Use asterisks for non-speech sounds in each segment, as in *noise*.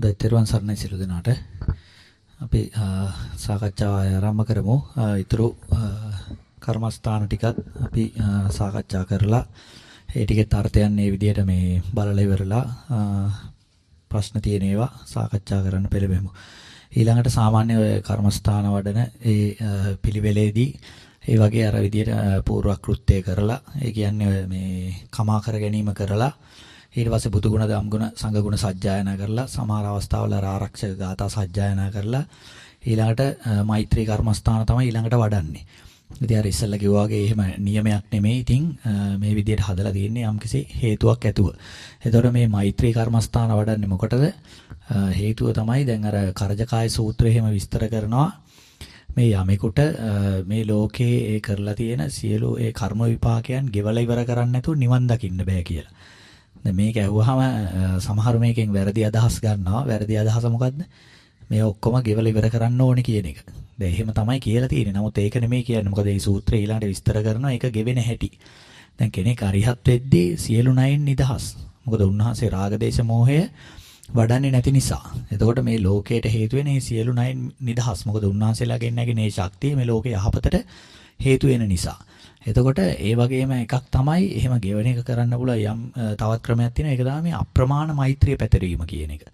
හොඳයි තෙරුවන් සරණයි සියලු දෙනාට. අපි සාකච්ඡාව ආරම්භ කරමු. ඊතුරු කර්මස්ථාන ටිකත් අපි සාකච්ඡා කරලා ඒ ටිකේ අර්ථයන් මේ විදිහට මේ බලලා ඉවරලා ප්‍රශ්න තියෙන ඒවා සාකච්ඡා කරන්න පෙළඹෙමු. ඊළඟට සාමාන්‍ය ඔය කර්මස්ථාන වඩන ඒ පිළිවෙලේදී ඒ වගේ අර විදිහට පූර්ව කෘත්‍ය කරලා ඒ කියන්නේ මේ කමා කර ගැනීම කරලා ඊට පස්සේ බුදු ගුණ ධම් ගුණ සංඝ ගුණ සජ්ජායනා කරලා සමහර අවස්ථාවල ආරක්ෂක ගාථා සජ්ජායනා කරලා ඊළඟට මෛත්‍රී කර්මස්ථාන තමයි ඊළඟට වඩන්නේ. ඉතින් අර ඉස්සෙල්ලා කිව්වා වගේ එහෙම නියමයක් නෙමෙයි. ඉතින් මේ විදිහට හදලා තියෙන්නේ යම්කිසි හේතුවක් ඇතුව. එතකොට මේ මෛත්‍රී කර්මස්ථාන වඩන්නේ මොකටද? හේතුව තමයි දැන් අර කරජකාය සූත්‍රය එහෙම විස්තර කරනවා. මේ යමෙකුට මේ ලෝකේ ඒ කරලා තියෙන සියලු ඒ කර්ම විපාකයන් ගෙවලා ඉවර කරන්න නැතුව නිවන් දකින්න බෑ කියලා. දැන් මේක ඇහුවාම සමහර මේකෙන් වැරදි අදහස් ගන්නවා. වැරදි අදහස මොකද්ද? මේ ඔක්කොම ගෙවල ඉවර කරන්න ඕනේ කියන එක. දැන් එහෙම තමයි කියලා තියෙන්නේ. නමුත් ඒක නෙමෙයි කියන්නේ. මොකද මේ සූත්‍රය ඊළඟට විස්තර කරනවා ඒක ගෙවෙන හැටි. දැන් කෙනෙක් අරිහත් වෙද්දී සියලු ණයින් නිදහස්. මොකද උන්වහන්සේ රාගදේශ මොහය වඩන්නේ නැති නිසා. එතකොට මේ ලෝකයට හේතු වෙන මේ සියලු ණයින් නිදහස්. මොකද උන්වහන්සේලාගෙන් නැගෙන මේ ශක්තිය මේ ලෝකේ යහපතට හේතු වෙන නිසා. එතකොට ඒ වගේම එකක් තමයි එහෙම ගෙවන එක කරන්න පුළුවන් යම් තවත් ක්‍රමයක් තියෙනවා. ඒක තමයි අප්‍රමාණ මෛත්‍රිය පැතිරීම කියන එක.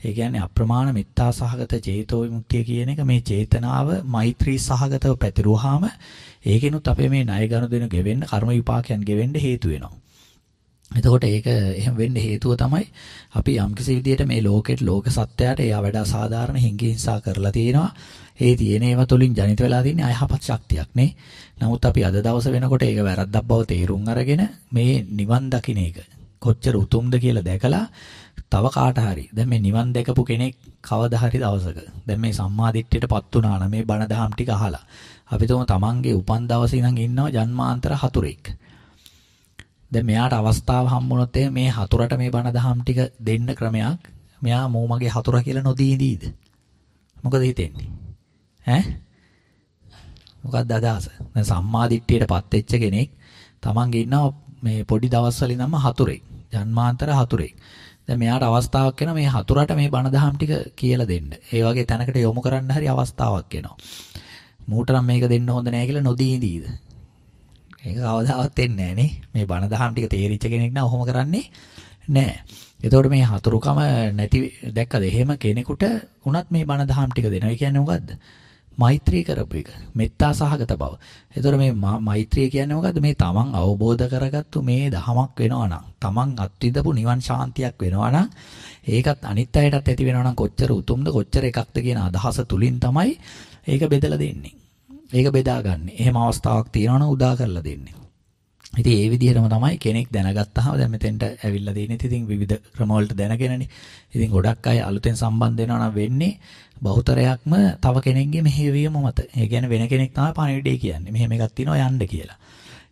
ඒ කියන්නේ අප්‍රමාණ මෙත්තා සහගත චේතෝ විමුක්තිය කියන එක මේ චේතනාව මෛත්‍රී සහගතව පැතිරුවාම ඒකෙනුත් අපේ මේ ණය ගනුදෙනු ගෙවෙන්න කර්ම විපාකයන් ගෙවෙන්න හේතු වෙනවා. එතකොට ඒක එහෙම වෙන්න හේතුව තමයි අපි යම්කිසි විදිහට මේ ලෝකෙට ලෝක සත්‍යයට එයා වඩා සාධාරණ හිංගිහිංසා කරලා තියෙනවා. ඒ තියෙන ඒවා තුලින් ජනිත වෙලා තියෙන අයහපත් ශක්තියක් නේ. නමුත් අපි අද දවස වෙනකොට ඒක වැරද්දක් බව තේරුම් අරගෙන මේ නිවන් දකින්න එක කොච්චර උතුම්ද කියලා දැකලා තව කාට හරි. දැන් මේ නිවන් දැකපු කෙනෙක් කවදා හරි දවසක. දැන් මේ සම්මාදිට්ඨියටපත් වුණා නම් මේ බණ දහම් ටික අහලා. අපි තුමු තමන්ගේ උපන් දවසේ ඉඳන් ඉන්නවා ජන්මාන්තර හතුරෙක්. දැන් මෙයාට අවස්ථාව හම්බුනොත් මේ හතුරට මේ බණ දහම් ටික දෙන්න ක්‍රමයක් මෙයා මෝ මගේ හතුරා කියලා නොදී ඉඳීද මොකද හිතෙන්නේ? ඈ? මොකක්ද අදහස? දැන් සම්මාදිට්ඨියටපත් වෙච්ච කෙනෙක් තමන්ගේ ඉන්නවා මේ පොඩි දවස්වල ඉඳන්ම හතුරෙක්. ජන්මාන්තර හතුරෙක්. දැන් මෙයාට අවස්ථාවක් එනවා මේ හතුරට මේ බණ දහම් ටික කියලා දෙන්න. ඒ වගේ තැනකට යොමු කරන්න හරි අවස්ථාවක් එනවා. මූට නම් මේක දෙන්න හොඳ නැහැ කියලා නොදී ඉඳීද? ඒක කවදාවත් වෙන්නේ නැහැ මේ බණ දහම් ටික තේරිච්ච කෙනෙක් නම් ඔහොම කරන්නේ නැහැ. එතකොට මේ හතුරුකම නැති දැක්කද? එහෙම කෙනෙකුට උනත් මේ බණ දහම් ටික දෙනවා. ඒ කියන්නේ මොකද්ද? මෛත්‍රී කරපු එක. මෙත්තා සහගත බව. එතකොට මේ මෛත්‍රිය කියන්නේ මොකද්ද? මේ තමන් අවබෝධ කරගත්තු මේ දහමක් වෙනවා නම්, තමන් අත්විඳපු නිවන් ශාන්තියක් වෙනවා නම්, ඒකත් අනිත් අයටත් ඇති වෙනවා නම් කොච්චර උතුම්ද, කොච්චර එකක්ද කියන අදහස තුලින් තමයි ඒක බෙදලා දෙන්නේ. ඒක බෙදාගන්නේ. එහෙම අවස්ථාවක් තියෙනවනම් උදා කරලා දෙන්නේ. ඉතින් ඒ විදිහටම තමයි කෙනෙක් දැනගත්තාම දැන් මෙතෙන්ට ඇවිල්ලා තියෙන්නේ. ඉතින් විවිධ ක්‍රම වලට දැනගෙනනේ. ඉතින් ගොඩක් අය අලුතෙන් සම්බන්ධ වෙනවා නම් වෙන්නේ බහුතරයක්ම තව කෙනෙක්ගේ මෙහෙයවීම මත. ඒ කියන්නේ වෙන කෙනෙක් තමයි පණිවිඩය කියන්නේ. මෙහෙම එකක් තියෙනවා යන්න කියලා.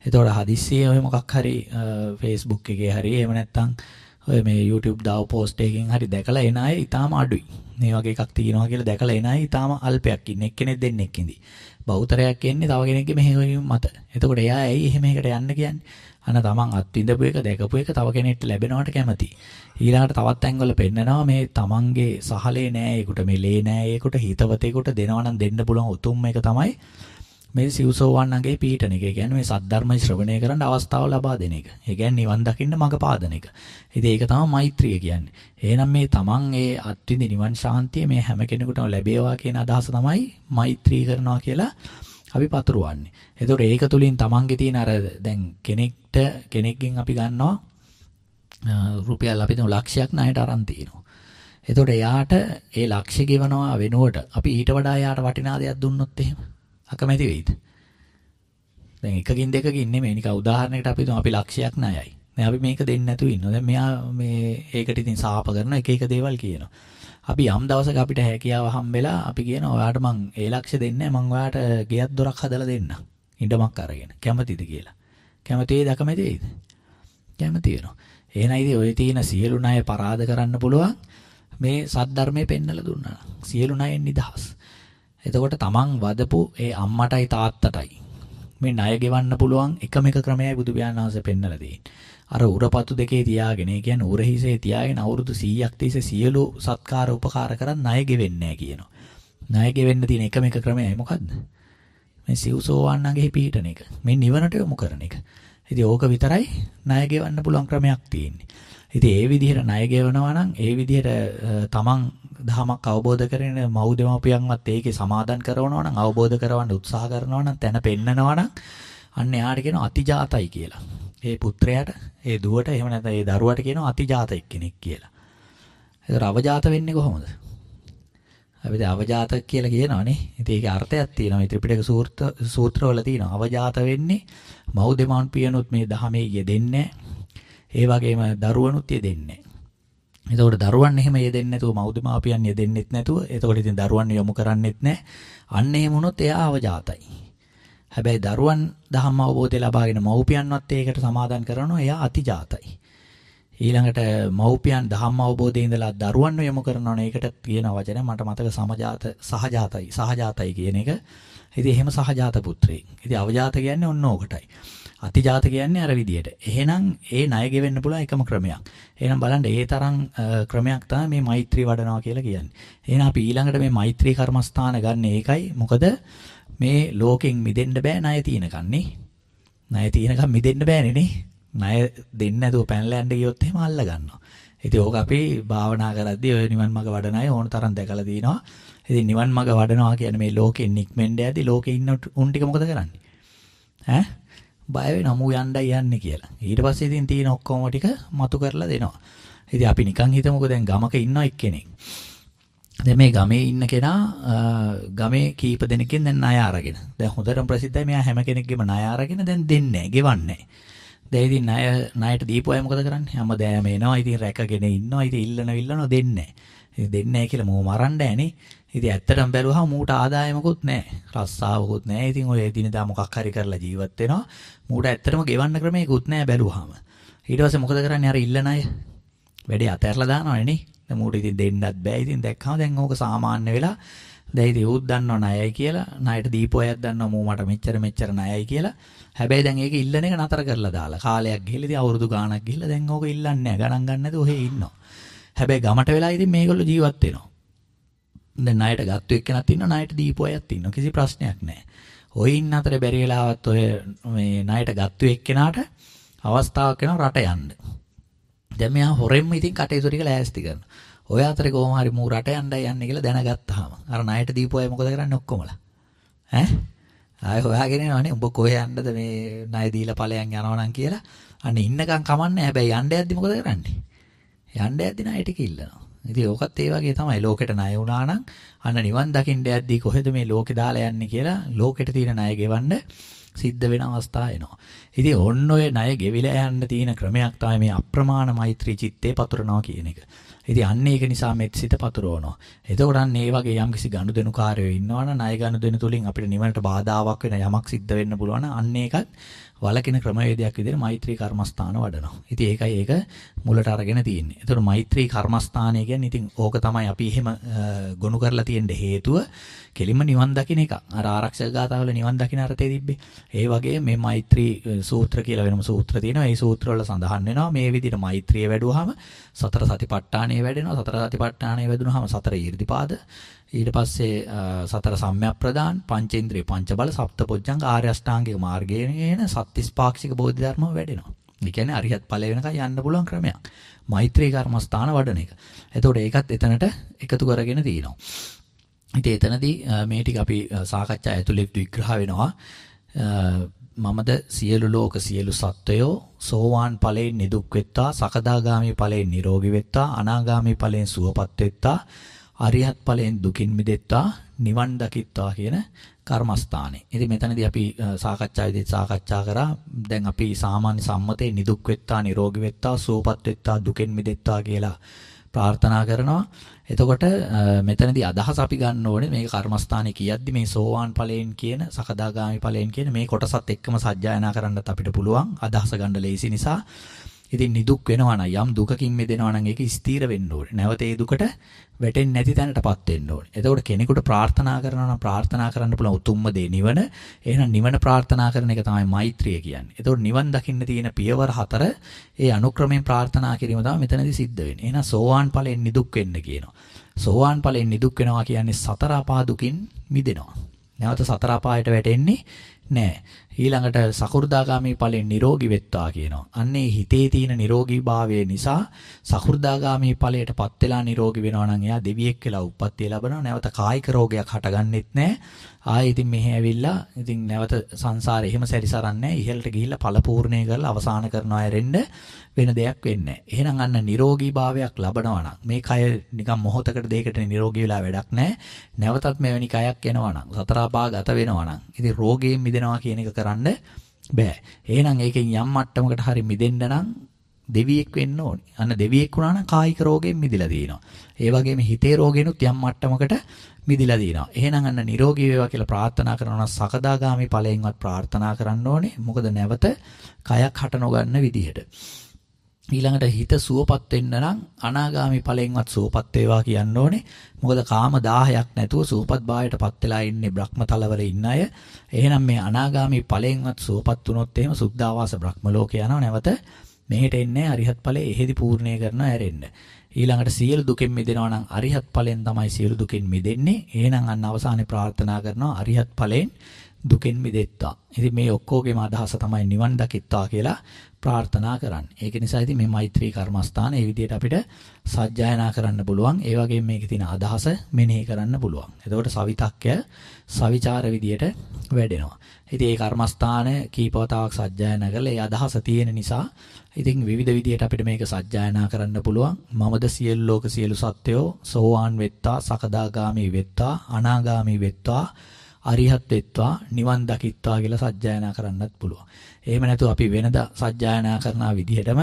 එතකොට හදිස්සියේ ඔය මොකක් හරි Facebook එකේ හරි එහෙම නැත්නම් ඔය මේ YouTube දාව පෝස්ට් එකකින් හරි දැකලා එන අය ඊටාම අඩුයි. මේ වගේ එකක් තියෙනවා කියලා දැකලා එන අය ඊටාම අල්පයක් ඉන්නේ. එක්කෙනෙක් දෙන්නෙක් ඉඳි. බහුතරයක් එන්නේ තව කෙනෙක්ගේ මෙහෙයවීම මත. එතකොට එයා ඇයි එහෙම එකට යන්න කියන්නේ? අන්න තමන් අත්විඳපු එක දැකපු එක තව කෙනෙක්ට ලැබෙනවට කැමති. ඊළඟට තවත් ඇංගවල පෙන්නනවා මේ තමන්ගේ සහලේ නෑ ඒකට මේ ලේ නෑ ඒකට හිතවතේකට දෙනවා නම් දෙන්න පුළුවන් උතුම් එක තමයි මේ සිව්සෝවන්නගේ පීඨන එක. ඒ කියන්නේ මේ සද්ධර්ම ශ්‍රවණය කරන්න අවස්ථාව ලබා දෙන එක. ඒ කියන්නේ නිවන් දකින්න මඟ පාදන එක. ඉතින් ඒක තමයි මෛත්‍රිය කියන්නේ. එහෙනම් මේ තමන් ඒ අත්විඳි නිවන් ශාන්තිය මේ හැම කෙනෙකුටම ලැබේවා කියන අදහස තමයි මෛත්‍රී කරනවා කියලා අපි පතුරවන්නේ. එතකොට ඒක තුලින් තමන්ගේ තියෙන අර දැන් කෙනෙක්ට කෙනෙක්ගෙන් අපි ගන්නවා රුපියල් අපි තුන් ලක්ෂයක් ණයට අරන් තියෙනවා. එතකොට එයාට ඒ ලක්ෂය ගෙවනවා වෙනුවට අපි ඊට වඩා එයාට වටිනා දෙයක් දුන්නොත් එහෙම අකමැති වෙයිද? දැන් එකකින් දෙකකින් නෙමෙයි නිකන් උදාහරණයකට අපි තුන් අපි ලක්ෂයක් ණයයි. දැන් අපි මේක දෙන්නේ නැතුව ඉන්නවා. දැන් මෙයා මේ ඒකට ඉතින් සාප කරන එක එක දේවල් කියනවා. අපි යම් දවසක අපිට හැකියාව හම්බෙලා අපි කියනවා ඔයාට මං ඒ ලක්ෂ දෙන්නේ මං ඔයාට ගෙයක් දොරක් හදලා දෙන්නම්. ඉඩමක් අරගෙන. කැමතිද කියලා. කැමති වේද අකමැති වේද? කැමති වෙනවා. එහෙනම් ඉතින් ඔය තියෙන සියලු ණය පරාද කරන්න පුළුවන් මේ සද්ධර්මයේ පෙන්නලා දුන්නා. සියලු ණයෙන් නිදහස්. එතකොට තමන් වදපු ඒ අම්මටයි තාත්තටයි මේ ණය ගෙවන්න පුළුවන් එකම එක ක්‍රමයයි බුදු පියාණන් වහන්සේ පෙන්නලා තියෙන්නේ. අර උරපතු දෙකේ තියාගෙන, ඒ කියන්නේ උරහිසේ තියාගෙන අවුරුදු 100ක් තිස්සේ සියලු සත්කාර උපකාර කරන් ණය ගෙවෙන්නේ නැහැ කියනවා. ණය ගෙවෙන්න තියෙන එකම එක ක්‍රමයයි මොකද්ද? මේ සිව්සෝවන්නගේ පිහිටන එක. මේ නිවනට යොමු කරන එක. ඉතින් ඕක විතරයි ණය ගෙවන්න පුළුවන් ක්‍රමයක් තියෙන්නේ. ඉතින් ඒ විදිහට ණය ගෙවනවා නම් ඒ විදිහට තමන් දහමක් අවබෝධ කරගෙන මව් දෙමාපියන්වත් ඒකේ සමාදන් කරනවා නම් අවබෝධ කරවන්න උත්සාහ කරනවා නම් තැන පෙන්නනවා නම් අන්න එයාට කියනවා අතිජාතයි කියලා. ඒ පුත්‍රයාට, ඒ දුවට එහෙම නැත්නම් ඒ දරුවට කියනවා අතිජාතයි කෙනෙක් කියලා. ඒතර අවජාත වෙන්නේ කොහොමද? අපි දැන් අවජාත කියලා කියනවනේ. ඉතින් ඒකේ අර්ථයක් තියෙනවා. මේ ත්‍රිපිටක සූත්‍ර සූත්‍රවල තියෙනවා. අවජාත වෙන්නේ මව් දෙමාපියනුත් මේ දහමේ යෙදෙන්නේ ඒ වගේම දරුවනුත් යෙදෙන්නේ එතකොට දරුවන් එහෙම යෙදෙන්නේ නැතුව මව්දමාපියන් යෙදෙන්නෙත් නැතුව එතකොට ඉතින් දරුවන් යොමු කරන්නෙත් නැහැ. අන්න එහෙම වුණොත් එයා අවජාතයි. හැබැයි දරුවන් ධම්ම අවබෝධය ලබාගෙන මව්පියන්වත් ඒකට සමාදන් කරනවා එයා අතිජාතයි. ඊළඟට මව්පියන් ධම්ම අවබෝධයේ ඉඳලා දරුවන්ව යොමු කරනවනේ ඒකට කියන වචනය මට මතක සමජාත සහජාතයි සහජාතයි කියන එක. ඉතින් එහෙම සහජාත පුත්‍රයෙක්. ඉතින් අවජාත කියන්නේ ඔන්න ඕකටයි. අතිජාත කියන්නේ අර විදියට. එහෙනම් ඒ ණය ගෙවෙන්න පුළුවන් එකම ක්‍රමයක්. එහෙනම් බලන්න ඒ තරම් ක්‍රමයක් තමයි මේ මෛත්‍රී වඩනවා කියලා කියන්නේ. එහෙනම් අපි ඊළඟට මේ මෛත්‍රී කර්මස්ථාන ගන්න ඒකයි. මොකද මේ ලෝකෙන් මිදෙන්න බෑ ණය තියෙනකන්නේ. ණය තියෙනකම් මිදෙන්න බෑනේ නේ. ණය දෙන්න නැතුව පැනලා යන්න ගියොත් එහෙම අල්ල ගන්නවා. ඉතින් ඕක අපි භාවනා කරද්දී ඔය නිවන් මඟ වඩන අය ඕන තරම් දැකලා තිනවා. ඉතින් නිවන් මඟ වඩනවා කියන්නේ මේ ලෝකෙන් නික්මෙන්න යද්දී ලෝකේ ඉන්න උන් ටික මොකද කරන්නේ? ඈ බය වෙනවා මූ යන්නයි යන්නේ කියලා. ඊට පස්සේ ඉතින් තියෙන ඔක්කොම ටික මතු කරලා දෙනවා. ඉතින් අපි නිකන් හිතමුකෝ දැන් ගමක ඉන්නවා එක්කෙනෙක්. දැන් මේ ගමේ ඉන්න කෙනා ගමේ කීප දෙනෙක්ගෙන් දැන් ණය අරගෙන. දැන් හොඳටම ප්‍රසිද්ධයි මෙයා හැම කෙනෙක්ගේම ණය අරගෙන දැන් දෙන්නේ නැහැ, ගෙවන්නේ දැන් ඉතින් ණය ණයට දීපු අය මොකද කරන්නේ? හැමදාම එනවා. ඉතින් රැකගෙන ඉන්නවා. ඉතින් ඉල්ලන විල්ලන දෙන්නේ නැහැ. ඉතින් දෙන්නේ නැහැ කියලා මෝ මරන්න ඈනේ. ඉතින් ඇත්තටම බැලුවහම මූට ආදායමකුත් නැහැ. රස්සාවකුත් නැහැ. ඉතින් ඔය එදිනදා මොකක් හරි කරලා ජීවත් වෙනවා. මූට ඇත්තටම ගෙවන්න ක්‍රමයකුත් නැහැ බැලුවහම. ඊට පස්සේ මොකද කරන්නේ? අර ඉල්ලන අය වැඩේ අතහැරලා දානවනේ නේ. දැන් මූට ඉතින් දෙන්නත් බෑ. ඉතින් දැක්කම දැන් ඕක සාමාන්‍ය වෙලා දැන් ඉතින් උත් දන්නව ණයයි කියලා. ණයට දීපු අයත් දන්නවා මූ මට මෙච්චර මෙච්චර ණයයි කියලා. හැබැයි දැන් ඒක ඉල්ලන එක නතර කරලා දාලා. කාලයක් ගිහලා ඉතින් අවුරුදු ගාණක් ගිහලා දැන් ඕක ඉල්ලන්නේ නැහැ. ගණන් ගන්න නැතුව ඔහේ ඉන්නවා. හැබැයි ගමට වෙලා ඉතින් මේගොල්ලෝ ජීවත් වෙනවා. දැන් ණයට ගත්ත එක්කෙනත් ඉන්නවා ණයට දීපු අයත් ඉන්නවා කිසි ප්‍රශ්නයක් නැහැ. ඔය ඉන්න අතරේ බැරි වෙලාවත් ඔය මේ ණයට ගත්ත එක්කෙනාට අවස්ථාවක් වෙනවා රට යන්න. දැන් මෙයා හොරෙන්ම ඉතින් කටයුතු ටික ලෑස්ති කරනවා. ඔය අතරේ කොහොම හරි මූ රට යන්නයි යන්නේ කියලා දැනගත්තාම අර ණයට දීපු අය මොකද කරන්නේ ඔක්කොමලා? ඈ? ආයෙ හොයාගෙන යනවනේ උඹ කොහේ යන්නද මේ ණය දීලා ඵලයන් යනවනම් කියලා. අනේ ඉන්නකම් කමන්නේ හැබැයි යන්න යද්දි මොකද කරන්නේ? යන්න යද්දි ණය ටික ඉල්ලනවා. ඉතින් ඕකත් ඒ වගේ තමයි ලෝකෙට ණය වුණා නම් අන්න නිවන් දකින්න යද්දී කොහෙද මේ ලෝකේ දාලා යන්නේ කියලා ලෝකෙට තියෙන ණය ගෙවන්න සිද්ධ වෙන අවස්ථා එනවා. ඉතින් ඔන්න ඔය ණය ගෙවිලා යන්න තියෙන ක්‍රමයක් තමයි මේ අප්‍රමාණ මෛත්‍රී චිත්තේ පතුරනවා කියන එක. ඉතින් අන්න ඒක නිසා මෙත් සිත පතුරවනවා. එතකොට අන්න ඒ වගේ යම්කිසි ගනුදෙනුකාරයෝ ඉන්නවනම් ණය ගනුදෙනු තුලින් අපිට නිවනට බාධාවක් වෙන යමක් සිද්ධ වෙන්න පුළුවන් අන්න ඒකත් වලකින ක්‍රමවේදයක් විදිහට මෛත්‍රී කර්මස්ථාන වඩනවා. ඉතින් ඒකයි ඒක මුලට අරගෙන තියෙන්නේ. ඒතකොට මෛත්‍රී කර්මස්ථානය කියන්නේ ඉතින් ඕක තමයි අපි එහෙම ගොනු කරලා තියෙන්න හේතුව කෙලින්ම නිවන් දකින්න එක. අර ආරක්ෂක ගාථාවල නිවන් දකින්න අර්ථය තිබ්බේ. ඒ වගේ මේ මෛත්‍රී සූත්‍ර කියලා වෙනම සූත්‍ර තියෙනවා. ඒ සූත්‍රවල සඳහන් වෙනවා මේ විදිහට මෛත්‍රිය වැඩුවාම සතර සතිපට්ඨානය වැඩෙනවා. සතර සතිපට්ඨානය වැඩුණාම සතර ඊර්ධිපාද ඊට පස්සේ සතර සම්‍යක් ප්‍රදාන් පංචේන්ද්‍රිය පංච බල සප්තපොච්චංග ආර්ය අෂ්ටාංගික මාර්ගයේ එන සත්‍තිස් පාක්ෂික බෝධි ධර්ම වැඩෙනවා. ඒ කියන්නේ අරියත් ඵලය වෙනකන් යන්න පුළුවන් ක්‍රමයක්. මෛත්‍රී කර්මස්ථාන වඩන එක. එතකොට ඒකත් එතනට එකතු කරගෙන තියෙනවා. ඉතින් එතනදී මේ ටික අපි සාකච්ඡා ඇතුළේ විග්‍රහ වෙනවා. මමද සියලු ලෝක සියලු සත්වයෝ සෝවාන් ඵලයෙන් නිදුක් වෙත්තා සකදාගාමි ඵලයෙන් නිරෝගී වෙත්තා අනාගාමි ඵලයෙන් සුවපත් වෙත්තා අරියත් ඵලයෙන් දුකින් මිදෙත්වා නිවන් දකිත්වා කියන කර්මස්ථානේ. ඉතින් මෙතනදී අපි සාකච්ඡාවේදී සාකච්ඡා කරා දැන් අපි සාමාන්‍ය සම්මතේ නිදුක් වෙත්තා නිරෝගී වෙත්තා සුවපත් වෙත්තා දුකෙන් මිදෙත්වා කියලා ප්‍රාර්ථනා කරනවා. එතකොට මෙතනදී අදහස අපි ගන්න ඕනේ මේක කර්මස්ථානේ කියද්දි මේ සෝවාන් ඵලයෙන් කියන සකදාගාමි ඵලයෙන් කියන මේ කොටසත් එක්කම සජ්ජායනා කරන්නත් අපිට පුළුවන් අදහස ගන්න ලේසි නිසා ඉතින් නිදුක් වෙනවා නම් යම් දුකකින් මිදෙනවා නම් ඒක ස්ථිර වෙන්න ඕනේ. නැවත ඒ දුකට වැටෙන්නේ නැති තැනටපත් වෙන්න ඕනේ. එතකොට කෙනෙකුට ප්‍රාර්ථනා කරනවා නම් ප්‍රාර්ථනා කරන්න පුළුවන් උතුම්ම දේ නිවන. එහෙනම් නිවන ප්‍රාර්ථනා කරන එක තමයි මෛත්‍රිය කියන්නේ. එතකොට නිවන් දකින්න තියෙන පියවර හතර ඒ අනුක්‍රමයෙන් ප්‍රාර්ථනා කිරීම තමයි මෙතනදී සිද්ධ වෙන්නේ. එහෙනම් සෝවාන් ඵලයෙන් නිදුක් වෙන්න කියනවා. සෝවාන් ඵලයෙන් නිදුක් වෙනවා කියන්නේ සතර අපා දුකින් මිදෙනවා. නැවත සතර අපායට වැටෙන්නේ නැහැ. ඊළඟට සකු르දාගාමී ඵලෙන් නිරෝගී වෙත්වා කියනවා. අන්නේ හිතේ තියෙන නිරෝගීභාවය නිසා සකු르දාගාමී ඵලයටපත් වෙලා නිරෝගී වෙනවා නම් එයා දෙවියෙක් කියලා උප්පත්තිය ලැබනවා. නැවත කායික රෝගයක් හටගන්නෙත් නැහැ. ආයේ ඉතින් මෙහෙ ඇවිල්ලා ඉතින් නැවත සංසාරේ එහෙම සැරිසරන්නේ ඉහළට ගිහිල්ලා ඵල පූර්ණේ කරලා අවසන් කරනවා ඇරෙන්න වෙන දෙයක් වෙන්නේ එහෙනම් අන්න නිරෝගී භාවයක් ලබනවා නම් මේ කය නිකන් මොහොතකට දෙයකට නිරෝගී වෙලා වැඩක් නැහැ. නැවතත් මෙවැනි කයක් එනවා නම් සතර ගත වෙනවා නම් ඉතින් රෝගයෙන් මිදෙනවා කියන එක කරන්න බෑ. එහෙනම් ඒකෙන් යම් මට්ටමකට හරි මිදෙන්න නම් දෙවියෙක් වෙන්න ඕනේ. අන්න දෙවියෙක් වුණා නම් කායික රෝගයෙන් මිදිලා දිනවා. ඒ වගේම හිතේ රෝගෙනුත් යම් මට්ටමකට මිදිලා දිනවා. එහෙනම් අන්න නිරෝගී වේවා කියලා ප්‍රාර්ථනා කරනවා නම් සකදාගාමි ඵලයෙන්වත් ප්‍රාර්ථනා කරන්න ඕනේ. මොකද නැවත කයක් හට නොගන්න විදිහට. ඊළඟට හිත සුවපත් වෙන්න නම් අනාගාමි ඵලයෙන්වත් සුවපත් වේවා කියන්න ඕනේ. මොකද කාම 10ක් නැතුව සුවපත් භාවයටපත් වෙලා ඉන්නේ බ්‍රහ්මතලවල ඉන්න අය. එහෙනම් මේ අනාගාමි ඵලයෙන්වත් සුවපත් වුණොත් එහෙම සුද්ධාවාස බ්‍රහ්ම ලෝකේ යනවා නැවත මෙහෙට එන්නේ අරිහත් ඵලයේ එහෙදි පූර්ණේ කරන ඇරෙන්න. ඊළඟට සියලු දුකෙන් මිදෙනවා නම් අරිහත් ඵලෙන් තමයි සියලු දුකෙන් මිදෙන්නේ. එහෙනම් අන්න අවසානයේ ප්‍රාර්ථනා කරනවා අරිහත් ඵලෙන් දුකෙන් මිදෙත්තා. ඉතින් මේ ඔක්කොගේම අදහස තමයි නිවන් දකිත්තා කියලා ප්‍රාර්ථනා කරන්නේ. ඒක නිසා ඉතින් මේ මෛත්‍රී කර්මස්ථාන ඒ විදිහට අපිට සජ්ජායනා කරන්න පුළුවන්. ඒ වගේම මේකේ තියෙන අදහස මෙනෙහි කරන්න පුළුවන්. එතකොට සවිතක්කය සවිචාර විදියට වැඩෙනවා. ඉතින් මේ කර්මස්ථාන කීපවතාවක් සජ්ජායනා කරලා ඒ අදහස තියෙන නිසා ඉතින් විවිධ විදියට අපිට මේක සජ්ජායනා කරන්න පුළුවන්. මමද සියලු ලෝක සියලු සත්වයෝ සෝවාන් වෙත්තා, සකදාගාමි වෙත්තා, අනාගාමි වෙත්තා, අරිහත් වෙත්වා, නිවන් දකිත්වා කියලා සජ්ජායනා කරන්නත් පුළුවන්. එහෙම නැතු අපි වෙනද සජ්ජායනා කරන විදිහටම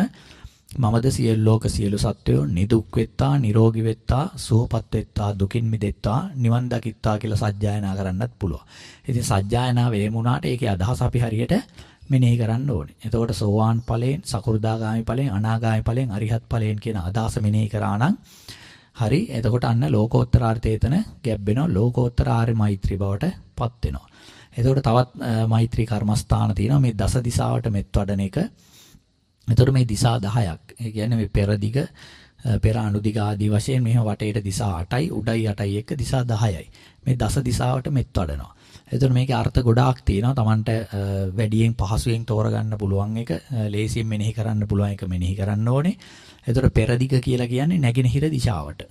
මමද සියලු ලෝක සියලු සත්වයෝ නිදුක් වෙත්තා, නිරෝගී වෙත්තා, සුවපත් වෙත්තා, දුකින් මිදෙත්තා, නිවන් දකිත්වා කියලා සජ්ජායනා කරන්නත් පුළුවන්. ඉතින් සජ්ජායනා වේමුණාට ඒකේ අදහස අපි හරියට මෙනෙහි කරන්න ඕනේ. එතකොට සෝවාන් ඵලයෙන්, සකු르දාගාමි ඵලයෙන්, අනාගාමි ඵලයෙන්, අරිහත් ඵලයෙන් කියන අදහස මෙනෙහි කරා නම් හරි එතකොට අන්න ලෝකෝත්තරාර්ථයතන ගැබ්බෙනවා ලෝකෝත්තර ආර්ය මෛත්‍රී බවට පත් වෙනවා. එතකොට තවත් මෛත්‍රී කර්මස්ථාන තියෙනවා මේ දස දිසාවට මෙත් වඩන එක. එතකොට මේ දිසා 10ක්. ඒ කියන්නේ මේ පෙර දිග පෙර අනුදිග ආදී වශයෙන් මෙහෙම වටේට දිසා 8යි උඩයි 8යි එක දිසා 10යි. මේ දස දිසාවට මෙත් වඩනවා. එතකොට මේකේ අර්ථ ගොඩාක් තියෙනවා. Tamanට වැඩියෙන් පහසුවෙන් තෝරගන්න පුළුවන් එක, ලේසියෙන් මෙනෙහි කරන්න පුළුවන් එක මෙනෙහි කරන්න ඕනේ. එතකොට පෙරදිග කියලා කියන්නේ නැගෙනහිර දිශාවට.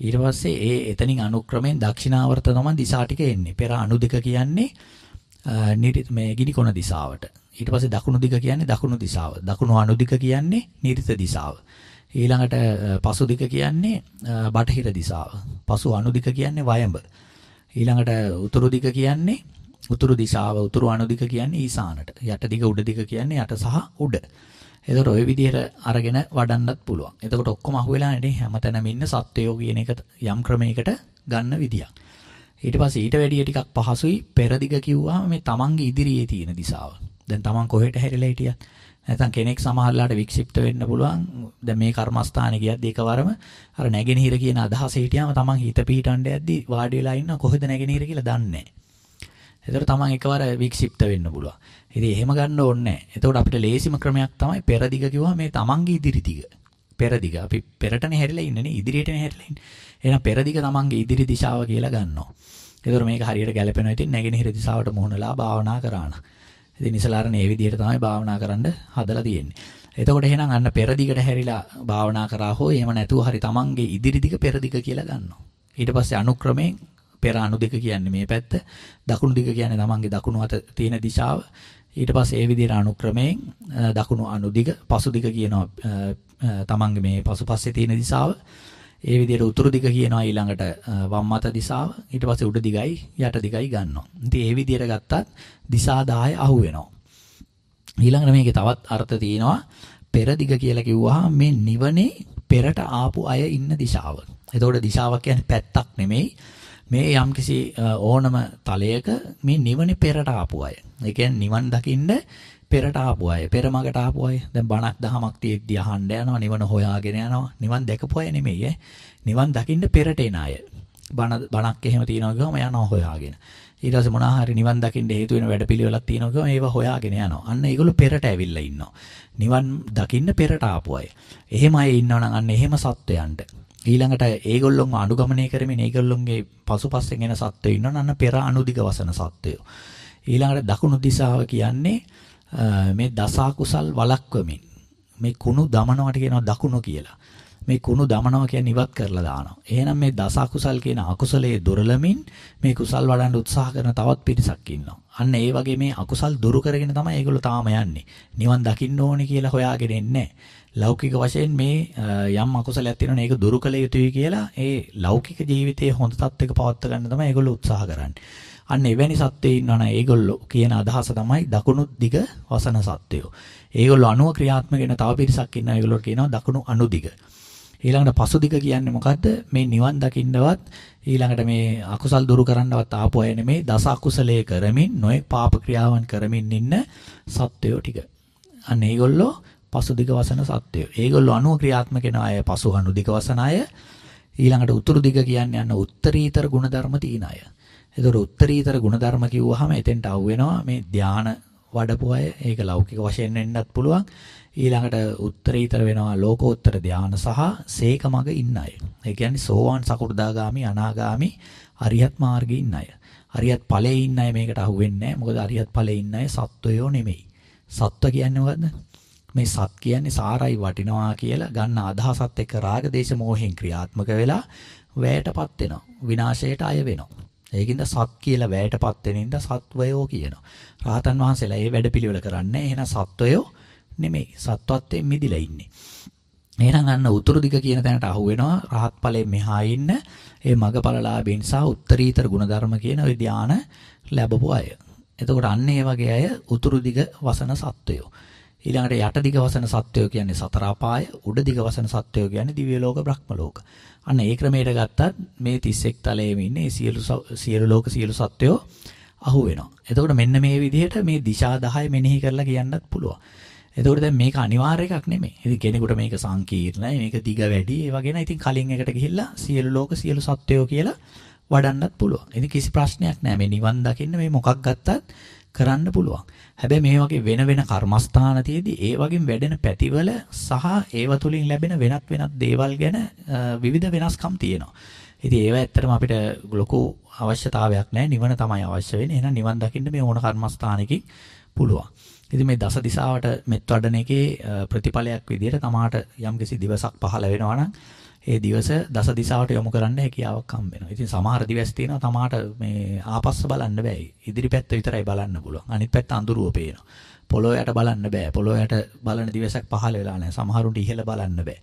ඊට පස්සේ ඒ එතනින් අනුක්‍රමයෙන් දක්ෂිනාවර්ත තමයි දිශා ටික එන්නේ. පෙර අනුදික කියන්නේ මේ ගිනිකොන දිශාවට. ඊට පස්සේ දකුණු දිග කියන්නේ දකුණු දිශාව. දකුණු අනුදික කියන්නේ නිරිත දිශාව. ඊළඟට පසු දිග කියන්නේ බටහිර දිශාව. පසු අනුදික කියන්නේ වයඹ. ඊළඟට උතුරු දිග කියන්නේ උතුරු දිශාව උතුරු අනුදික කියන්නේ ඊසානට. යට දිග උඩ දිග කියන්නේ යට සහ උඩ. එතකොට ওই විදිහට අරගෙන වඩන්නත් පුළුවන්. එතකොට ඔක්කොම අහුවෙලා නේ හැමතැනම ඉන්න සත්වයෝ කියන එක යම් ක්‍රමයකට ගන්න විදියක්. ඊට පස්සේ ඊට වැඩිය ටිකක් පහසුයි පෙරදිග කිව්වම මේ තමන්ගේ ඉදිරියේ තියෙන දිශාව. දැන් තමන් කොහෙට හැරිලා හිටියත් නැත්නම් කෙනෙක් සමහරලාට වික්ෂිප්ත වෙන්න පුළුවන්. දැන් මේ කර්මස්ථානේ ගියත් ඒකවරම අර නැගෙනහිර කියන අදහස හිටියාම තමන් හිත පීටන්න යද්දි වාඩි වෙලා ඉන්න කොහෙද නැගෙනහිර කියලා දන්නේ නැහැ. ඒතර තමන් එකවර වික්ෂිප්ත වෙන්න පුළුවන්. ඉතින් එහෙම ගන්න ඕනේ නැහැ. එතකොට අපිට ලේසිම ක්‍රමයක් තමයි පෙරදිග කිව්වා මේ තමන්ගේ ඉදිරි දිග. පෙරදිග අපි පෙරටනේ හැරිලා ඉන්නේ නේ ඉදිරියටනේ හැරිලා ඉන්නේ. එහෙනම් පෙරදිග තමන්ගේ ඉදිරි දිශාව කියලා ගන්නවා. ඒතර මේක හරියට ගැලපෙනවා. ඉතින් නැගෙනහිර දිශාවට මුහුණලා භාවනා කරාන. ඉතින් ඉස්සලාරණ මේ විදිහට තමයි භාවනා කරන්න හදලා තියෙන්නේ. එතකොට එහෙනම් අන්න පෙර දිගට හැරිලා භාවනා කරා හෝ එහෙම නැතුව හරි තමන්ගේ ඉදිරි දිග පෙර දිග කියලා ගන්නවා. ඊට පස්සේ අනුක්‍රමයෙන් පෙර අනු දෙක කියන්නේ මේ පැත්ත, දකුණු දිග කියන්නේ තමන්ගේ දකුණු අත තියෙන දිශාව. ඊට පස්සේ ඒ විදිහට අනුක්‍රමයෙන් දකුණු අනු දිග, පසු දිග කියනවා තමන්ගේ මේ පසුපස්සේ තියෙන දිශාව. ඒ විදිහට උතුරු දිග කියනවා ඊළඟට වම් අත දිශාව ඊට පස්සේ උඩ දිගයි යට දිගයි ගන්නවා. ඉතින් ඒ විදිහට ගත්තත් දිශා 10 අහු වෙනවා. ඊළඟට මේකේ තවත් අර්ථ තියෙනවා පෙර දිග කියලා කිව්වහම මේ නිවනේ පෙරට ආපු අය ඉන්න දිශාව. එතකොට දිශාවක් කියන්නේ පැත්තක් නෙමෙයි. මේ යම්කිසි ඕනම තලයක මේ නිවනේ පෙරට ආපු අය. ඒ කියන්නේ නිවන් දකින්න පෙරට ආපු අය, පෙරමගට ආපු අය. දැන් බණක් දහමක් තියෙද්දි අහන්න යනවා, නිවන හොයාගෙන යනවා. නිවන් දැකපු අය නෙමෙයි ඈ. නිවන් දකින්න පෙරට එන අය. බණ බණක් එහෙම තියනවා ගියාම යනවා හොයාගෙන. ඊට පස්සේ මොනවා හරි නිවන් දකින්න හේතු වෙන වැඩපිළිවෙලක් තියෙනවා ගියාම ඒව හොයාගෙන යනවා. අන්න ඒගොල්ලෝ පෙරට ඇවිල්ලා ඉන්නවා. නිවන් දකින්න පෙරට ආපු අය. එහෙම අය ඉන්නවනම් අන්න එහෙම සත්වයන්ට ඊළඟට ඒගොල්ලොන්ව අනුගමනය කරමින් ඒගොල්ලොන්ගේ පසුපස්සෙන් එන සත්වයෝ ඉන්නවනම් අන්න පෙර අනුදිග වසන සත්වයෝ. ඊළඟට දකුණු දිශාව කියන්නේ මේ දසා කුසල් වළක්වමින් මේ කුණු දමනවට කියනවා දකුණු කියලා. මේ කුණු දමනවා කියන්නේ ඉවත් කරලා දානවා. එහෙනම් මේ දස අකුසල් කියන අකුසලයේ දුරලමින් මේ කුසල් වඩන්න උත්සාහ කරන තවත් පිරිසක් ඉන්නවා. අන්න ඒ වගේ මේ අකුසල් දුරු කරගෙන තමයි ඒගොල්ලෝ තාම යන්නේ. නිවන් දකින්න ඕනේ කියලා හොයාගෙන ඉන්නේ ලෞකික වශයෙන් මේ යම් අකුසලයක් තියෙනවා ඒක දුරු කළ යුතුයි කියලා ඒ ලෞකික ජීවිතයේ හොඳ තත්ත්වයක පවත්වා ගන්න තමයි ඒගොල්ලෝ උත්සාහ කරන්නේ. අන්න එවැනි සත්වයේ ඉන්නවනම් ඒගොල්ලෝ කියන අදහස තමයි දකුණු දිග වසන සත්වයෝ. ඒගොල්ලෝ අණුව ක්‍රියාත්මක වෙන තව පිරිසක් ඉන්නවා ඒගොල්ලෝ කියනවා දකුණු අණුදිග. ඊළඟට පසුදිග කියන්නේ මොකද්ද? මේ නිවන් දකින්නවත් ඊළඟට මේ අකුසල් දුරු කරන්නවත් ආපු අය නෙමේ දස අකුසලයේ කරමින් නොයෙක් පාප ක්‍රියාවන් කරමින් ඉන්න සත්වයෝ ටික. අන්න ඒගොල්ලෝ පසුදිග වසන සත්වයෝ. ඒගොල්ලෝ අනුව ක්‍රියාත්මක වෙන අය පසු අනුදිග වසන අය. ඊළඟට උතුරු දිග කියන්නේ අන්න උත්තරීතර ගුණධර්ම තියෙන අය. ඒතකොට උත්තරීතර ගුණධර්ම කිව්වහම එතෙන්ට අහු වෙනවා මේ ධාන වඩපු අය. ඒක ලෞකික වශයෙන් වෙන්නත් පුළුවන්. ඊළඟට උත්තරීතර වෙනවා ලෝකෝත්තර ධාන සහ සේක මග ඉන්න අය. ඒ කියන්නේ සෝවාන් සකු르දාගාමි අනාගාමි අරියත් මාර්ගයේ ඉන්න අය. අරියත් ඵලයේ ඉන්න අය මේකට අහු වෙන්නේ නැහැ. මොකද අරියත් ඵලයේ ඉන්න අය සත්වයෝ නෙමෙයි. සත්ව කියන්නේ මොකද්ද? මේ සත් කියන්නේ සාරයි වටිනවා කියලා ගන්න අදහසත් එක්ක රාග දේශ මොහෙන් ක්‍රියාත්මක වෙලා වැයටපත් වෙනවා. විනාශයට අය වෙනවා. ඒකින්ද සත් කියලා වැයටපත් වෙන ඉඳ සත්වයෝ කියනවා. රාතන් වහන්සේලා ඒ වැඩපිළිවෙල කරන්නේ. එහෙනම් සත්වයෝ නෙමෙයි. සත්වත්වයෙන් මිදිලා ඉන්නේ. එහෙනම් අන්න උතුරු දිග කියන තැනට අහු වෙනවා රහත් ඵලයෙන් මෙහා ඉන්න ඒ මගපලලාභීන් සහ උත්තරීතර ගුණධර්ම කියන ওই ධාන ලැබපු අය. එතකොට අන්න ඒ වගේ අය උතුරු දිග වසන සත්වයෝ. ඊළඟට යට දිග වසන සත්වයෝ කියන්නේ සතර අපාය, උඩ දිග වසන සත්වයෝ කියන්නේ දිව්‍ය ලෝක, බ්‍රහ්ම ලෝක. අන්න ඒ ක්‍රමයට ගත්තත් මේ 31 තලයේම ඉන්නේ සියලු සියලු ලෝක සියලු සත්වයෝ අහු වෙනවා. එතකොට මෙන්න මේ විදිහට මේ දිශා 10 මෙනෙහි කරලා කියන්නත් පුළුවන්. එතකොට දැන් මේක අනිවාර්ය එකක් නෙමෙයි. ඉතින් කෙනෙකුට මේක සංකීර්ණයි, මේක දිග වැඩි, ඒ වගේ නෑ. ඉතින් කලින් එකට ගිහිල්ලා සියලු ලෝක සියලු සත්වයෝ කියලා වඩන්නත් පුළුවන්. ඉතින් කිසි ප්‍රශ්නයක් නෑ. මේ නිවන් දකින්න මේ මොකක් ගත්තත් කරන්න පුළුවන්. හැබැයි මේ වගේ වෙන වෙන කර්මස්ථාන තියේදී ඒ වගේම වැඩෙන පැතිවල සහ ඒව තුලින් ලැබෙන වෙනත් වෙනත් දේවල් ගැන විවිධ වෙනස්කම් තියෙනවා. ඉතින් ඒව ඇත්තටම අපිට ලොකු අවශ්‍යතාවයක් නැහැ. නිවන තමයි අවශ්‍ය වෙන්නේ. එහෙනම් නිවන් දකින්න මේ ඕන කර්මස්ථානකින් පුළුවන්. ඉතින් මේ දස දිශාවට මෙත් වඩන එකේ ප්‍රතිඵලයක් විදිහට තමාට යම්කිසි දිවසක් පහළ වෙනවා නම් ඒ දිවස දස දිශාවට යොමු කරන්න හැකියාවක් හම්බ වෙනවා. ඉතින් සමහර දිවස් තියෙනවා තමාට මේ ආපස්ස බලන්න බෑ. ඉදිරි පැත්ත විතරයි බලන්න පුළුවන්. අනිත් පැත්ත අඳුරුව පේනවා. පොළොව යට බලන්න බෑ. පොළොව යට බලන දිවසක් පහළ වෙලා නැහැ. සමහරුන්ට ඉහළ බලන්න බෑ.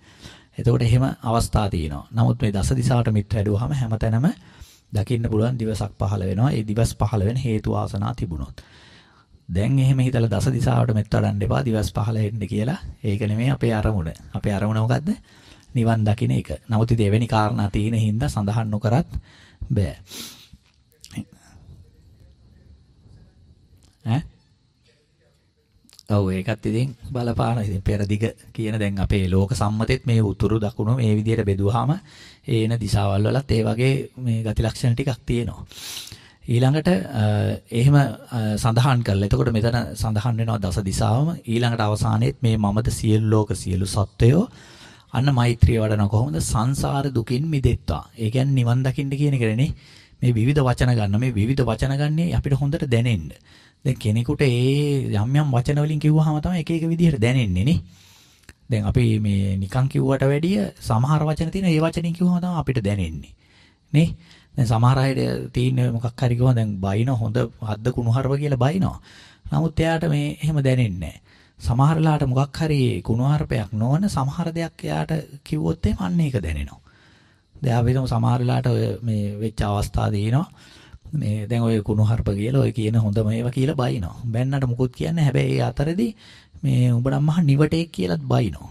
එතකොට එහෙම අවස්ථා තියෙනවා. නමුත් මේ දස දිශාවට මිත් වැඩුවාම හැමතැනම දකින්න පුළුවන් දිවසක් පහළ වෙනවා. ඒ දිවස් පහළ වෙන හේතු ආසනා තිබුණොත්. දැන් එහෙම හිතලා දස දිශාවට මෙත් වඩන්න එපා දිවස් පහළ වෙන්න කියලා. ඒක නෙමෙයි අපේ අරමුණ. අපේ අරමුණ මොකද්ද? නිවන් දකින්න එක. නමුත් ඉතින් එවැනි කාරණා තියෙන හින්දා සඳහන් නොකරත් බෑ. ඈ? ඔව් ඒකත් ඉතින් බලපාන ඉතින් පෙරදිග කියන දැන් අපේ ලෝක සම්මතෙත් මේ උතුරු දකුණු මේ විදිහට බෙදුවාම ඒන දිශාවල් වලත් ඒ වගේ මේ ගති ලක්ෂණ ටිකක් තියෙනවා. ඊළඟට එහෙම සඳහන් කරලා එතකොට මෙතන සඳහන් වෙනවා දස දිසාවම ඊළඟට අවසානයේත් මේ මමද සියලු ලෝක සියලු සත්වයෝ අන්න මෛත්‍රිය වඩන කොහොමද සංසාර දුකින් මිදෙත්වා. ඒ කියන්නේ නිවන් දකින්න කියන එකනේ මේ විවිධ වචන ගන්න මේ විවිධ වචන ගන්නේ අපිට හොඳට දැනෙන්න. දැන් කෙනෙකුට ඒ යම් යම් වචන වලින් කිව්වහම තමයි එක එක විදිහට දැනෙන්නේ නේ. දැන් අපි මේ නිකන් කිව්වට වැඩිය සමහර වචන තියෙන ඒ වචනින් කිව්වම තමයි අපිට දැනෙන්නේ. නේ? දැන් සමහර අයට තියෙන මොකක් හරි ගම දැන් බයින හොඳ හද්ද කුණුහරුව කියලා බයිනවා. නමුත් එයාට මේ එහෙම දැනෙන්නේ නැහැ. සමහරලාට මොකක් හරි කුණුහරුපයක් නොවන සමහර දෙයක් එයාට කිව්වොත් එහෙම අන්න ඒක දැනෙනවා. දැන් අපි හිතමු සමහරලාට මේ වෙච්ච අවස්ථා දිනනවා. මේ දැන් ඔය කුණුහරුප කියලා ඔය කියන හොඳම ඒවා කියලා බයිනවා. බැන්නට මුකුත් කියන්නේ හැබැයි ඒ අතරදී මේ උඹ නම් මහ නිවටෙක් කියලාත් බයිනවා.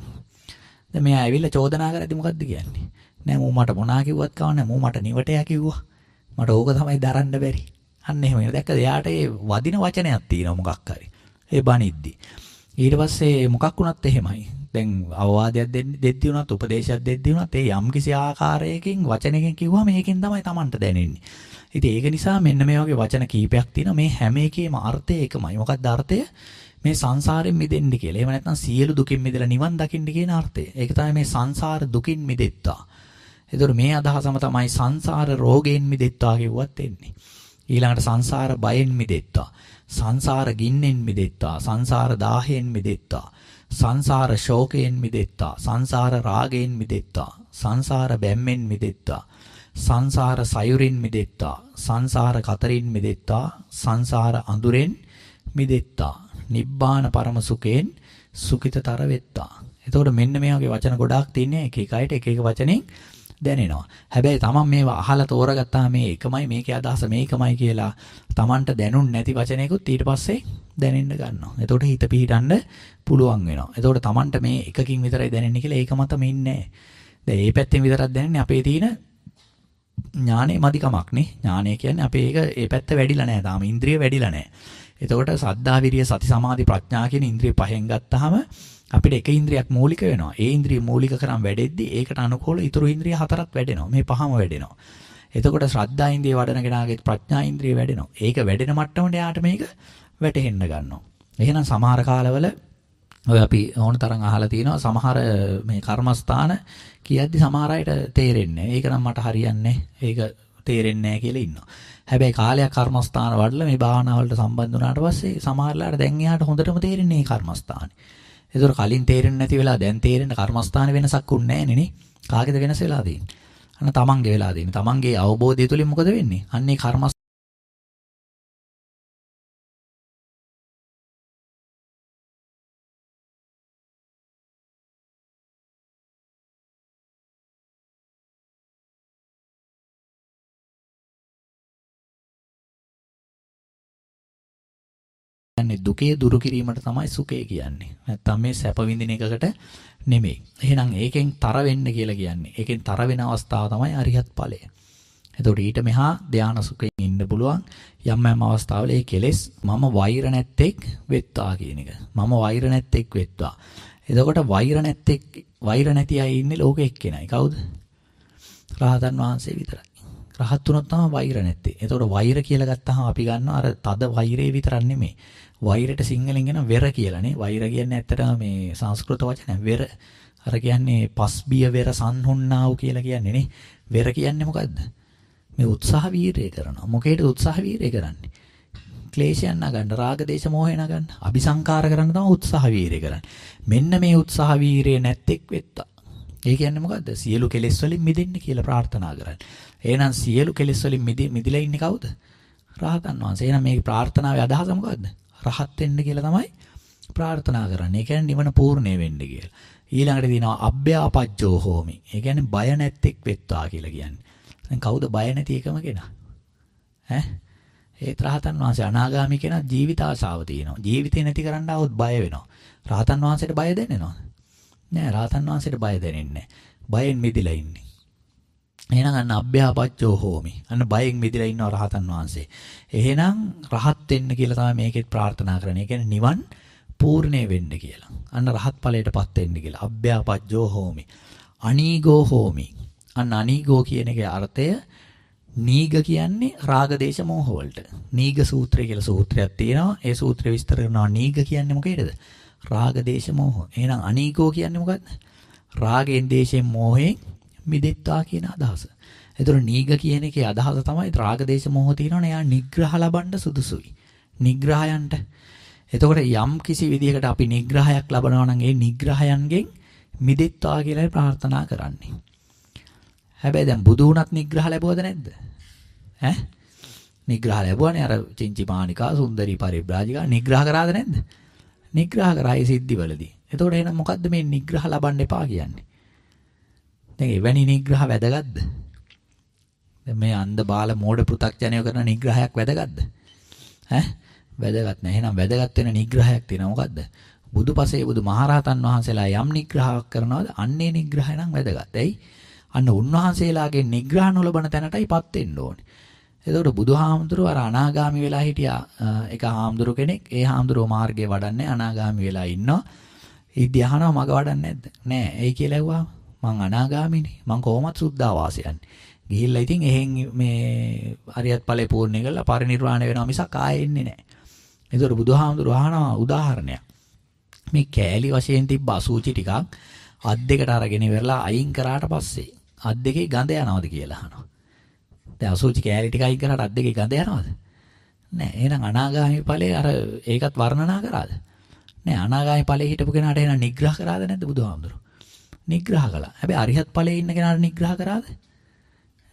දැන් මෙයා ඇවිල්ලා චෝදනා කරද්දි මොකද්ද කියන්නේ? නෑ මූ මට මොනා කිව්වත් කවන්නේ මූ මට නිවටයා කිව්වා. මට ඕක තමයි දරන්න බැරි. අන්න එහෙම. දැක්කද? එයාට ඒ වදින වචනයක් තියෙනවා මොකක් හරි. ඒ බනිද්දි. ඊට පස්සේ මොකක් වුණත් එහෙමයි. දැන් අවවාදයක් දෙද්දී වුණත් උපදේශයක් දෙද්දී වුණත් ඒ යම්කිසි ආකාරයකින් වචනයකින් කිව්වම ඒකෙන් තමයි Tamanට දැනෙන්නේ. ඉතින් ඒක නිසා මෙන්න මේ වගේ වචන කීපයක් තියෙනවා මේ හැම එකේම අර්ථය එකමයි. මොකක්ද අර්ථය? මේ සංසාරයෙන් මිදෙන්න කියලා. එහෙම නැත්නම් සියලු දුකින් මිදලා නිවන් දකින්න කියන අර්ථය. ඒක තමයි මේ සංසාර දුකින් මිදෙත්තා. ඒතර මේ අදහසම තමයි සංසාර රෝගයෙන් මිදෙත්තා කිව්වත් එන්නේ. ඊළඟට සංසාර බයෙන් මිදෙත්තා. සංසාර ගින්නෙන් මිදෙත්තා. සංසාර දාහයෙන් මිදෙත්තා. සංසාර ශෝකයෙන් මිදෙත්තා. සංසාර රාගයෙන් මිදෙත්තා. සංසාර බැම්මෙන් මිදෙත්තා. සංසාර සයුරින් මිදෙත්තා. සංසාර කතරින් මිදෙත්තා. සංසාර අඳුරෙන් මිදෙත්තා. නිබ්බාන පරම සුඛයෙන් සුඛිතතර වෙත්තා. එතකොට මෙන්න මේ වගේ වචන ගොඩාක් තියෙන්නේ එක එක අයට එක එක වචනෙන් දැනෙනවා. හැබැයි තමන් මේවා අහලා තෝරගත්තාම මේ එකමයි මේකේ අදහස මේකමයි කියලා තමන්ට දැනුන් නැති වචනයකුත් ඊට පස්සේ දැනෙන්න ගන්නවා. එතකොට හිත පිහිටන්න පුළුවන් වෙනවා. එතකොට තමන්ට මේ එකකින් විතරයි දැනෙන්නේ කියලා ඒක මතම ඉන්නේ නැහැ. දැන් මේ පැත්තෙන් විතරක් දැනෙන්නේ අපේ තියෙන ඥානෙ මදිකමක් නේ. ඥානය කියන්නේ අපේ ඒක ඒ පැත්ත වැඩිලා නැහැ. තාම ඉන්ද්‍රිය වැඩිලා නැහැ. එතකොට සද්ධා විරිය සති සමාධි ප්‍රඥා කියන ඉන්ද්‍රිය පහෙන් ගත්තාම අපිට එක ඉන්ද්‍රියක් මූලික වෙනවා. ඒ ඉන්ද්‍රිය මූලික කරන් වැඩෙද්දි ඒකට අනුකූල ඊතුරු ඉන්ද්‍රිය හතරක් වැඩෙනවා. මේ පහම වැඩෙනවා. එතකොට ශ්‍රද්ධා ඉන්ද්‍රිය වඩන කෙනාගේ ප්‍රඥා ඉන්ද්‍රිය වැඩෙනවා. ඒක වැඩෙන මට්ටමට යාට මේක වැටහෙන්න ගන්නවා. එහෙනම් සමහර කාලවල ඔය අපි ඕන තරම් අහලා තිනවා සමහර මේ කර්මස්ථාන කියද්දි සමහර අයට තේරෙන්නේ නැහැ. ඒක නම් මට හරියන්නේ ඒක තේරෙන්නේ නැහැ කියලා ඉන්නවා. හැබැයි කාලයක් කර්මස්ථාන වඩලා මේ භාවනාව වලට සම්බන්ධ වුණාට පස්සේ සමහරලාට දැන් එයාට හොඳටම තේරෙන්නේ මේ කර්මස්ථානේ. ඒතර කලින් තේරෙන්නේ නැති වෙලා දැන් තේරෙන කර්මස්ථාන වෙනසක් උන්නේ නැහැ නේ. කාගේද වෙනස වෙලා තියෙන්නේ? අන්න තමන්ගේ වෙලා තියෙන්නේ. තමන්ගේ අවබෝධය තුලින් මොකද වෙන්නේ? අන්නේ කර්ම දුකේ දුරු කිරීමට තමයි සුඛය කියන්නේ. නැත්තම් මේ සැප විඳින එකකට නෙමෙයි. එහෙනම් ඒකෙන් තර වෙන්න කියලා කියන්නේ. ඒකෙන් තර වෙන අවස්ථාව තමයි අරිහත් ඵලය. එතකොට ඊට මෙහා ධානා සුඛයෙන් ඉන්න පුළුවන් යම් යම් අවස්ථාවල ඒ කෙලෙස් මම වෛර නැත්තේක් වෙත්තා කියන එක. මම වෛර නැත්තේක් වෙත්තා. එතකොට වෛර නැත්තේක් වෛර නැති අය ඉන්නේ ලෝකෙ එක්කෙනයි. කවුද? රහතන් වහන්සේ විතරයි. රහත් වුණොත් තමයි වෛර නැත්තේ. එතකොට වෛර කියලා ගත්තාම අපි ගන්නවා අර තද වෛරේ විතරක් නෙමෙයි. වෛරයට සිංහලෙන් කියන වෙර කියලානේ. වෛර කියන්නේ ඇත්තටම මේ සංස්කෘත වචනයක්. වෙර අර කියන්නේ පස්බිය වෙර සංහුන්නාව් කියලා කියන්නේ නේ. වෙර කියන්නේ මොකද්ද? මේ උත්සාහ වීරය කරනවා. මොකේද උත්සාහ වීරය කරන්නේ? ක්ලේශයන් නගන්න, රාග දේශ මොහේ නගන්න, අபிසංකාර කරන්න තමයි උත්සාහ වීරය කරන්නේ. මෙන්න මේ උත්සාහ වීරය නැත්තෙක් වෙත්තා. ඒ කියන්නේ මොකද්ද? සියලු කෙලෙස් වලින් මිදෙන්න කියලා ප්‍රාර්ථනා කරන්නේ. එහෙනම් සියලු කෙලෙස් වලින් මිදිලා ඉන්නේ කවුද? රහතන් වහන්සේ. එහෙනම් මේ ප්‍රාර්ථනාවේ අදහස මොකද්ද? රහත් වෙන්න කියලා තමයි ප්‍රාර්ථනා කරන්නේ. ඒ කියන්නේ නිවන පූර්ණේ වෙන්න කියලා. ඊළඟට තියෙනවා අභ්‍යාපජ්ජෝ හෝමි. ඒ කියන්නේ බය නැත්තේක් වෙත්වා කියලා කියන්නේ. දැන් කවුද බය නැති එකම කෙනා? ඈ? ඒ රහතන් වහන්සේ අනාගාමී කෙනා ජීවිත ආශාව තියෙනවා. ජීවිතේ නැති කරන්න આવොත් බය වෙනවා. රහතන් වහන්සේට බය දැනෙනවද? නෑ රහතන් වහන්සේට බය දැනෙන්නේ බයෙන් මිදිලා ඉන්නේ. එහෙනම් අන්න අභ්‍යාපච්චෝ හෝමි. අන්න බයෙන් මිදලා ඉන්නවා රහතන් වහන්සේ. එහෙනම් රහත් වෙන්න කියලා තමයි මේකෙත් ප්‍රාර්ථනා කරන්නේ. ඒ කියන්නේ නිවන් පූර්ණේ වෙන්න කියලා. අන්න රහත් ඵලයටපත් වෙන්න කියලා. අභ්‍යාපච්චෝ හෝමි. අනීගෝ හෝමි. අන්න අනීගෝ කියන එකේ අර්ථය නීග කියන්නේ රාග දේශ මොහ වලට. නීග සූත්‍රය කියලා සූත්‍රයක් තියෙනවා. ඒ සූත්‍රය විස්තර කරනවා නීග කියන්නේ මොකේද? රාග දේශ මොහ. එහෙනම් අනීගෝ කියන්නේ මොකද්ද? රාගෙන් දේශෙන් මොහෙන් මිදෙත්වා කියන අදහස. ඒතර නීග කියන එකේ අදහස තමයි රාගදේශ මොහ තියෙනවනේ එයා නිග්‍රහ ලබන්න සුදුසුයි. නිග්‍රහයන්ට. එතකොට යම් කිසි විදිහකට අපි නිග්‍රහයක් ලබනවා නම් ඒ නිග්‍රහයන්ගෙන් මිදෙත්වා කියලා ප්‍රාර්ථනා කරන්නේ. හැබැයි දැන් බුදු වුණත් නිග්‍රහ ලැබුවද නැද්ද? ඈ? නිග්‍රහ ලැබුවානේ අර චින්චිමානිකා සුන්දරි පරිබ්‍රාජිකා නිග්‍රහ කරාද නැද්ද? නිග්‍රහ කරා ඒ සිද්ධිවලදී. එතකොට එහෙනම් මොකද්ද මේ නිග්‍රහ ලබන්න එපා කියන්නේ? දැන් එවැනි නිග්‍රහ වැදගත්ද? දැන් මේ අන්ධ බාල මෝඩ පෘ탁ජනය කරන නිග්‍රහයක් වැදගත්ද? ඈ වැදගත් නැහැ. එහෙනම් වැදගත් වෙන නිග්‍රහයක් තියෙනවා මොකද්ද? බුදුපසේ බුදු මහරහතන් වහන්සේලා යම් නිග්‍රහයක් කරනවාද අන්නේ නිග්‍රහය නම් වැදගත්. ඇයි? අන්න උන්වහන්සේලාගේ නිග්‍රහ නොලබන තැනටයිපත් වෙන්න ඕනේ. එතකොට බුදුහාමුදුරුව අර අනාගාමි වෙලා හිටියා එක හාමුදුරු කෙනෙක්. ඒ හාමුදුරුව මාර්ගේ වඩන්නේ අනාගාමි වෙලා ඉන්නවා. ඉද්දි අහනවා මග වඩන්නේ නැද්ද? නෑ. ඒ කියලා ඇහුවා. මං අනාගාමිනේ. මං කොහොමත් සුද්ධාවාස යන්නේ. ගිහිල්ලා ඉතින් එහෙන් මේ හරියත් ඵලේ පූර්ණ කරලා පරිණිරවාණය වෙනවා මිසක් ආයෙ එන්නේ නැහැ. ඒතකොට බුදුහාමුදුරුව අහනවා උදාහරණයක්. මේ කෑලි වශයෙන් තිබ්බ අසූචි ටිකක් අත් දෙකට අරගෙන ඉවරලා අයින් කරාට පස්සේ අත් දෙකේ ගඳ යනවද කියලා අහනවා. දැන් අසූචි කෑලි ටික අයින් කරාට අත් දෙකේ ගඳ යනවද? නෑ. එහෙනම් අනාගාමී ඵලයේ අර ඒකත් වර්ණනා කරාද? නෑ. අනාගාමී ඵලයේ හිටපු කෙනාට එහෙනම් නිග්‍රහ කරාද නැද්ද බුදුහාමුදුරුවෝ? නිග්‍රහ කළා. හැබැයි අරිහත් ඵලයේ ඉන්න කෙනාට නිග්‍රහ කරාද?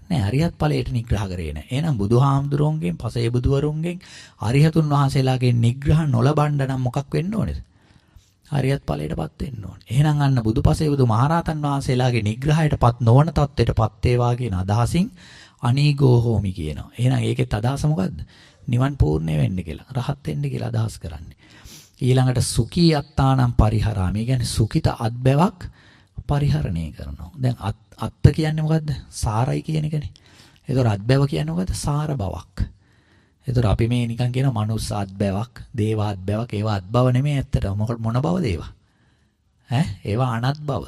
නෑ අරිහත් ඵලයට නිග්‍රහ කරේ නෑ. එහෙනම් බුදුහාමුදුරුවන්ගෙන්, පසේ බුදුවරුන්ගෙන්, අරිහතුන් වහන්සේලාගෙන් නිග්‍රහ නොලබන්න නම් මොකක් වෙන්න ඕනේද? අරියත් ඵලයටපත් වෙන්න ඕනේ. එහෙනම් අන්න බුදුපසේ බුදු මහරහතන් වහන්සේලාගේ නිග්‍රහයටපත් නොවන තත්ත්වයටපත් වේවා කියන අදහසින් අනීගෝ හෝමි කියනවා. එහෙනම් ඒකෙත් අදහස මොකද්ද? නිවන් පූර්ණේ වෙන්න කියලා. රහත් වෙන්න කියලා අදහස් කරන්නේ. ඊළඟට සුඛී අත්තානම් පරිහරාමි. කියන්නේ සුඛිත අත්බැවක් පරිහරණය කරනවා. දැන් අත්ත කියන්නේ මොකද්ද? සාරයි කියන එකනේ. ඒතර අත්බැව කියන්නේ මොකද්ද? සාර බවක්. ඒතර අපි මේ නිකන් කියන මනුස්ස අත්බැවක්, දේව අත්බැවක්, ඒවා අත්බව නෙමෙයි ඇත්තට. මොකද මොන බවද ඒවා? ඈ ඒවා අනත් බව.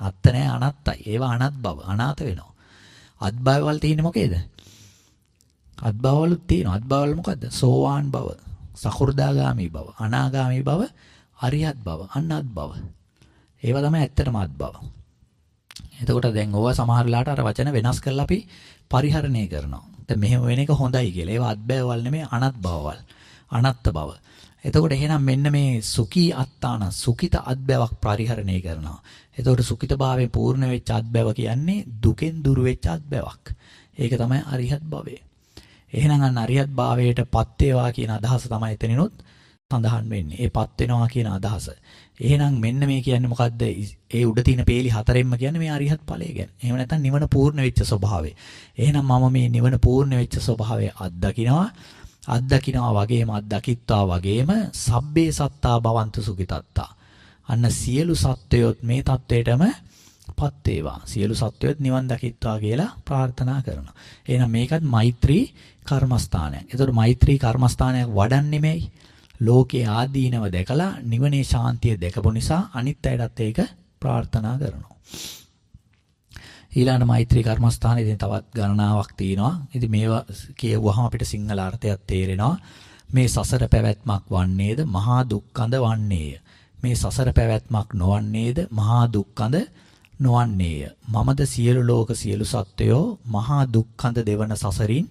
අත්ත නෑ අනත්තයි. ඒවා අනත් බව. අනාත වෙනවා. අත්බවවල තියෙන්නේ මොකේද? අත්බවවලුත් තියෙනවා. අත්බවවල මොකද්ද? සෝවාන් බව, සකු르දාගාමි බව, අනාගාමි බව, අරියත් බව, අන්නත් බව. ඒවා තමයි ඇත්තටම අත්බව. එතකොට දැන් ඕවා සමහර වෙලාවට අර වචන වෙනස් කරලා අපි පරිහරණය කරනවා. දැන් මෙහෙම වෙන එක හොඳයි කියලා. ඒවා අත්බෑවල් නෙමෙයි අනත් බවවල්. අනත්ත බව. එතකොට එහෙනම් මෙන්න මේ සුඛී අත්තාන සුඛිත අත්බෑවක් පරිහරණය කරනවා. එතකොට සුඛිතභාවයෙන් පූර්ණ වෙච්ච අත්බෑව කියන්නේ දුකෙන් දුර වෙච්ච අත්බෑවක්. ඒක තමයි අරිහත් භවය. එහෙනම් අන්න අරිහත් භාවයටපත් වේවා කියන අදහස තමයි එතනිනුත් සඳහන් වෙන්නේ. ඒ පත් වෙනවා කියන අදහස. එහෙනම් මෙන්න මේ කියන්නේ මොකද්ද? ඒ උඩ තියෙන peeli හතරෙන්ම කියන්නේ මේ අරිහත් ඵලය ගැන. එහෙම නැත්නම් නිවන පූර්ණ වෙච්ච ස්වභාවය. එහෙනම් මම මේ නිවන පූර්ණ වෙච්ච ස්වභාවය අත්දකිනවා. අත්දකිනවා වගේම අත්දකිත්වා වගේම සබ්බේ සත්තා භවන්තු සුඛිතත්තා. අන්න සියලු සත්වයොත් මේ தത്വයටම පත් වේවා. සියලු සත්වයොත් නිවන් දකිත්වා කියලා ප්‍රාර්ථනා කරනවා. එහෙනම් මේකත් මෛත්‍රී කර්මස්ථානයක්. ඒතකොට මෛත්‍රී කර්මස්ථානයක් වඩන්නේ මේයි. ලෝකේ ආදීනව දැකලා නිවනේ ශාන්තිය දැකපු නිසා අනිත් අයටත් ඒක ප්‍රාර්ථනා කරනවා. ඊළඟ මෛත්‍රී කර්මස්ථානයේ ඉතින් තවත් ගණනාවක් තියෙනවා. ඉතින් මේවා කියවුවහම අපිට සිංහල අර්ථයක් තේරෙනවා. මේ සසර පැවැත්මක් වන්නේද මහා දුක්ඛඳ වන්නේය. මේ සසර පැවැත්මක් නොවන්නේද මහා දුක්ඛඳ නොවන්නේය. මමද සියලු ලෝක සියලු සත්වයෝ මහා දුක්ඛඳ දෙවන සසරින්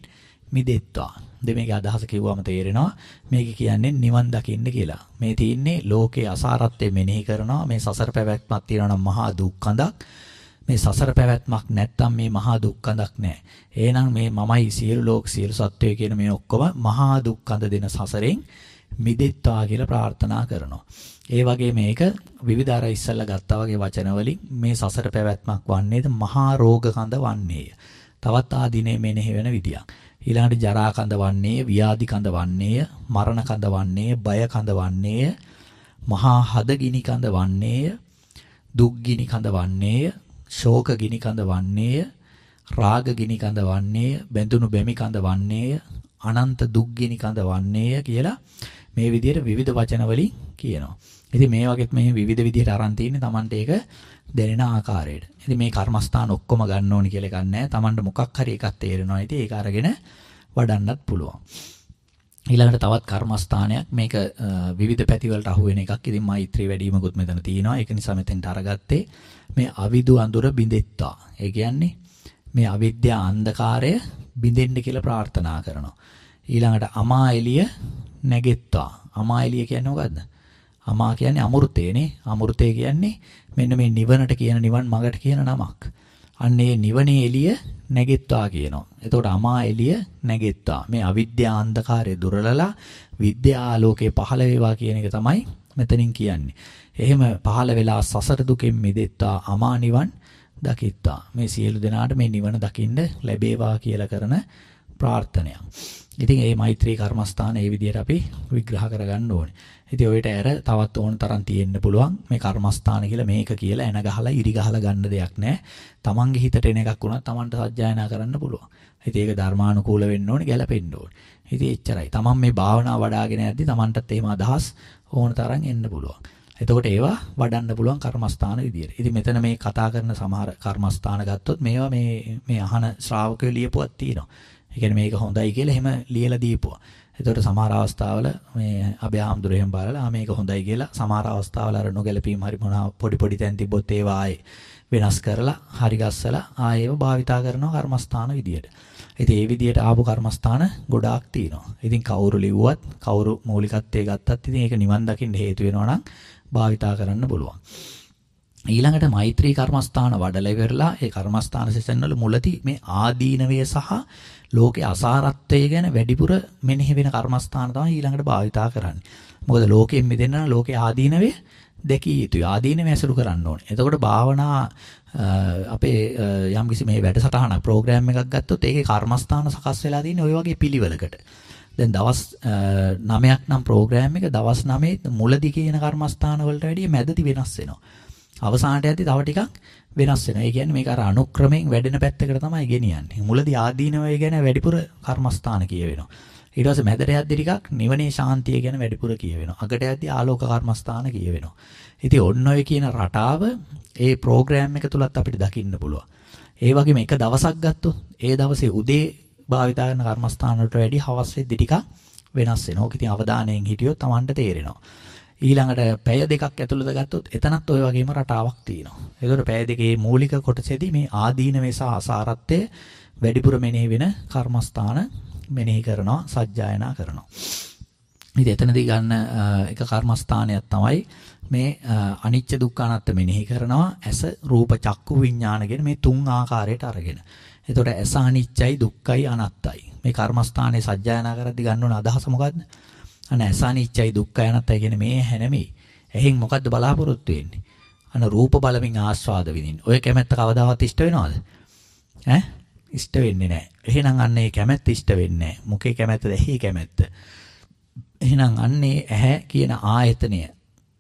මිදෙත්වා. දෙමේගේ අදහස කිව්වම තේරෙනවා මේක කියන්නේ නිවන් දකින්න කියලා. මේ තියෙන්නේ ලෝකේ අසාරත්වය මෙනෙහි කරනවා මේ සසර පැවැත්මක් තියෙනවා නම් මහා දුක්ඛඳක්. මේ සසර පැවැත්මක් නැත්තම් මේ මහා දුක්ඛඳක් නැහැ. එහෙනම් මේ මමයි සියලු ලෝක සියලු සත්වය කියන මේ ඔක්කොම මහා දුක්ඛඳ දෙන සසරෙන් මිදෙත්වා කියලා ප්‍රාර්ථනා කරනවා. ඒ වගේ මේක විවිධ අර ඉස්සල්ලා ගත්තා වගේ වචන වලින් මේ සසර පැවැත්මක් වන්නේද මහා රෝග කඳ වන්නේය. තවත් ආදීනේ මෙනෙහි වෙන විදියක්. ඊළඟට ජරා කඳ වන්නේය, ව්‍යාධි කඳ වන්නේය, මරණ කඳ වන්නේය, බය කඳ වන්නේය, මහා හද ගිනි කඳ වන්නේය, දුක් ගිනි කඳ වන්නේය, ශෝක ගිනි කඳ වන්නේය, රාග ගිනි කඳ වන්නේය, බැඳුණු බැමි කඳ වන්නේය, අනන්ත දුක් ගිනි කඳ වන්නේය කියලා මේ විදිහට විවිධ වචන වලින් කියනවා. ඉතින් මේ වගේත් මේ විවිධ විදිහට අරන් තින්නේ Tamante ඒක දැනෙන ආකාරයට. ඉතින් මේ කර්මස්ථාන ඔක්කොම ගන්න ඕනි කියලා එකක් නැහැ. Tamanට මොකක් හරි එකක් තේරෙනවා. ඉතින් ඒක අරගෙන වඩන්නත් පුළුවන්. ඊළඟට තවත් කර්මස්ථානයක් මේක විවිධ පැති වලට අහු වෙන එකක්. ඉතින් මෛත්‍රී වැඩිමකුත් මෙතන තියෙනවා. ඒක නිසා මෙතෙන්ට අරගත්තේ මේ අවිදු අඳුර බිඳෙත්තා. ඒ කියන්නේ මේ අවිද්‍යා අන්ධකාරය බිඳෙන්න කියලා ප්‍රාර්ථනා කරනවා. ඊළඟට අමා එළිය නැගෙත්තා. අමා එළිය කියන්නේ මොකද්ද? අමා කියන්නේ අමෘතේනේ. අමෘතේ කියන්නේ මෙන්න මේ නිවනට කියන නිවන් මගට කියන නමක්. අන්න ඒ නිවනේ එළිය නැගෙත්වා කියනවා. එතකොට අමා එළිය නැගෙත්වා. මේ අවිද්‍යා අන්ධකාරය දුරලලා විද්‍යා ආලෝකේ පහළ වේවා කියන එක තමයි මෙතනින් කියන්නේ. එහෙම පහළ වෙලා සසර දුකෙන් මිදෙත්වා අමා නිවන් දකිත්වා. මේ සියලු දෙනාට මේ නිවන දකින්න ලැබේවා කියලා කරන ප්‍රාර්ථනයක්. ඉතින් මේ මෛත්‍රී කර්මස්ථාන ඒ විදිහට අපි විග්‍රහ කරගන්න ඕනේ. ඉතින් ඔයට ඇර තවත් ඕන තරම් තියෙන්න පුළුවන්. මේ කර්මස්ථාන කියලා මේක කියලා එන ගහලා ඉරි ගහලා ගන්න දෙයක් නැහැ. Tamange හිතට එන එකක් වුණත් Tamanට සජ්ජායනා කරන්න පුළුවන්. ඉතින් ඒක ධර්මානුකූල වෙන්න ඕනේ, ගැළපෙන්න ඕනේ. ඉතින් එච්චරයි. තමන් මේ භාවනාව වඩ아가ගෙන යද්දි තමන්ටත් එහෙම අදහස් ඕන තරම් එන්න පුළුවන්. එතකොට ඒවා වඩන්න පුළුවන් කර්මස්ථාන විදියට. ඉතින් මෙතන මේ කතා කරන සමහර කර්මස්ථාන ගත්තොත් මේවා මේ මේ අහන ශ්‍රාවකයෝ ලියපුවක් තියෙනවා. ඒ කියන්නේ මේක හොඳයි කියලා එහෙම ලියලා දීපුවා. එතකොට සමහර අවස්ථාවල මේ අභයාම්දුර එහෙම බලලා මේක හොඳයි කියලා සමහර අවස්ථාවල අර නොගැලපීම් හරි මොනවා පොඩි පොඩි තැන් තිබ්බොත් ඒවා ආයේ වෙනස් කරලා හරි ගස්සලා ආයෙව භාවිතා කරනවා කර්මස්ථාන විදියට. ඉතින් ඒ විදියට ආපු කර්මස්ථාන ගොඩාක් තියෙනවා. ඉතින් කවුරු ලිව්වත් කවුරු මූලිකත්වයේ ගත්තත් ඉතින් ඒක නිවන් දකින්න හේතු වෙනවා නම් භාවිතා කරන්න පුළුවන්. ඊළඟට මෛත්‍රී කර්මස්ථාන වඩලා ඉවරලා ඒ කර්මස්ථාන සෙෂන් වල මුලදී මේ ආදීනවය සහ ලෝකේ අසාරත්වය ගැන වැඩිපුර මෙනෙහි වෙන කර්මස්ථාන තමයි ඊළඟට භාවිතා කරන්නේ. මොකද ලෝකයෙන් මිදෙන්න නම් ලෝකේ ආදීනවය දැකිය යුතුයි. ආදීනවය ඇසුරු කරන්න ඕනේ. එතකොට භාවනා අපේ යම්කිසි මේ වැඩසටහන ප්‍රෝග්‍රෑම් එකක් ගත්තොත් ඒකේ කර්මස්ථාන සකස් වෙලා තියෙන්නේ ওই වගේ පිළිවෙලකට. දැන් දවස් 9ක් නම් ප්‍රෝග්‍රෑම් එක දවස් 9 මුලදී කියන කර්මස්ථාන වලට වැඩිය මැදදී වෙනස් වෙනවා. අවසානට යද්දි තව ටිකක් වෙනස් වෙනවා. ඒ කියන්නේ මේක අර අනුක්‍රමයෙන් වැඩෙන පැත්තකට තමයි ගෙනියන්නේ. මුලදී ආදීනවය ගැන වැඩිපුර කර්මස්ථාන කියවෙනවා. ඊට පස්සේ මැදට යද්දි ටිකක් නිවනේ ශාන්තිය ගැන වැඩිපුර කියවෙනවා. අගට යද්දි ආලෝක කර්මස්ථාන කියවෙනවා. ඉතින් ඔන්න ඔය කියන රටාව ඒ ප්‍රෝග්‍රෑම් එක තුලත් අපිට දකින්න පුළුවන්. ඒ වගේම එක දවසක් ගත්තොත් ඒ දවසේ උදේ භාවිතා කරන කර්මස්ථාන වලට වැඩි හවස් වෙද්දි ටිකක් වෙනස් වෙනවා. ඕක ඉතින් අවධානයෙන් හිටියොත් Tamanට තේරෙනවා. ඊළඟට පැය දෙකක් ඇතුළත ගත්තොත් එතනත් ওই වගේම රටාවක් තියෙනවා. ඒකට පැය දෙකේ මූලික කොටසේදී මේ ආදීන වේසා අසාරත්වය වැඩිපුර මෙනෙහි වෙන කර්මස්ථාන මෙනෙහි කරනවා, සජ්ජායනා කරනවා. ඉතින් එතනදී ගන්න එක කර්මස්ථානයක් තමයි මේ අනිච්ච දුක්ඛ අනාත්ම මෙනෙහි කරනවා ඇස රූප චක්කු විඥාන කියන මේ තුන් ආකාරයට අරගෙන. එතකොට ඇස අනිච්චයි දුක්ඛයි අනාත්තයි. මේ කර්මස්ථානයේ සජ්ජායනා කරද්දී ගන්න ඕන අදහස මොකද්ද? අන ඇස අනිච්චයි දුක්ඛයි අනාත්තයි කියන මේ හැනෙමේ. එහෙන් මොකද්ද බලාපොරොත්තු වෙන්නේ? අන රූප බලමින් ආස්වාද විඳින්න. ඔය කැමැත්ත කවදාවත් ඉෂ්ට වෙනවද? ඈ? ඉෂ්ට වෙන්නේ නැහැ. එහෙනම් අන්න ඒ කැමැත්ත ඉෂ්ට වෙන්නේ නැහැ. මොකේ කැමැත්තද? එහි කැමැත්ත. එහෙනම් අන්නේ ඇහැ කියන ආයතනය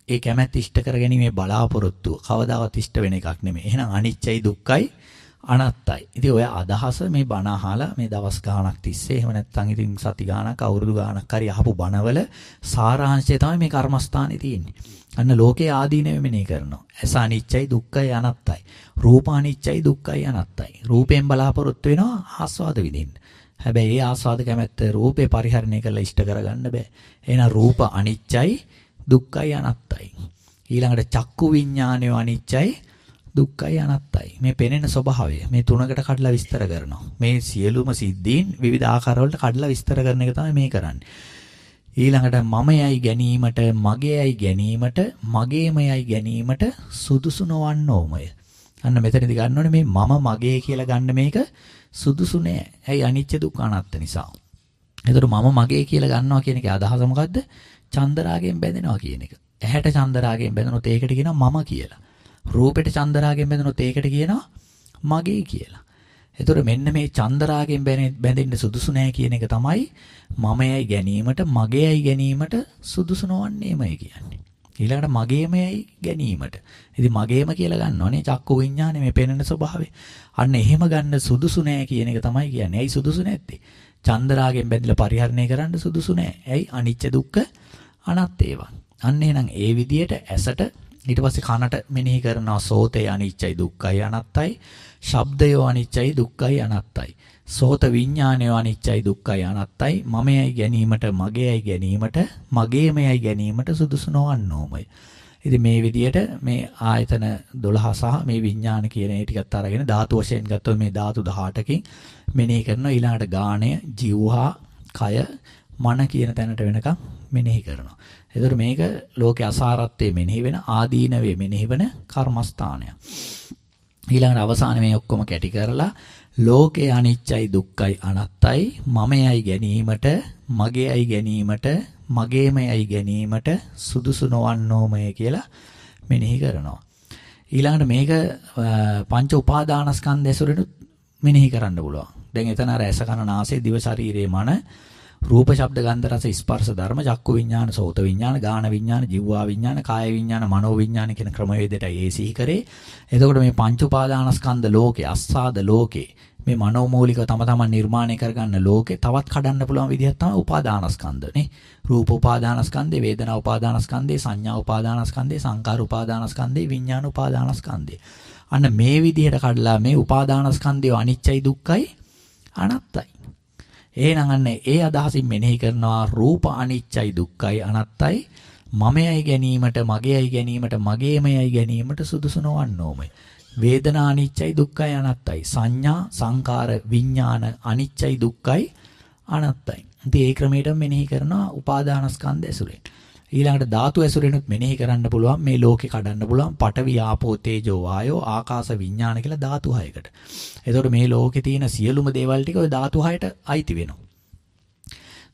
ඒ කැමැත්ත ඉෂ්ට කරගැනීමේ බලාපොරොත්තුව කවදාවත් ඉෂ්ට වෙන එකක් නෙමෙයි. එහෙනම් අනිච්චයි දුක්ඛයි අනත්තයි. ඉතින් ඔය අදහස මේ බණ අහලා මේ දවස් ගාණක් තිස්සේ එහෙම නැත්නම් ඉතින් සති ගාණක් අවුරුදු ගාණක් හරි අහපු බණවල සාරාංශය තමයි මේ කර්මස්ථානේ තියෙන්නේ. අන්න ලෝකේ ආදීනෙ මෙනේ කරනවා. ඇස අනිච්චයි දුක්ඛයි අනත්තයි. රූප අනිච්චයි දුක්ඛයි අනත්තයි. රූපයෙන් බලාපොරොත්තු වෙනවා ආස්වාද විඳින්න. හැබැයි ඒ ආස්වාද කැමැත්ත රූපේ පරිහරණය කරලා ඉෂ්ට කරගන්න බෑ. එහෙනම් රූප අනිච්චයි දුක්ඛයි අනත්තයි. ඊළඟට චක්කු විඥානය අනිච්චයි දුක්ඛයි අනත්තයි. මේ පෙනෙන ස්වභාවය මේ තුනකට කඩලා විස්තර කරනවා. මේ සියලුම සිද්ධීන් විවිධ ආකාරවලට කඩලා විස්තර කරන එක තමයි මේ කරන්නේ. ඊළඟට මමයයි ගැනීමට, මගේයයි ගැනීමට, මගේමයයි ගැනීමට සුදුසු නොවන්නෝමය. අන්න මෙතනදී ගන්න ඕනේ මේ මම මගේ කියලා ගන්න මේක සුදුසු නෑ. ඇයි අනිච්ච දුක්ඛ අනාත්ත නිසා. එතකොට මම මගේ කියලා ගන්නවා කියන එකේ අදහස මොකද්ද? චන්දරාගෙන් බැඳෙනවා කියන එක. ඇහැට චන්දරාගෙන් බැඳුනොත් ඒකට කියනවා මම කියලා. රූපෙට චන්දරාගෙන් බැඳුනොත් ඒකට කියනවා මගේ කියලා. එතකොට මෙන්න මේ චන්දරාගෙන් බැඳෙන්න සුදුසු නැහැ කියන එක තමයි මමයයි ගැනීමට මගේයයි ගැනීමට සුදුසු නොවන්නේමයි කියන්නේ. ඊළඟට මගේමයයි ගැනීමට. ඉතින් මගේම කියලා ගන්නවනේ චක්කු විඤ්ඤාණය මේ පෙනෙන ස්වභාවය. අන්න එහෙම ගන්න සුදුසු නැහැ කියන එක තමයි කියන්නේ. ඇයි සුදුසු නැත්තේ? චන්දරාගෙන් බැඳිලා පරිහරණය කරන්න සුදුසු නැහැ. ඇයි අනිච්ච දුක්ඛ අනාත්තේවා. අන්න එහෙනම් ඒ විදියට ඇසට ඊට පස්සේ කනට මෙනෙහි කරනවා සෝතේ අනිච්චයි දුක්ඛයි අනත්තයි. ශබ්දය අනිච්චයි දුක්ඛයි අනත්තයි. සෝත විඥානය අනිච්චයි දුක්ඛයි අනත්තයි. මමයයි ගැනීමට මගේයයි ගැනීමට මගේමයයි ගැනීමට සුදුසු නොවන්නෝමයි. ඉතින් මේ විදිහට මේ ආයතන 12 සහ මේ විඥාන කියන ඒ ටිකත් අරගෙන ධාතු වශයෙන් ගත්තොත් මේ ධාතු 18කින් මෙනෙහි කරනවා. ඊළඟට ගාණය ජීවහා කය මන කියන තැනට වෙනකම් මෙනෙහි කරනවා. එතකොට මේක ලෝකේ අසාරත්වයේ මෙනෙහි වෙන ආදීනවේ මෙනෙහි වෙන කර්මස්ථානය. ඊළඟට අවසානයේ මේ ඔක්කොම කැටි කරලා ලෝකේ අනිච්චයි දුක්ඛයි අනත්තයි මමයයි ගැනීමට මගේයයි ගැනීමට මගේමයයි ගැනීමට සුදුසු නොවන්නෝමය කියලා මෙනෙහි කරනවා. ඊළඟට මේක පංච උපාදානස්කන්ධ ඇසුරෙනුත් මෙනෙහි කරන්න පුළුවන්. දැන් එතන අර ඇස කන නාසය දිව ශරීරයේ මන රූප ශබ්ද ගන්ධ රස ස්පර්ශ ධර්ම චක්කු විඥාන සෝත විඥාන ගාන විඥාන ජීවා විඥාන කාය විඥාන මනෝ විඥාන කියන ක්‍රමවේදයටයි ඒ සිහි කරේ. එතකොට මේ පංච උපාදානස්කන්ධ ලෝකේ අස්සාද ලෝකේ මේ මනෝමූලික තම තමන් නිර්මාණය කරගන්න ලෝකේ තවත් කඩන්න පුළුවන් විදිහක් තමයි උපාදානස්කන්ධ නේ. රූප උපාදානස්කන්ධේ, වේදනා උපාදානස්කන්ධේ, සංඥා උපාදානස්කන්ධේ, සංකාර උපාදානස්කන්ධේ, විඥාන උපාදානස්කන්ධේ. අන්න මේ විදිහට කඩලා මේ උපාදානස්කන්ධය අනිච්චයි දුක්ඛයි අනත්තයි. එහෙනම් අන්න ඒ අදහසින් මෙනෙහි කරනවා රූප අනිච්චයි දුක්ඛයි අනත්තයි මමයයි ගැනීමට මගේයි ගැනීමට මගේමයයි ගැනීමට සුදුසු නොවන්නෝමයි. වේදනා අනිච්චයි දුක්ඛයි අනත්තයි. සංඥා සංකාර විඥාන අනිච්චයි දුක්ඛයි අනත්තයි. ඉතින් ඒ ක්‍රමයට මෙනෙහි කරනවා උපාදානස්කන්ධ ඇසුරෙන්. ඊළඟට ධාතු ඇසුරෙනුත් මෙනෙහි කරන්න පුළුවන් මේ ලෝකේ කඩන්න පුළුවන් පඨවි ආපෝ තේජෝ වායෝ ආකාශ විඥාන කියලා ධාතු හයකට. එතකොට මේ ලෝකේ තියෙන සියලුම දේවල් ටික ওই ධාතු හයට අයිති වෙනවා.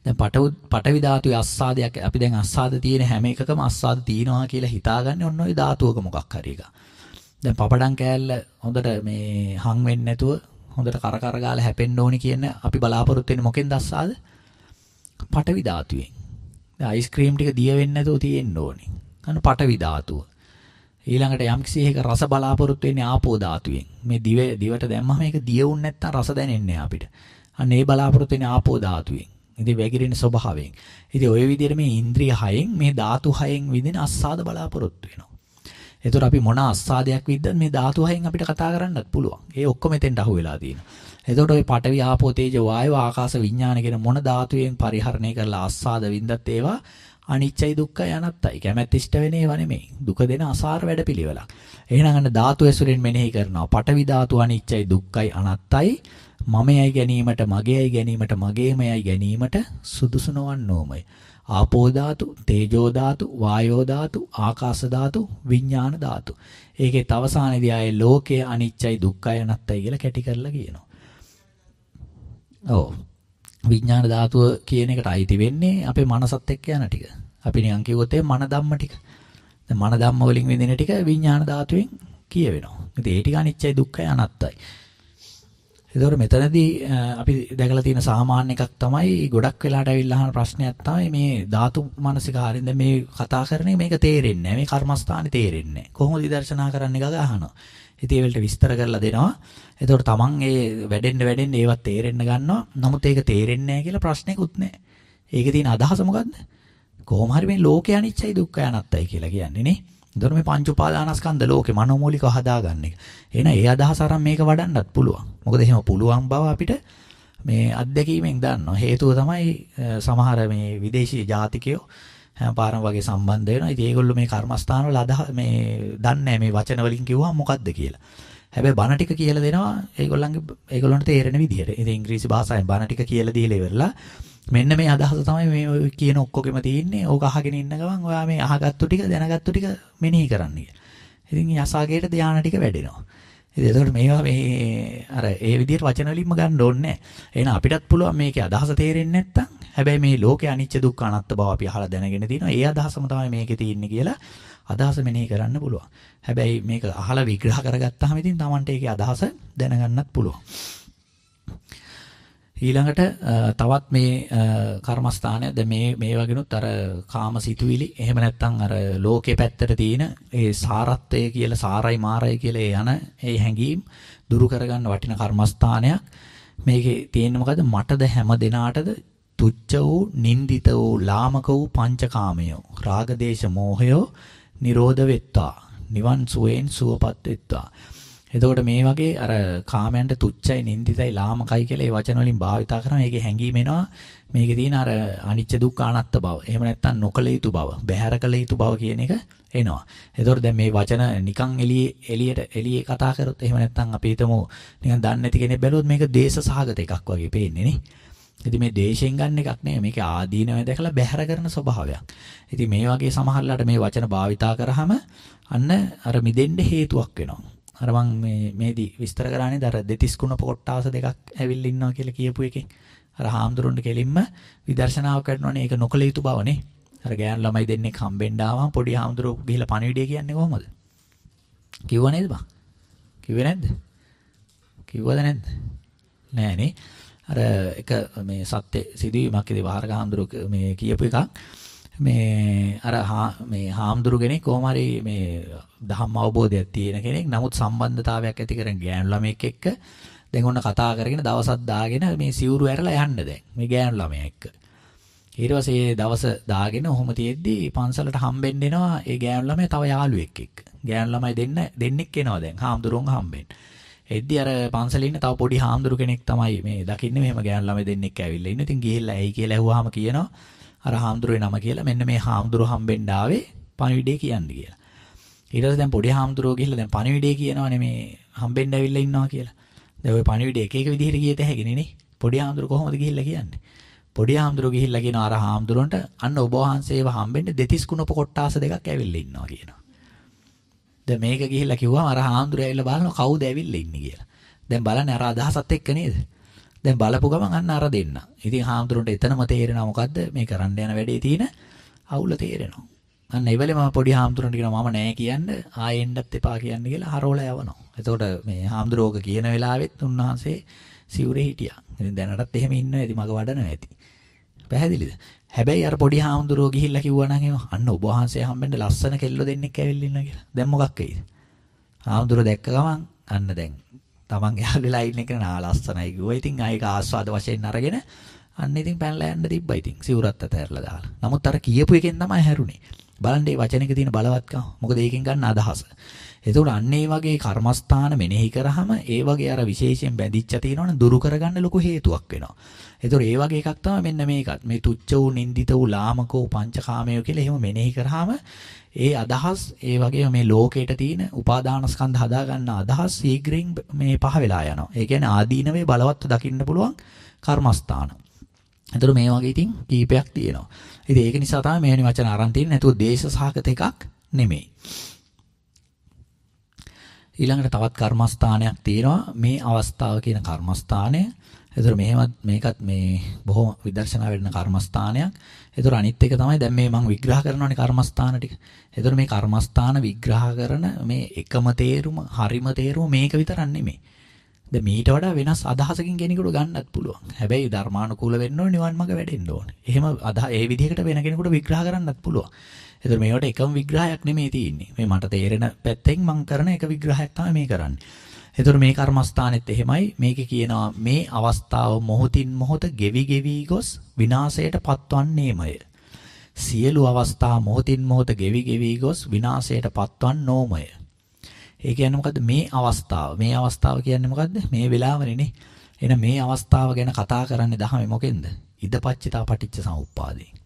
දැන් පඨවි පඨවි ධාතුවේ අස්සාදයක් අපි දැන් අස්සාද තියෙන හැම එකකම අස්සාද තියෙනවා කියලා හිතාගන්නේ ඔන්න ওই ධාතුවක මොකක් හරි එකක්. දැන් පපඩම් කෑල්ල හොඳට මේ හම් වෙන්නේ නැතුව හොඳට කර කර ගාලා හැපෙන්න ඕනි කියන අපි බලාපොරොත්තු වෙන්නේ මොකෙන්ද අස්සාද? පඨවි ධාතුවෙන්. දැන් අයිස්ක්‍රීම් ටික දිය වෙන්නේ නැතුව තියෙන්න ඕනේ. අන්න පටවි ධාතුව. ඊළඟට යම්කිසි එක රස බලාපොරොත්තු වෙන්නේ ආපෝ ධාතුවෙන්. මේ දිව දිවට දැම්මම ඒක දිය වුන් නැත්තම් රස දැනෙන්නේ අපිට. අන්න ඒ බලාපොරොත්තු වෙන්නේ ආපෝ ධාතුවෙන්. ඉතින් වැగిරෙන ස්වභාවයෙන්. ඉතින් ওই විදිහට මේ ඉන්ද්‍රිය හයෙන් මේ ධාතු හයෙන් විදින අස්සාද බලාපොරොත්තු වෙනවා. ඒතර අපි මොන අස්සාදයක් විද්දත් මේ ධාතු හයෙන් අපිට කතා කරන්නත් පුළුවන්. ඒ ඔක්කොම එතෙන්ට අහු වෙලා තියෙනවා. එතකොට ওই පඨවි ආපෝ තේජෝ වායෝ ආකාශ විඥාන කියන මොන ධාතුයෙන් පරිහරණය කරලා අස්සාද වින්දත් ඒවා අනිච්චයි දුක්ඛයි අනත්තයි. කැමැත්ත ඉෂ්ට වෙන ඒවා නෙමෙයි. දුක දෙන අසාර වැඩපිළිවෙලක්. එහෙනම් අන්න ධාතු ඇසුරෙන් මෙනෙහි කරනවා. පඨවි ධාතු අනිච්චයි දුක්ඛයි අනත්තයි. මමයයි ගැනීමට මගේයයි ගැනීමට මගේමයයි ගැනීමට සුදුසු නොවන්නෝමයි. ආපෝ ධාතු, තේජෝ ධාතු, වායෝ ධාතු, ආකාශ ධාතු, විඥාන ධාතු. ඒකේ අවසානයේදී ආයේ ලෝකය අනිච්චයි දුක්ඛයි අනත්තයි කියලා කැටි කරලා කියනවා. ඔව්. විඥාන ධාතුව කියන එකට අයිති වෙන්නේ අපේ මනසත් එක්ක යන ටික. අපි නිකන් කිව්වොත් ඒ මන ධම්ම ටික. දැන් මන ධම්ම වලින් විඳින ටික විඥාන ධාතුවෙන් කියවෙනවා. ඉතින් ඒ ටික අනිච්චයි දුක්ඛයි අනත්තයි. ඒතකොට මෙතනදී අපි දැකලා තියෙන සාමාන්‍ය එකක් තමයි ගොඩක් වෙලාට ඇවිල්ලා අහන ප්‍රශ්නයක් තමයි මේ ධාතු මානසිකාරින්ද මේ කතා කරන්නේ මේක තේරෙන්නේ නැහැ. මේ කර්මස්ථානේ තේරෙන්නේ නැහැ. කොහොමද විදර්ශනා කරන්න එක අහනවා. ඉතින් ඒ වලට විස්තර කරලා දෙනවා. එතකොට තමන් ඒ වැඩෙන්න වැඩෙන්න ඒවත් තේරෙන්න ගන්නවා. නමුත් ඒක තේරෙන්නේ නැහැ කියලා ප්‍රශ්නයක්වත් නැහැ. ඒකේ තියෙන අදහස මොකද්ද? කොහොම හරි මේ ලෝකේ අනිච්චයි දුක්ඛයි අනත්තයි කියලා කියන්නේ නේ. එතකොට මේ පංච උපාදානස්කන්ධ ලෝකේ මනෝමූලිකව හදාගන්න එක. එහෙනම් ඒ අදහස අරන් මේක වඩන්නත් පුළුවන්. මොකද එහෙම පුළුවන් බව අපිට මේ අත්දැකීමෙන් දන්නවා. හේතුව තමයි සමහර මේ විදේශීය ජාතිකයෝ හැම පාරම වගේ සම්බන්ධ වෙනවා. ඉතින් ඒගොල්ලෝ මේ කර්මස්ථාන වල අදහ මේ දන්නේ මේ වචන වලින් කිව්වම මොකද්ද කියලා. හැබැයි බණ ටික කියලා දෙනවා ඒගොල්ලන්ගේ ඒගොල්ලන්ට තේරෙන විදිහට. ඉතින් ඉංග්‍රීසි භාෂාවෙන් බණ ටික කියලා දීලා ඉවරලා මෙන්න මේ අදහස තමයි මේ ඔය කියන ඔක්කොගෙම තියෙන්නේ. ඕක අහගෙන ඉන්න ගමන් ඔයා මේ අහගත්තු ටික දැනගත්තු ටික මෙනෙහි කරන්න කියලා. ඉතින් යසාගේට ධානය ටික වැඩෙනවා. ඉතින් එතකොට මේවා මේ අර ඒ විදිහට වචන වලින්ම ගන්න ඕනේ නැහැ. එහෙනම් අපිටත් පුළුවන් මේකේ අදහස තේරෙන්නේ නැත්තම් හැබැයි මේ ලෝකේ අනිච්ච දුක්ඛ අනාත්ම බව අපි අහලා දැනගෙන තියෙනවා. ඒ අදහසම තමයි මේකේ තියෙන්නේ කියලා අදහස මෙනෙහි කරන්න පුළුවන්. හැබැයි මේක අහලා විග්‍රහ කරගත්තාම ඉතින් Tamante ඒකේ අදහස දැනගන්නත් පුළුවන්. ඊළඟට තවත් මේ කර්මස්ථානය දැන් මේ මේ වගේනුත් අර කාම සිතුවිලි එහෙම නැත්නම් අර ලෝකේ පැත්තට තියෙන ඒ සාරත්වය කියලා සාරයි මාරයි කියලා යන ඒ හැඟීම් දුරු කරගන්න වටින කර්මස්ථානයක් මේකේ තියෙන්නේ මොකද මටද හැම දිනාටද තුච්ච වූ නින්දිත වූ ලාමක වූ පංචකාමයෝ රාගදේශ මෝහයෝ නිරෝධ වෙත්තා. නිවන් සුවයෙන් සුවපත් වෙත්තා. එතකොට මේ වගේ අර කාමයන්ට තුච්චයි නින්දිතයි ලාමකයි කියලා ඒ වචන වලින් භාවිතා කරනවා. ඒකේ හැඟීම එනවා. මේකේ තියෙන අර අනිච්ච දුක්ඛ අනාත්ත බව. එහෙම නැත්නම් නොකල යුතු බව බැහැර කළ යුතු බව කියන එක එනවා. එතකොට දැන් මේ වචන නිකන් එළියේ එළියට එළියේ කතා කරොත් එහෙම නැත්නම් අපි හිතමු නිකන් දන්නේ නැති කෙනෙක් බැලුවොත් මේක දේශ සහගත එකක් වගේ පේන්නේ නේ. ඉතින් මේ දේශයෙන් ගන්න එකක් නෙමෙයි මේක ආදීනව දැකලා බැහැර කරන ස්වභාවයක්. ඉතින් මේ වගේ සමහරලාට මේ වචන භාවිතා කරාම අන්න අර මිදෙන්න හේතුවක් වෙනවා. අර මං මේ මේදී විස්තර කරන්නේ අර දෙතිස් කුණ පොට්ටාස දෙකක් ඇවිල්ලා ඉන්නවා කියලා කියපු එකෙන්. අර හාමුදුරන්ට කෙලින්ම විදර්ශනාව කරනෝනේ ඒක නොකල යුතු බවනේ. අර ගෑන් ළමයි දෙන්නෙක් හම්බෙන්න ආවම පොඩි හාමුදුරුවෝ ගිහිල්ලා පණිවිඩය කියන්නේ කොහොමද? කිව්ව නේද බං? කිව්වේ නැද්ද? කිව්වද නැද්ද? නෑනේ. අර එක මේ සත්‍ය සිදුවීමක් ඉතින් වහරක හාමුදුරු මේ කියපු එකක්. මේ අර මේ හාමුදුරු කෙනෙක් කොහොම හරි මේ ධම්ම අවබෝධයක් තියෙන කෙනෙක්. නමුත් සම්බන්ධතාවයක් ඇති කරගෙන ගෑනු ළමයෙක් එක්ක දැන් ඔන්න කතා කරගෙන දවසක් දාගෙන මේ සිවුරු ඇරලා යන්න දැන් මේ ගෑනු ළමයා එක්ක. ඊට පස්සේ දවස දාගෙන ඔහොම තියෙද්දි පන්සලට හම්බෙන්න එනවා ඒ ගෑනු ළමයා තව යාළුවෙක් එක්ක. ගෑනු ළමයි දෙන්න දෙන්නෙක් එනවා දැන් හාමුදුරුවෝ හම්බෙන්න. එද්දි අර පන්සලේ ඉන්න තව පොඩි හාමුදුරු කෙනෙක් තමයි මේ දකින්නේ මෙහෙම ගෑනු ළමයි දෙන්නෙක් ඇවිල්ලා ඉන්න. ඉතින් ගිහිල්ලා ඇයි කියලා ඇහුවාම කියනවා අර හාමුදුරුවේ නම කියලා මෙන්න මේ හාමුදුරු හම්බෙන්න ආවේ පණිවිඩය කියන්න කියලා. ඊට පස්සේ දැන් පොඩි හාමුදුරුවෝ ගිහිල්ලා දැන් පණිවිඩය කියනවනේ මේ හම්බෙන්න ඇවිල්ලා ඉන්නවා කියලා. දැන් ওই පණිවිඩය එක එක විදිහට කියත හැකිනේ නේ. පොඩි හාමුදුරුවෝ කොහොමද ගිහිල්ලා කියන්නේ? පොඩි හාමුදුරුවෝ ගිහිල්ලා කියනවා අර හාමුදුරුවන්ට අන්න ඔබ වහන්සේව හම්බෙන්න දෙතිස් කුණප කොට්ටාස දෙකක් ඇවිල්ලා ඉන්නවා කියනවා. දැන් මේක ගිහිල්ලා කිව්වම අර හාමුදුරුවෝ ඇවිල්ලා බලනවා කවුද ඇවිල්ලා ඉන්නේ කියලා. දැන් බලන්නේ අර අදහසත් එක්ක නේද? දැන් බලපු ගමන් අන්න අර දෙන්න. ඉතින් හාමුදුරන්ට එතනම තේරෙනවා මොකද්ද මේ කරන්න යන වැඩේ තියෙන අවුල තේරෙනවා. අන්න ඒ වෙලේ මම පොඩි හාමුදුරන්ට කියනවා මම නෑ කියන්න ආයෙන්නත් එපා කියන්න කියලා හරවලා යවනවා. එතකොට මේ හාමුදුරෝක කියන වෙලාවෙත් උන්වහන්සේ සිවුරේ හිටියා. ඉතින් දැනටත් එහෙම ඉන්නවා. ඉතින් මග වඩනවා ඇති. පැහැදිලිද? හැබැයි අර පොඩි හාමුදුරුවෝ ගිහිල්ලා කිව්වා නම් එහෙම අන්න ඔබ වහන්සේ හම්බෙන්න ලස්සන කෙල්ල දෙන්නෙක් ඇවිල්ලා ඉන්නවා කියලා. දැන් මොකක් වෙයිද? හාමුදුරුවෝ දැක්ක ගමන් අන්න දැන් තමන් එහා වෙලා ඉන්න එක නා ලස්සනයි කිව්වා. ඉතින් ආයක ආස්වාද වශයෙන් අරගෙන අන්න ඉතින් පැනලා යන්න තිබ්බා ඉතින්. සිවුරත් අතහැරලා දාලා. නමුත් අර කියපු එකෙන් තමයි හැරුනේ. බලන්න මේ වචනෙක තියෙන බලවත්කම. මොකද ඒකෙන් ගන්න අදහස. එතකොට අන්න ඒ වගේ කර්මස්ථාන මෙනෙහි කරාම ඒ වගේ අර විශේෂයෙන් බැඳිච්ච තියෙනවනේ දුරු කරගන්න ලොකු හේතුවක් වෙනවා. එතකොට ඒ වගේ එකක් තමයි මෙන්න මේකත්. මේ තුච්ච වූ නින්දිත වූ ලාමකෝ පංචකාමය කියලා එහෙම මෙනෙහි කරාම ඒ අදහස් ඒ වගේම මේ ලෝකේට තියෙන උපාදාන ස්කන්ධ හදා ගන්න අදහස් ශීඝ්‍රයෙන් මේ පහ වෙලා යනවා. ඒ කියන්නේ ආදීනවේ බලවත්ව දකින්න පුළුවන් කර්මස්ථාන. එතකොට මේ වගේ ඉතින් කීපයක් තියෙනවා. ඉතින් ඒක නිසා තමයි මෙවැනි වචන අරන් තියෙන්නේ නැතුව දේශ සහගත එකක් නෙමෙයි. ඊළඟට තවත් කර්මස්ථානයක් තියෙනවා මේ අවස්ථාව කියන කර්මස්ථානය ඒතර මෙහෙමත් මේකත් මේ බොහොම විදර්ශනා වෙන්න කර්මස්ථානයක්. ඒතර අනිත් එක තමයි දැන් මේ මම විග්‍රහ කරනවානේ කර්මස්ථාන ටික. ඒතර මේ කර්මස්ථාන විග්‍රහ කරන මේ එකම තේරුම, හරිම තේරුම මේක විතරක් නෙමෙයි. දැන් මීට වඩා වෙනස් අදහසකින් කෙනෙකුට ගන්නත් පුළුවන්. හැබැයි ධර්මානුකූල වෙන්න ඕනේ නිවන් මාර්ග වැඩෙන්න ඕනේ. එහෙම අදහ ඒ විදිහකට වෙන කෙනෙකුට විග්‍රහ කරන්නත් පුළුවන්. ඒතර මේවට එකම විග්‍රහයක් නෙමෙයි තියෙන්නේ. මේ මට තේරෙන පැත්තෙන් මම කරන එක විග්‍රහයක් තමයි මේ කරන්නේ. එතකොට මේ කර්මස්ථානෙත් එහෙමයි මේකේ කියනවා මේ අවස්ථාව මොහොතින් මොහොත ගෙවි ගෙවි ගොස් විනාශයට පත්වන්නේමය. සියලු අවස්ථා මොහොතින් මොහොත ගෙවි ගෙවි ගොස් විනාශයට පත්වන්නෝමය. ඒ කියන්නේ මොකද්ද මේ අවස්ථාව? මේ අවස්ථාව කියන්නේ මොකද්ද? මේ වෙලාවනේ එන මේ අවස්ථාව ගැන කතා කරන්නේ දහමේ මොකෙන්ද? ඉදපච්චිතා පටිච්ච සමුප්පාදේ.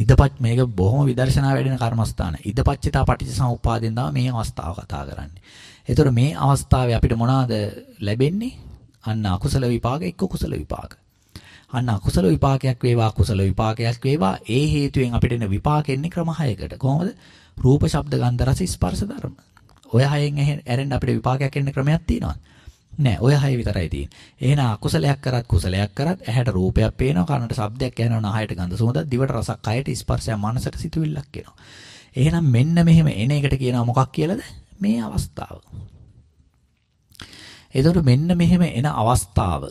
ඉදපච් මේක බොහොම විදර්ශනා වැඩෙන කර්මස්ථාන. ඉදපච්චිතා පටිච්ච සමුප්පාදෙන් තමයි මේ අවස්ථාව කතා කරන්නේ. එතකොට මේ අවස්ථාවේ අපිට මොනවාද ලැබෙන්නේ? අන්න අකුසල විපාක එක්ක කුසල විපාක. අන්න අකුසල විපාකයක් වේවා කුසල විපාකයක් වේවා ඒ හේතුවෙන් අපිට එන විපාක එන්නේ ක්‍රම හයකට. කොහොමද? රූප, ශබ්ද, ගන්ධ, රස, ස්පර්ශ ධර්ම. ඔය හයෙන් ඇරෙන්න අපිට විපාකයක් එන්න ක්‍රමයක් තියෙනවා. නෑ ඔය හය විතරයි තියෙන්නේ. එහෙනම් අකුසලයක් කරත් කුසලයක් කරත් ඇහැට රූපයක් පේනවා, කනට ශබ්දයක් ඇහෙනවා, නහයට ගඳ සුවඳක්, දිවට රසක්, කයට ස්පර්ශයක්, මනසට සිතුවිල්ලක් එනවා. එහෙනම් මෙන්න මෙහෙම එන එකට කියනවා මොකක් කියලාද? මේ අවස්ථාව. එතකොට මෙන්න මෙහෙම එන අවස්ථාව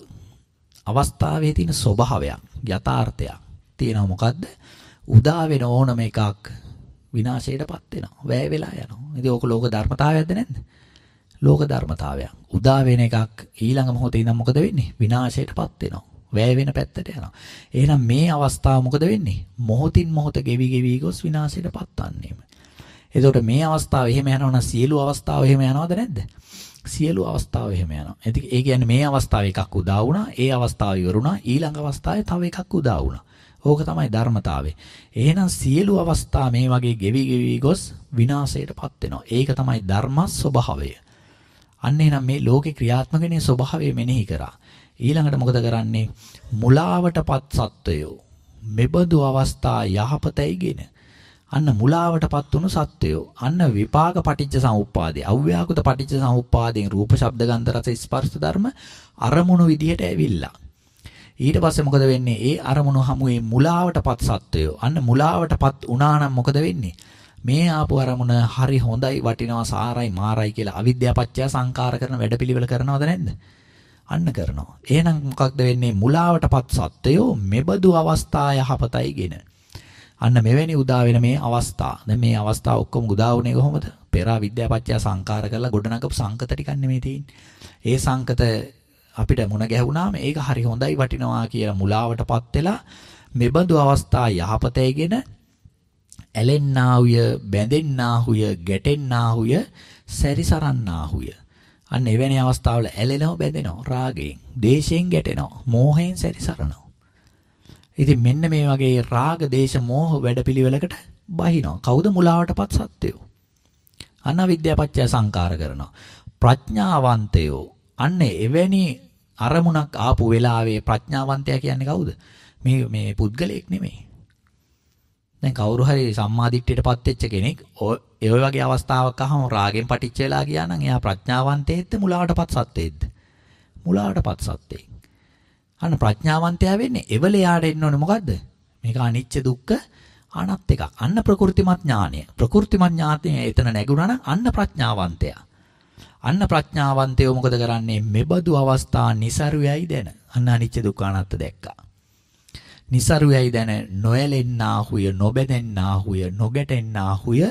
අවස්ථාවේ තියෙන ස්වභාවයක් යථාර්ථයක් තියෙනවා මොකද්ද? උදා වෙන ඕනම එකක් විනාශයටපත් වෙනවා. වැය වෙලා යනවා. ඉතින් ඕක ලෝක ධර්මතාවයක්ද නැද්ද? ලෝක ධර්මතාවයක්. උදා වෙන එකක් ඊළඟ මොහොතේ ඉඳන් මොකද වෙන්නේ? විනාශයටපත් වෙනවා. වැය වෙන පැත්තට යනවා. එහෙනම් මේ අවස්ථාව මොකද වෙන්නේ? මොහොතින් මොහොත ගෙවි ගෙවි ගොස් විනාශයටපත් වන්නේම. එතකොට මේ අවස්ථාව එහෙම යනවනම් සියලු අවස්ථාව එහෙම යනවද නැද්ද? සියලු අවස්ථාව එහෙම යනවා. ඉතින් ඒ කියන්නේ මේ අවස්ථාවේ එකක් උදා වුණා, ඒ අවස්ථාව ඉවරුණා, ඊළඟ අවස්ථාවේ තව එකක් උදා වුණා. ඕක තමයි ධර්මතාවය. එහෙනම් සියලු අවස්ථා මේ වගේ ගෙවි ගෙවි ගොස් විනාශයටපත් වෙනවා. ඒක තමයි ධර්ම ස්වභාවය. අන්න එහෙනම් මේ ලෝකේ ක්‍රියාත්මක වෙන ස්වභාවය මෙනෙහි කරා. ඊළඟට මොකද කරන්නේ? මුලාවටපත් සත්වයෝ මෙබඳු අවස්ථා යහපතයිගෙන අන්න මුලාවටපත් වුණු සත්වයෝ අන්න විපාක පටිච්ච සමුප්පාදේ අව්‍යාකෘත පටිච්ච සමුප්පාදයෙන් රූප ශබ්ද ගන්ධ රස ස්පර්ශ ධර්ම අරමුණු විදිහට ඇවිල්ලා ඊට පස්සේ මොකද වෙන්නේ ඒ අරමුණු හමුවේ මුලාවටපත් සත්වයෝ අන්න මුලාවටපත් වුණා නම් මොකද වෙන්නේ මේ ආපු අරමුණ හරි හොඳයි වටිනවා සාරයි මාරයි කියලා අවිද්‍යාපච්චය සංකාර කරන වැඩපිළිවෙල කරනවද නැද්ද අන්න කරනවා. එහෙනම් මොකක්ද වෙන්නේ? මුලාවටපත් සත්වයෝ මෙබඳු අවස්ථා යහපතයිගෙන. අන්න මෙවැනි උදා වෙන මේ අවස්ථා. දැන් මේ අවස්ථා ඔක්කොම උදා වුණේ කොහොමද? පෙර විද්‍යාපත්‍ය සංකාර කරලා ගොඩනගපු සංකත ටිකක් නෙමෙයි තියෙන්නේ. ඒ සංකත අපිට මුණ ගැහුණාම ඒක හරි හොඳයි වටිනවා කියලා මුලාවටපත් වෙලා මෙබඳු අවස්ථා යහපතේගෙන ඇලෙන්නාහුය බැඳෙන්නාහුය ගැටෙන්නාහුය සැරිසරන්නාහුය. අන්න එවැනි අවස්ථාවල ඇලෙනව බැඳෙනව රාගයෙන් දේශයෙන් ගැටෙනව මෝහයෙන් සැරිසරනවා. ඉතින් මෙන්න මේ වගේ රාග දේශ මෝහ වැඩපිළිවෙලකට බහිනවා. කවුද මුලාවටපත් සත්‍යෝ අන්න විද්‍යාපච්චය සංකාර කරනවා. ප්‍රඥාවන්තයෝ. අන්න එවැනි අරමුණක් ආපු වෙලාවේ ප්‍රඥාවන්තයා කියන්නේ කවුද? මේ මේ පුද්ගලයෙක් නෙමෙයි. දැන් කවුරු හරි සම්මාදිට්ඨියටපත් වෙච්ච කෙනෙක් ඒ වගේ අවස්ථාවක් අහම රාගෙන් පටිච්ච වෙලා ගියා නම් එයා ප්‍රඥාවන්තයෙක්ද මුලාවටපත් සත්වෙක්ද? මුලාවටපත් සත්වෙක්. අන්න ප්‍රඥාවන්තයා වෙන්නේ එවලයාට එන්න ඕනේ මොකද්ද? මේක අනිච්ච දුක්ඛ අනත් එක. අන්න ප්‍රකෘතිමත් ඥානය. ප්‍රකෘතිමත් ඥානය එතන නැගුණා නම් අන්න ප්‍රඥාවන්තයා. අන්න ප්‍රඥාවන්තයෝ මොකද කරන්නේ? මෙබඳු අවස්ථා નિසරුයයි දැන. අන්න අනිච්ච දුක්ඛ අනත්ත දැක්කා. નિසරුයයි දැන නොයලෙන්නාහුය නොබැදෙන්නාහුය නොගැටෙන්නාහුය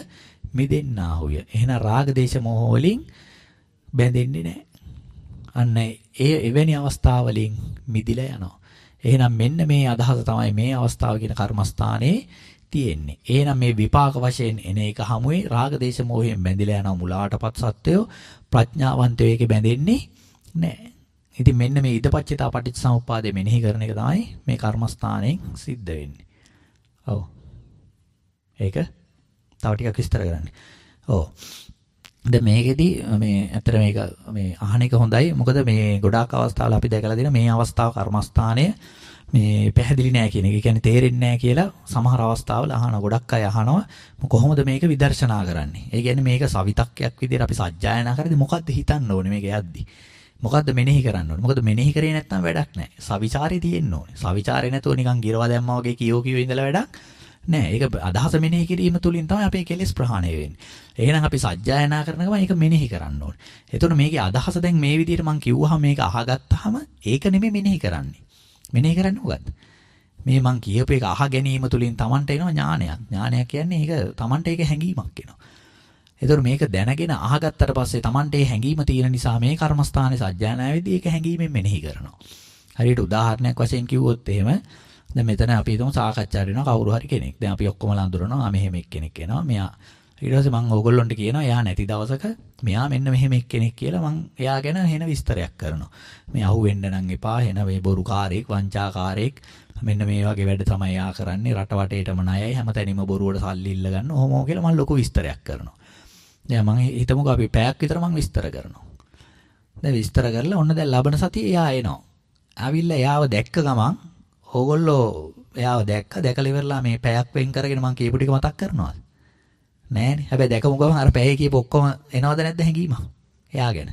මිදෙන්නාහුය එහෙනම් රාග දේශ මොහ වලින් බැඳෙන්නේ නැහැ අන්න ඒ එවැනි අවස්ථාවලින් මිදිලා යනවා එහෙනම් මෙන්න මේ අදහස තමයි මේ අවස්ථාව කියන කර්මස්ථානයේ තියෙන්නේ. එහෙනම් මේ විපාක වශයෙන් එන එක හැමුවේ රාග දේශ මොහයෙන් බැඳිලා යන මුලාටපත් සත්වයෝ ප්‍රඥාවන්තයෝ ඒකේ බැඳෙන්නේ නැහැ. ඉතින් මෙන්න මේ ඉදපච්චිතා පටිච්චසමුප්පාදය මෙනෙහි කරන එක තමයි මේ කර්මස්ථානයෙන් සිද්ධ වෙන්නේ. ඔව්. ඒක තව ටිකක් විස්තර කරන්න. ඔව්. දැන් මේකෙදි මේ ඇත්තට මේක මේ අහන එක හොඳයි. මොකද මේ ගොඩාක් අවස්ථාවල අපි දැකලා දෙන මේ අවස්ථාව කර්මස්ථානය මේ පැහැදිලි නෑ කියන එක. ඒ කියන්නේ තේරෙන්නේ නෑ කියලා සමහර අවස්ථාවල අහන ගොඩක් අය අහනවා කොහොමද මේක විදර්ශනා කරන්නේ? ඒ කියන්නේ මේක සවිතක්යක් විදිහට අපි සජ්ජායනා කරද්දී මොකද්ද හිතන්න ඕනේ මේක යද්දී? මොකද්ද මෙනෙහි කරන්න ඕනේ? මොකද මෙනෙහි කරේ නැත්නම් වැඩක් නැහැ. සවිචාරේ තියෙන්න ඕනේ. සවිචාරේ නැතුව නිකන් ගිරවා දැම්මා වගේ කියෝ කියෝ ඉඳලා වැඩක් නැහැ. ඒක අදහස මෙනෙහි කිරීම තුලින් තමයි අපේ කෙලෙස් ප්‍රහාණය වෙන්නේ. එහෙනම් අපි සජ්ජායනා කරන ගමන් ඒක මෙනෙහි කරන්න ඕනේ. එතකොට මේකේ අදහස දැන් මේ විදිහට මම කිව්වහම මේක අහගත්තාම ඒක නෙමෙයි මෙනෙහි කරන්නේ. මෙනෙහි කරන්නේ මොකද්ද? මේ මං කියපු එක අහ ගැනීම තුලින් Tamanට එනවා ඥානයක්. ඥානයක් කියන්නේ ඒක Tamanට ඒක හැඟීමක් එනවා. එතකොට මේක දැනගෙන අහගත්තට පස්සේ Tamante හැඟීම තියෙන නිසා මේ කර්මස්ථානයේ සත්‍යඥානවේදී ඒක හැඟීමෙන් මෙනෙහි කරනවා. හරියට උදාහරණයක් වශයෙන් කිව්වොත් එහෙම දැන් මෙතන අපි හිතමු සාකච්ඡා කරනවා කවුරු හරි කෙනෙක්. දැන් අපි ඔක්කොම ලඳුරනවා මෙහෙම එක්කෙනෙක් එනවා. මෙයා ඊට පස්සේ මම ඕගොල්ලොන්ට කියනවා එයා නැති දවසක මෙයා මෙන්න මෙහෙම එක්කෙනෙක් කියලා මම එයා ගැන හෙන විස්තරයක් කරනවා. මේ අහුවෙන්න නම් එපා. හෙන මේ බොරුකාරයෙක්, වංචාකාරයෙක් මෙන්න මේ වගේ වැඩ තමයි එයා කරන්නේ. රට වටේටම ණයයි හැමතැනම බොරුවට සල්ලි ඉල්ල ගන්න. ඔහොම කියලා මම ලොකු විස්තරයක් කරනවා. දැන් මම හිතමුකෝ අපි පැයක් විතර මම විස්තර කරනවා. දැන් විස්තර කරලා ඔන්න දැන් ලබන සතියේ එයා එනවා. ආවිල්ලා එයාව දැක්ක ගමන් ඕගොල්ලෝ එයාව දැක්ක දැකලා ඉවරලා මේ පැයක් වෙන් කරගෙන මම කියපු ටික මතක් කරනවද? නෑනේ. හැබැයි දැකමු ගමන් අර පැයේ කියපු ඔක්කොම එනවද නැද්ද හැංගීම? එයා ගැන.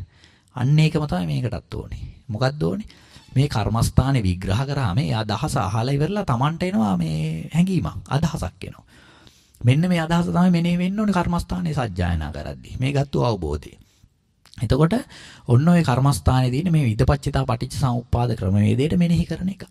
අන්න ඒකම තමයි මේකටත් ඕනේ. මොකක්ද ඕනේ? මේ කර්මස්ථානේ විග්‍රහ කරාම එයා දහස අහලා ඉවරලා Tamanට එනවා මේ හැංගීමක් අදහසක් එනවා. මෙන්න මේ අදහස තමයි මෙනේ වෙන්න ඕනේ කර්මස්ථානයේ සජ්ජායනා කරද්දී. මේ ගත්තු අවබෝධය. එතකොට ඔන්න ඔය කර්මස්ථානයේ තියෙන මේ විදපච්චිතා පටිච්ච සමුප්පාද ක්‍රමවේදයට මෙනෙහි කරන එක.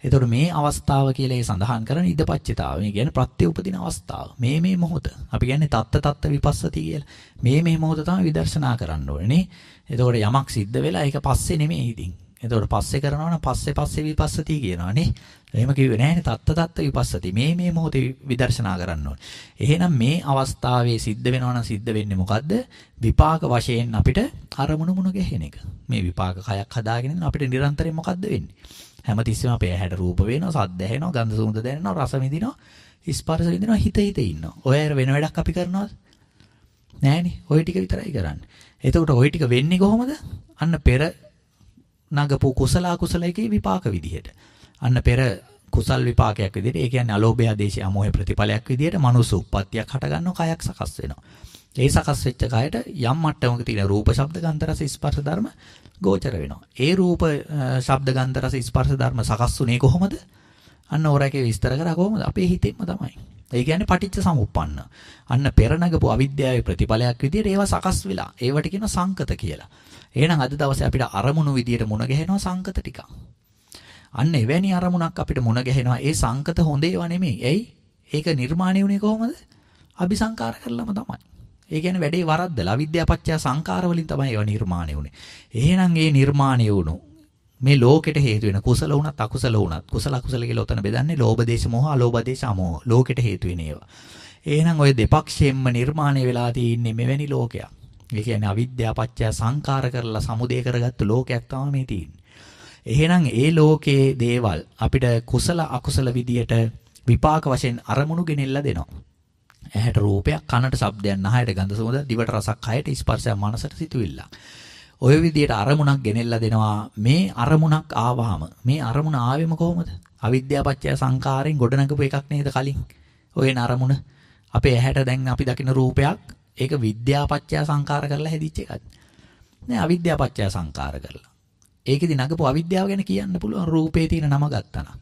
එතකොට මේ අවස්ථාව කියලා ඒ සඳහන් කරන ඉදපච්චිතාව. මේ කියන්නේ ප්‍රත්‍ය උපදින අවස්ථාව. මේ මේ මොහොත. අපි කියන්නේ තත්ත තත්ත විපස්සති කියලා. මේ මේ මොහොත තමයි විදර්ශනා කරන්න ඕනේ නේ. එතකොට යමක් සිද්ධ වෙලා ඒක පස්සේ නෙමෙයි ඉතින්. එතකොට පස්සේ කරනවා නම් පස්සේ පස්සේ විපස්සති කියනවා නේ. එහෙම කිව්වේ නෑනේ තත්ත තත්ත විපස්සති. මේ මේ මොහොතේ විදර්ශනා කරන්න ඕනේ. එහෙනම් මේ අවස්ථාවේ සිද්ධ වෙනවා නම් සිද්ධ වෙන්නේ මොකද්ද? විපාක වශයෙන් අපිට අරමුණු මුණ ගැහෙන එක. මේ විපාක කයක් හදාගෙන අපිට නිරන්තරයෙන් මොකද්ද වෙන්නේ? හැමතිස්සෙම අපේ ඇහැට රූප වෙනවා, සද්ද ඇහෙනවා, ගන්ධ සුවඳ දැනෙනවා, රස විඳිනවා, ස්පර්ශ විඳිනවා, හිත හිත ඉන්නවා. ඔය වෙන වැඩක් අපි කරනවද? නෑනේ. ওই ටික විතරයි කරන්නේ. එතකොට ওই ටික වෙන්නේ කොහොමද? අන්න පෙර නගපු කුසල අකුසල එකේ විපාක විදිහට. අන්න පෙර කුසල් විපාකයක් විදිහට ඒ කියන්නේ අලෝභය ආදේශය අමෝහය ප්‍රතිඵලයක් විදිහට මනුස්ස උප්පත්තියක් හටගන්නවා කයක් සකස් වෙනවා. ඒ සකස් වෙච්ච කයට යම් මට්ටමක තියෙන රූප ශබ්ද ගන්ධ රස ස්පර්ශ ධර්ම ගෝචර වෙනවා. ඒ රූප ශබ්ද ගන්ධ රස ස්පර්ශ ධර්ම සකස් වුනේ කොහොමද? අන්න ඕරකේ විස්තර කරා කොහොමද? අපේ හිතෙන්ම තමයි. ඒ කියන්නේ පටිච්ච සමුප්පන්න. අන්න පෙරනගපු අවිද්‍යාවේ ප්‍රතිඵලයක් විදිහට ඒවා සකස් වෙලා. ඒවට කියන සංකත කියලා. එහෙනම් අද දවසේ අපිට අරමුණු විදියට මුණ ගැහෙනවා සංකත ටිකක්. අන්න එවැනි අරමුණක් අපිට මොන ගැහෙනවා. ඒ සංකත හොඳ ඒවා නෙමෙයි. එයි ඒක නිර්මාණය වුණේ කොහොමද? අபிසංකාර කරලම තමයි. ඒ කියන්නේ වැඩේ වරද්දලා අවිද්‍යාපච්චය සංකාර වලින් තමයි ඒවා නිර්මාණය වුනේ. එහෙනම් ඒ නිර්මාණය වුණු මේ ලෝකෙට හේතු වෙන කුසල වුණත් අකුසල වුණත් කුසල අකුසල කියලා උතන බෙදන්නේ ලෝභ දේශ මොහ අලෝභ දේශ අමෝහ ලෝකෙට හේතු වෙන ඒවා. එහෙනම් ওই දෙපක්ෂයෙන්ම නිර්මාණය වෙලා තින්නේ මෙවැනි ලෝකයක්. ඒ කියන්නේ අවිද්‍යාව පත්‍ය සංකාර කරලා සමුදේ කරගත්තු ලෝකයක් තමයි මේ තියෙන්නේ. එහෙනම් ඒ ලෝකයේ දේවල් අපිට කුසල අකුසල විදියට විපාක වශයෙන් අරමුණු ගෙනෙල්ලා දෙනවා. ඇහැට රූපයක්, කනට ශබ්දයක්, නහයට ගඳ සුවඳ, දිවට රසක්, කයට ස්පර්ශයක්, මනසට සිතුවිල්ල. ඔය විදියට අරමුණක් ගෙනෙල්ලා දෙනවා. මේ අරමුණක් ආවහම මේ අරමුණ ආවෙම කොහොමද? අවිද්‍යාපච්චය සංකාරයෙන් ගොඩනගපු එකක් නේද කලින්? ඔය අරමුණ අපේ ඇහැට දැන් අපි දකින රූපයක් ඒක විද්‍යාපච්චය සංකාර කරලා හැදිච්ච එකක්. නෑ අවිද්‍යාපච්චය සංකාර කරලා. ඒකෙදි නගපු අවිද්‍යාව ගැන කියන්න පුළුවන් රූපේ තියෙන නම ගත්තා නම්.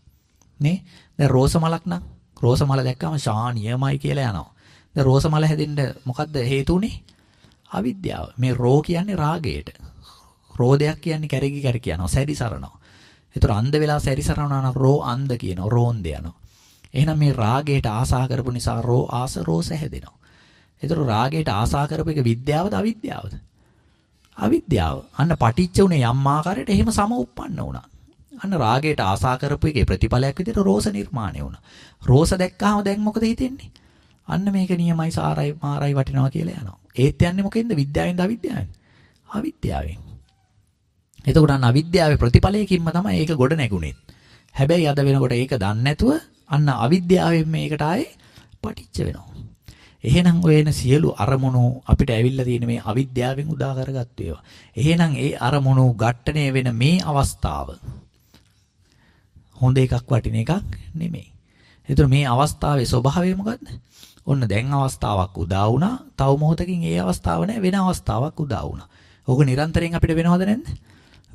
නේ? දැන් රෝස මලක් නම් රෝස මල දැක්කම ශානියමයි කියලා යනවා. දැන් රෝස මල හැදෙන්න මොකද්ද හේතු උනේ? අවිද්‍යාව. මේ රෝ කියන්නේ රාගයට. රෝදයක් කියන්නේ කැරකි කැරකි යනවා, සැරිසරනවා. ඒතර අන්ධ වෙලා සැරිසරනවා නම් රෝ අන්ධ කියනවා, රෝන්ද යනවා. එහෙනම් මේ රාගයට ආසා කරපු නිසා රෝ ආස රෝස හැදෙනවා. ඒතර රාගයට ආසා කරපු එක විද්‍යාවද අවිද්‍යාවද? අවිද්‍යාව. අන්න පටිච්ච උනේ යම් ආකාරයකට එහෙම සම උප්පන්න වුණා. අන්න රාගයට ආසා කරපු එකේ ප්‍රතිඵලයක් විදිහට රෝස නිර්මාණය වුණා. රෝස දැක්කහම දැන් මොකද හිතෙන්නේ? අන්න මේක නියමයි සාරයි මාරයි වටිනවා කියලා යනවා. ඒත් යන්නේ මොකෙන්ද? විද්‍යාවෙන්ද අවිද්‍යාවෙන්? අවිද්‍යාවෙන්. එතකොට අන්න අවිද්‍යාවේ ප්‍රතිඵලයකින්ම තමයි ඒක ගොඩ නැගුණේ. හැබැයි අද වෙනකොට ඒක දන්නේ නැතුව අන්න අවිද්‍යාවෙන් මේකට ආයේ පටිච්ච වෙනවා. එහෙනම් ඔය එන සියලු අරමුණු අපිට ඇවිල්ලා තියෙන මේ අවිද්‍යාවෙන් උදා කරගත්තු ඒවා. එහෙනම් ඒ අරමුණු ඝට්ටණය වෙන මේ අවස්ථාව හොඳ එකක් වටින එකක් නෙමෙයි. ඒතර මේ අවස්ථාවේ ස්වභාවය මොකද්ද? ඔන්න දැන් අවස්ථාවක් උදා වුණා. තව මොහොතකින් ඒ අවස්ථාව නැහැ වෙන අවස්ථාවක් උදා වුණා. ඕක නිරන්තරයෙන් අපිට වෙනවද නැද්ද?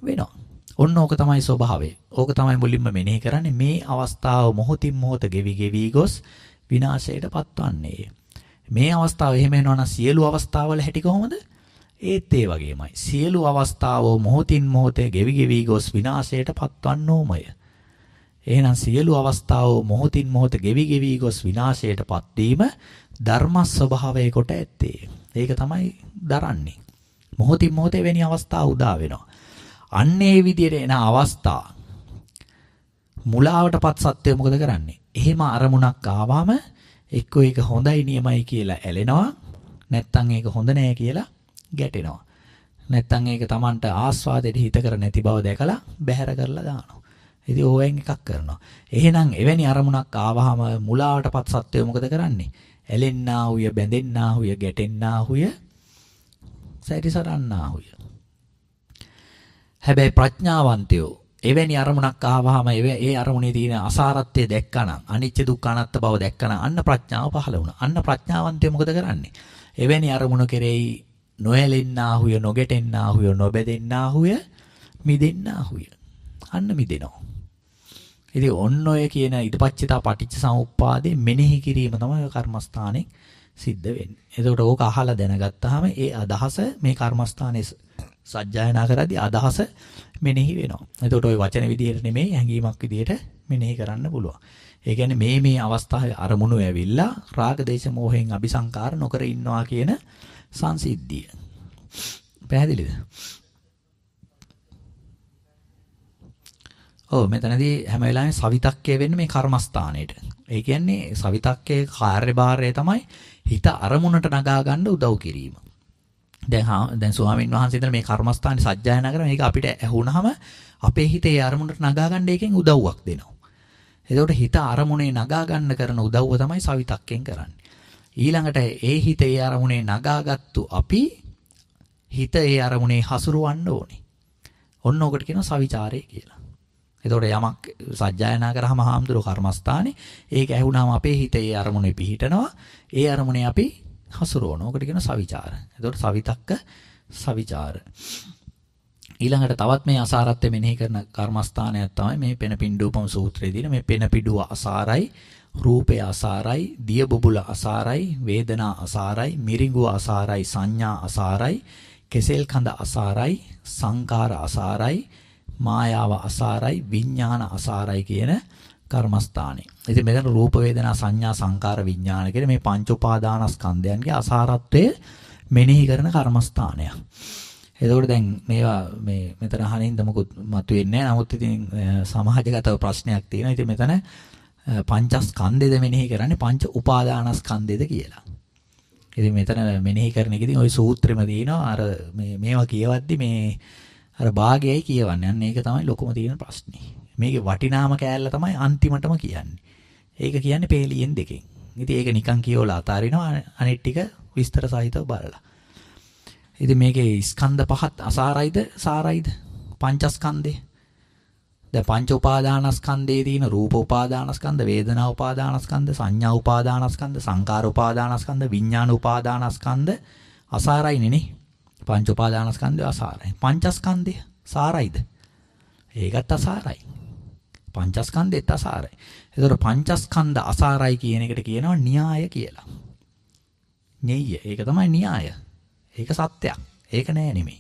වෙනවා. ඔන්න ඕක තමයි ස්වභාවය. ඕක තමයි මුලින්ම මෙනෙහි කරන්නේ මේ අවස්ථාව මොහොතින් මොහොත ගෙවි ගෙවි ගොස් විනාශයට පත්වන්නේ. මේ අවස්ථාව එහෙම වෙනවා සියලු අවස්ථාවල හැටි කොහොමද? ඒත් ඒ වගේමයි. සියලු අවස්ථාවෝ මොහොතින් මොහොතේ ගෙවි ගෙවි ගොස් විනාශයට පත්වන්නෝමය. එහෙනම් සියලු අවස්ථාවෝ මොහොතින් මොහොත ගෙවි ගෙවි ගොස් විනාශයට පත්වීම ධර්ම ස්වභාවය කොට ඇත්තේ. ඒක තමයි දරන්නේ. මොහොතින් මොහොත වෙනි අවස්ථා උදා වෙනවා. අන්න ඒ විදිහට එන අවස්ථා මුලාවටපත් සත්‍යය මොකද කරන්නේ? එහෙම අරමුණක් ආවම එක්ක ඒක හොඳයි නියමයි කියලා ඇලෙනවා. නැත්තම් ඒක හොඳ නෑ කියලා ගැටෙනවා. නැත්තම් ඒක Tamanට ආස්වාදයට හිත කර නැති බව දැකලා බැහැර කරලා දානවා. ඉතින් ඕවෙන් එකක් කරනවා. එහෙනම් එවැනි අරමුණක් ආවහම මුලාවටපත් සත්වය මොකද කරන්නේ? ඇලෙන්නා හුය, බැඳෙන්නා හුය, ගැටෙන්නා හුය, සැරිසරන්නා හුය. හැබැයි ප්‍රඥාවන්තයෝ එවැනි අරමුණක් ආවහම ඒ අරමුණේ තියෙන අසාරත්වය දැක්කනම් අනිච්ච දුක්ඛ අනාත්ම බව දැක්කනම් අන්න ප්‍රඥාව පහළ වුණා. අන්න ප්‍රඥාවන්තයෝ මොකද කරන්නේ? එවැනි අරමුණු කෙරෙහි නොඇලෙන්නා හුය, නොගැටෙන්නා හුය, නොබැදෙන්නා හුය, මිදෙන්නා හුය. අන්න මිදෙනවා. ඉතින් ඔන්න ඔය කියන ඊටපච්චිතා පටිච්ච සමුප්පාදේ මෙනෙහි කිරීම තමයි කර්මස්ථානේ සිද්ධ වෙන්නේ. එතකොට ඕක අහලා දැනගත්තාම ඒ අදහස මේ කර්මස්ථානේ සජ්ජායනා කරද්දී අදහස මෙනෙහි වෙනවා. එතකොට ওই වචන විදියට නෙමෙයි හැඟීමක් විදියට මෙනෙහි කරන්න පුළුවන්. ඒ කියන්නේ මේ මේ අවස්ථාවේ අරමුණු ඇවිල්ලා රාග දේශ මොහෙන් අபிසංකාර නොකර ඉන්නවා කියන සංසිද්ධිය. පැහැදිලිද? ඔව් මෙතනදී හැම වෙලාවෙම සවිතක්කය වෙන්නේ මේ කර්මස්ථානෙට. ඒ කියන්නේ සවිතක්කයේ කාර්යභාරය තමයි හිත අරමුණට නගා ගන්න උදව් කිරීම. දැන් දැන් ස්වාමීන් වහන්සේ මේ කර්මස්ථානේ සජ්ජායනා කරන මේක අපිට ඇහුනහම අපේ හිතේ අරමුණට නගා ගන්න එකෙන් උදව්වක් දෙනවා. එතකොට හිත අරමුණේ නගා ගන්න කරන උදව්ව තමයි සවිතක්කෙන් කරන්නේ. ඊළඟට ඒ හිත ඒ අරමුණේ නගාගත්තු අපි හිත ඒ අරමුණේ හසුරවන්න ඕනේ. ඔන්න ඔකට කියනවා සවිචාරය කියලා. එතකොට යමක් සජ්ජායනා කරාම හාමුදුරුවෝ කර්මස්ථානේ ඒක ඇහුණාම අපේ හිතේ අරමුණේ පිහිටනවා. ඒ අරමුණේ අපි හසුරවනවා. ඔකට කියන සවිචාර. එතකොට සවිතක්ක සවිචාර. ඊළඟට තවත් මේ අසාරත්වය මෙනෙහි කරන කර්මස්ථානයක් තමයි මේ පෙනපින්ඩූපම සූත්‍රයේ දින මේ පෙනපිඩුව අසාරයි රූපය අසාරයි, දිය බුබුල අසාරයි, වේදනා අසාරයි, මිරිඟුව අසාරයි, සංඥා අසාරයි, කෙසෙල් කඳ අසාරයි, සංකාර අසාරයි, මායාව අසාරයි, විඥාන අසාරයි කියන කර්මස්ථානේ. ඉතින් මෙතන රූප වේදනා සංඥා සංකාර විඥාන කියන මේ පංච උපාදානස්කන්ධයන්ගේ අසාරත්වය මෙනෙහි කරන කර්මස්ථානයක්. එතකොට දැන් මේවා මේ මෙතන අහනින්ද මොකුත් මතුවෙන්නේ නැහැ. නමුත් ඉතින් සමාජගත ප්‍රශ්නයක් තියෙනවා. ඉතින් මෙතන පංචස්කන්ධෙද මෙනෙහි කරන්නේ පංච උපාදානස්කන්ධෙද කියලා. ඉතින් මෙතන මෙනෙහි කරන එක ඉතින් ওই සූත්‍රෙම තියෙනවා. අර මේ මේවා කියවද්දි මේ අර භාගයයි කියවන්නේ. අන්න ඒක තමයි ලොකුම තියෙන ප්‍රශ්නේ. මේකේ වටිනාම කෑල්ල තමයි අන්තිමටම කියන්නේ. ඒක කියන්නේ පේලියෙන් දෙකෙන්. ඉතින් ඒක නිකන් කියවලා අතාරිනවා. අනිත් ටික විස්තර සහිතව බලලා. ඉතින් මේකේ ස්කන්ධ පහත් අසාරයිද? සාරයිද? පංචස්කන්ධේ? දැන් පංච උපාදානස්කන්ධයේ තියෙන රූප උපාදානස්කන්ධ වේදනා උපාදානස්කන්ධ සංඥා උපාදානස්කන්ධ සංකාර උපාදානස්කන්ධ විඥාන උපාදානස්කන්ධ අසාරයිනේ නේ. පංච උපාදානස්කන්ධය අසාරයි. පංචස්කන්ධය සාරයිද? ඒකත් අසාරයි. පංචස්කන්ධෙත් අසාරයි ඒතකොට පංචස්කන්ධ අසාරයි කියන එකට කියනවා න්‍යාය කියලා ඤෙය්‍ය ඒක තමයි න්‍යාය ඒක සත්‍යයක්. ඒක නෑ නෙමෙයි.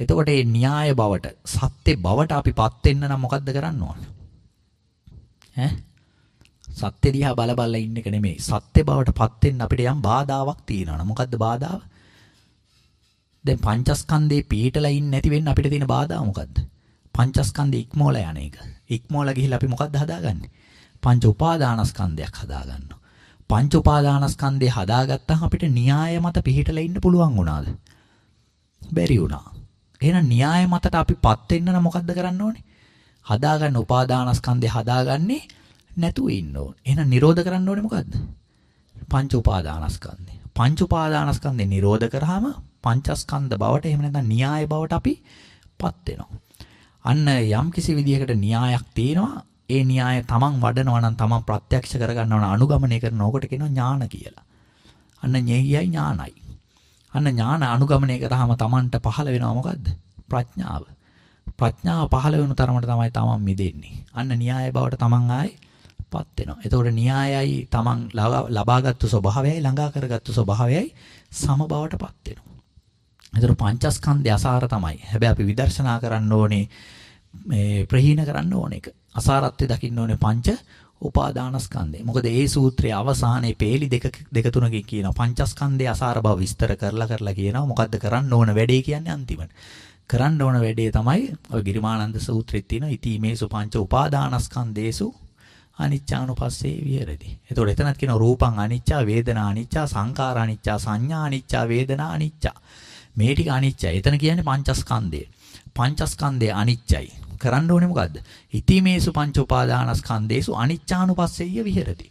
එතකොට මේ න්‍යාය බවට සත්‍ය බවට අපිපත් වෙන්න නම් මොකද්ද කරන්න ඕන? ඈ? සත්‍ය දිහා බල බල ඉන්න එක නෙමෙයි. සත්‍ය බවටපත් වෙන්න අපිට යම් බාධාවක් තියෙනවා. මොකද්ද බාධාව? දැන් පංචස්කන්ධේ පිහිටලා ඉන්නේ නැති වෙන්න අපිට තියෙන බාධා මොකද්ද? පංචස්කන්ධේ ඉක්මෝලා යන එක. ඉක්මෝලා ගිහිල්ලා අපි මොකද්ද හදාගන්නේ? පංච උපාදානස්කන්ධයක් හදාගන්නවා. පංච උපාදානස්කන්ධය හදාගත්තාම අපිට න්‍යාය මත පිහිටලා ඉන්න පුළුවන් වුණාද? බැරි වුණා. එහෙනම් න්‍යාය මතට අපිපත් වෙන්න නම් මොකද්ද කරන්න ඕනේ? හදාගන්න උපාදානස්කන්ධය හදාගන්නේ නැතුව ඉන්න ඕනේ. එහෙනම් නිරෝධ කරන්න ඕනේ මොකද්ද? පංච උපාදානස්කන්ධය. පංච උපාදානස්කන්ධය නිරෝධ කරාම පංචස්කන්ධ බවට එහෙම නැත්නම් න්‍යාය බවට අපිපත් වෙනවා. අන්න යම් කිසි විදියකට න්‍යායක් තියෙනවා ඒ න්‍යාය තමන් වඩනවා නම් තමන් ප්‍රත්‍යක්ෂ කරගන්නවා නම් අනුගමනය කරන ඕකට කියනවා ඥාන කියලා. අන්න ඤෙහියයි ඥානයි. අන්න ඥාන අනුගමනය කරාම තමන්ට පහළ වෙනවා මොකද්ද? ප්‍රඥාව. ප්‍රඥාව පහළ වෙන තරමට තමයි තමන් මිදෙන්නේ. අන්න න්‍යාය බවට තමන් ආයේපත් වෙනවා. එතකොට න්‍යායයි තමන් ලබාගත්තු ස්වභාවයයි ළඟා කරගත්තු ස්වභාවයයි සම බවටපත් වෙනවා. එතකොට පංචස්කන්ධය අසාර තමයි. හැබැයි අපි විදර්ශනා කරන්න ඕනේ මේ ප්‍රහීන කරන්න ඕන එක. අසාරත්වය දකින්න ඕනේ පංච උපාදානස්කන්ධය. මොකද ඒ සූත්‍රයේ අවසානයේ පේලි දෙක දෙක තුනකින් කියනවා පංචස්කන්ධයේ අසාර බව විස්තර කරලා කරලා කියනවා මොකද්ද කරන්න ඕන වැඩේ කියන්නේ අන්තිමට. කරන්න ඕන වැඩේ තමයි ඔය ගිරිමානන්ද සූත්‍රයේ තියෙන ඉතිමේසු පංච උපාදානස්කන්ධේසු අනිච්චානුපස්සේ විහෙරති. එතකොට එතනත් කියනවා රූපං අනිච්චා වේදනා අනිච්චා සංඛාර අනිච්චා සංඥා අනිච්චා වේදනා අනිච්චා. මේ ටික අනිච්චයි. එතන කියන්නේ පංචස්කන්ධය. පංචස්කන්ධය අනිච්චයි. කරන්න ඕනේ මොකද්ද? ඉතිමේසු පංච උපාදානස්කන්ධේසු අනිච්චානුපස්සෙය්‍ය විහෙරති.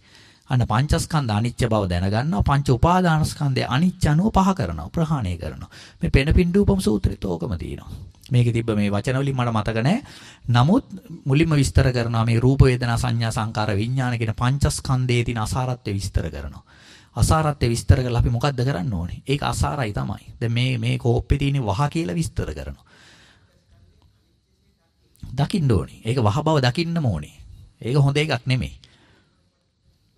අන්න පංචස්කන්ධ අනිච්ච බව දැනගන්නවා පංච උපාදානස්කන්ධය අනිච්චනුව පහ කරනවා ප්‍රහාණය කරනවා. මේ පෙනපින්ඩූපම සූත්‍රෙත් ඕකම තියෙනවා. මේකේ තිබ්බ මේ වචන වලින් මට මතක නැහැ. නමුත් මුලින්ම විස්තර කරනවා මේ රූප වේදනා සංඥා සංකාර විඥාන කියන පංචස්කන්ධයේ තියෙන අසාරත්වය විස්තර කරනවා. අසාරත්වය විස්තර කරලා අපි මොකද්ද කරන්න ඕනේ? ඒක අසාරයි තමයි. දැන් මේ මේ කෝප්පේ තියෙන වහ කියලා විස්තර කරනවා. දකින්න ඕනේ. ඒක වහ බව දකින්නම ඕනේ. ඒක හොඳ එකක් නෙමෙයි.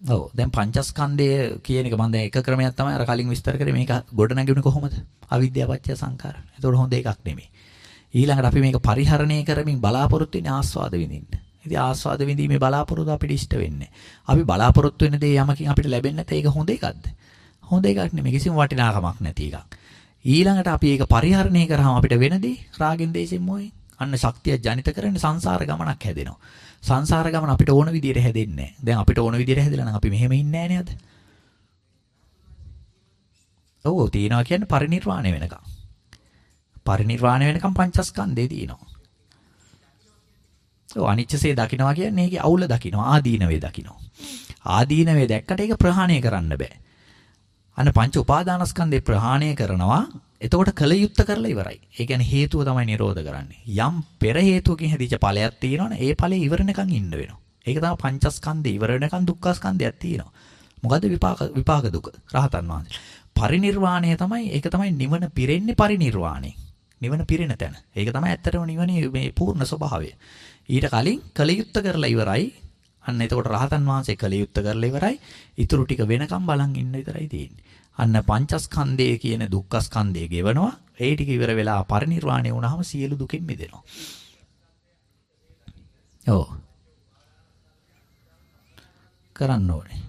ඔව් දැන් පංචස්කන්ධය කියන එක මම දැන් එක ක්‍රමයක් තමයි අර කලින් විස්තර කරේ මේක ගොඩ නැගුණේ කොහොමද? අවිද්‍යාව පත්‍ය සංකාර. ඒතකොට හොඳ එකක් නෙමෙයි. ඊළඟට අපි මේක පරිහරණය කරමින් බලාපොරොත්තු වෙන්නේ ආස්වාද විඳින්න. ඉතින් ආස්වාද විඳීමේ බලාපොරොත්තු අපිට ඉෂ්ට වෙන්නේ. අපි බලාපොරොත්තු වෙන දේ යමකින් අපිට ලැබෙන්නේ නැත්නම් ඒක හොඳ එකක්ද? හොඳ එකක් නෙමෙයි. කිසිම වටිනාකමක් නැති එකක්. ඊළඟට අපි ඒක පරිහරණය කරාම අපිට වෙන දේ රාගෙන් දේශෙන් මොයි අන්න ශක්තිය ජනිත කරන්නේ සංසාර ගමනක් හැදෙනවා. සංසාර ගමන අපිට ඕන විදිහට හැදෙන්නේ නැහැ. දැන් අපිට ඕන විදිහට හැදෙලා නම් අපි මෙහෙම ඉන්නේ නැහැ නේද? ඔව් තියනවා කියන්නේ පරිණිරවාණය වෙනකම්. පරිණිරවාණය වෙනකම් පංචස්කන්ධේ තියෙනවා. ඔව් අනිච්චසේ දකින්නවා කියන්නේ ඒකේ අවුල දකින්නවා ආදීනවේ දකින්නවා. ආදීනවේ දැක්කට ඒක ප්‍රහාණය කරන්න බෑ. අන්න පංච උපාදානස්කන්ධේ ප්‍රහාණය කරනවා එතකොට කල යුත්ත කරලා ඉවරයි. ඒ කියන්නේ හේතුව තමයි නිරෝධ කරන්නේ. යම් පෙර හේතුවකින් හැදිච්ච ඵලයක් තියෙනවනේ ඒ ඵලේ ඉවරණකම් ඉන්න වෙනවා. ඒක තමයි පංචස්කන්ධේ ඉවරණකම් දුක්ඛස්කන්ධයක් තියෙනවා. මොකද්ද විපාක විපාක දුක? රහතන් වහන්සේ. පරිණිර්වාණය තමයි ඒක තමයි නිවන පිරෙන්නේ පරිණිර්වාණය. නිවන පිරෙන තැන. ඒක තමයි ඇත්තටම නිවනේ මේ පූර්ණ ස්වභාවය. ඊට කලින් කල යුත්ත කරලා ඉවරයි. අන්න එතකොට රහතන් වහන්සේ කළ යුත්තේ කරලා ඉවරයි. ඊටු ටික වෙනකම් බලන් ඉන්න විතරයි තියෙන්නේ. අන්න පංචස්කන්ධය කියන දුක්ඛස්කන්ධය ගෙවනවා. ඒ ටික ඉවර වෙලා පරිණිරවාණය වුණාම සියලු දුකෙන් මිදෙනවා. ඔව්. කරන්න ඕනේ.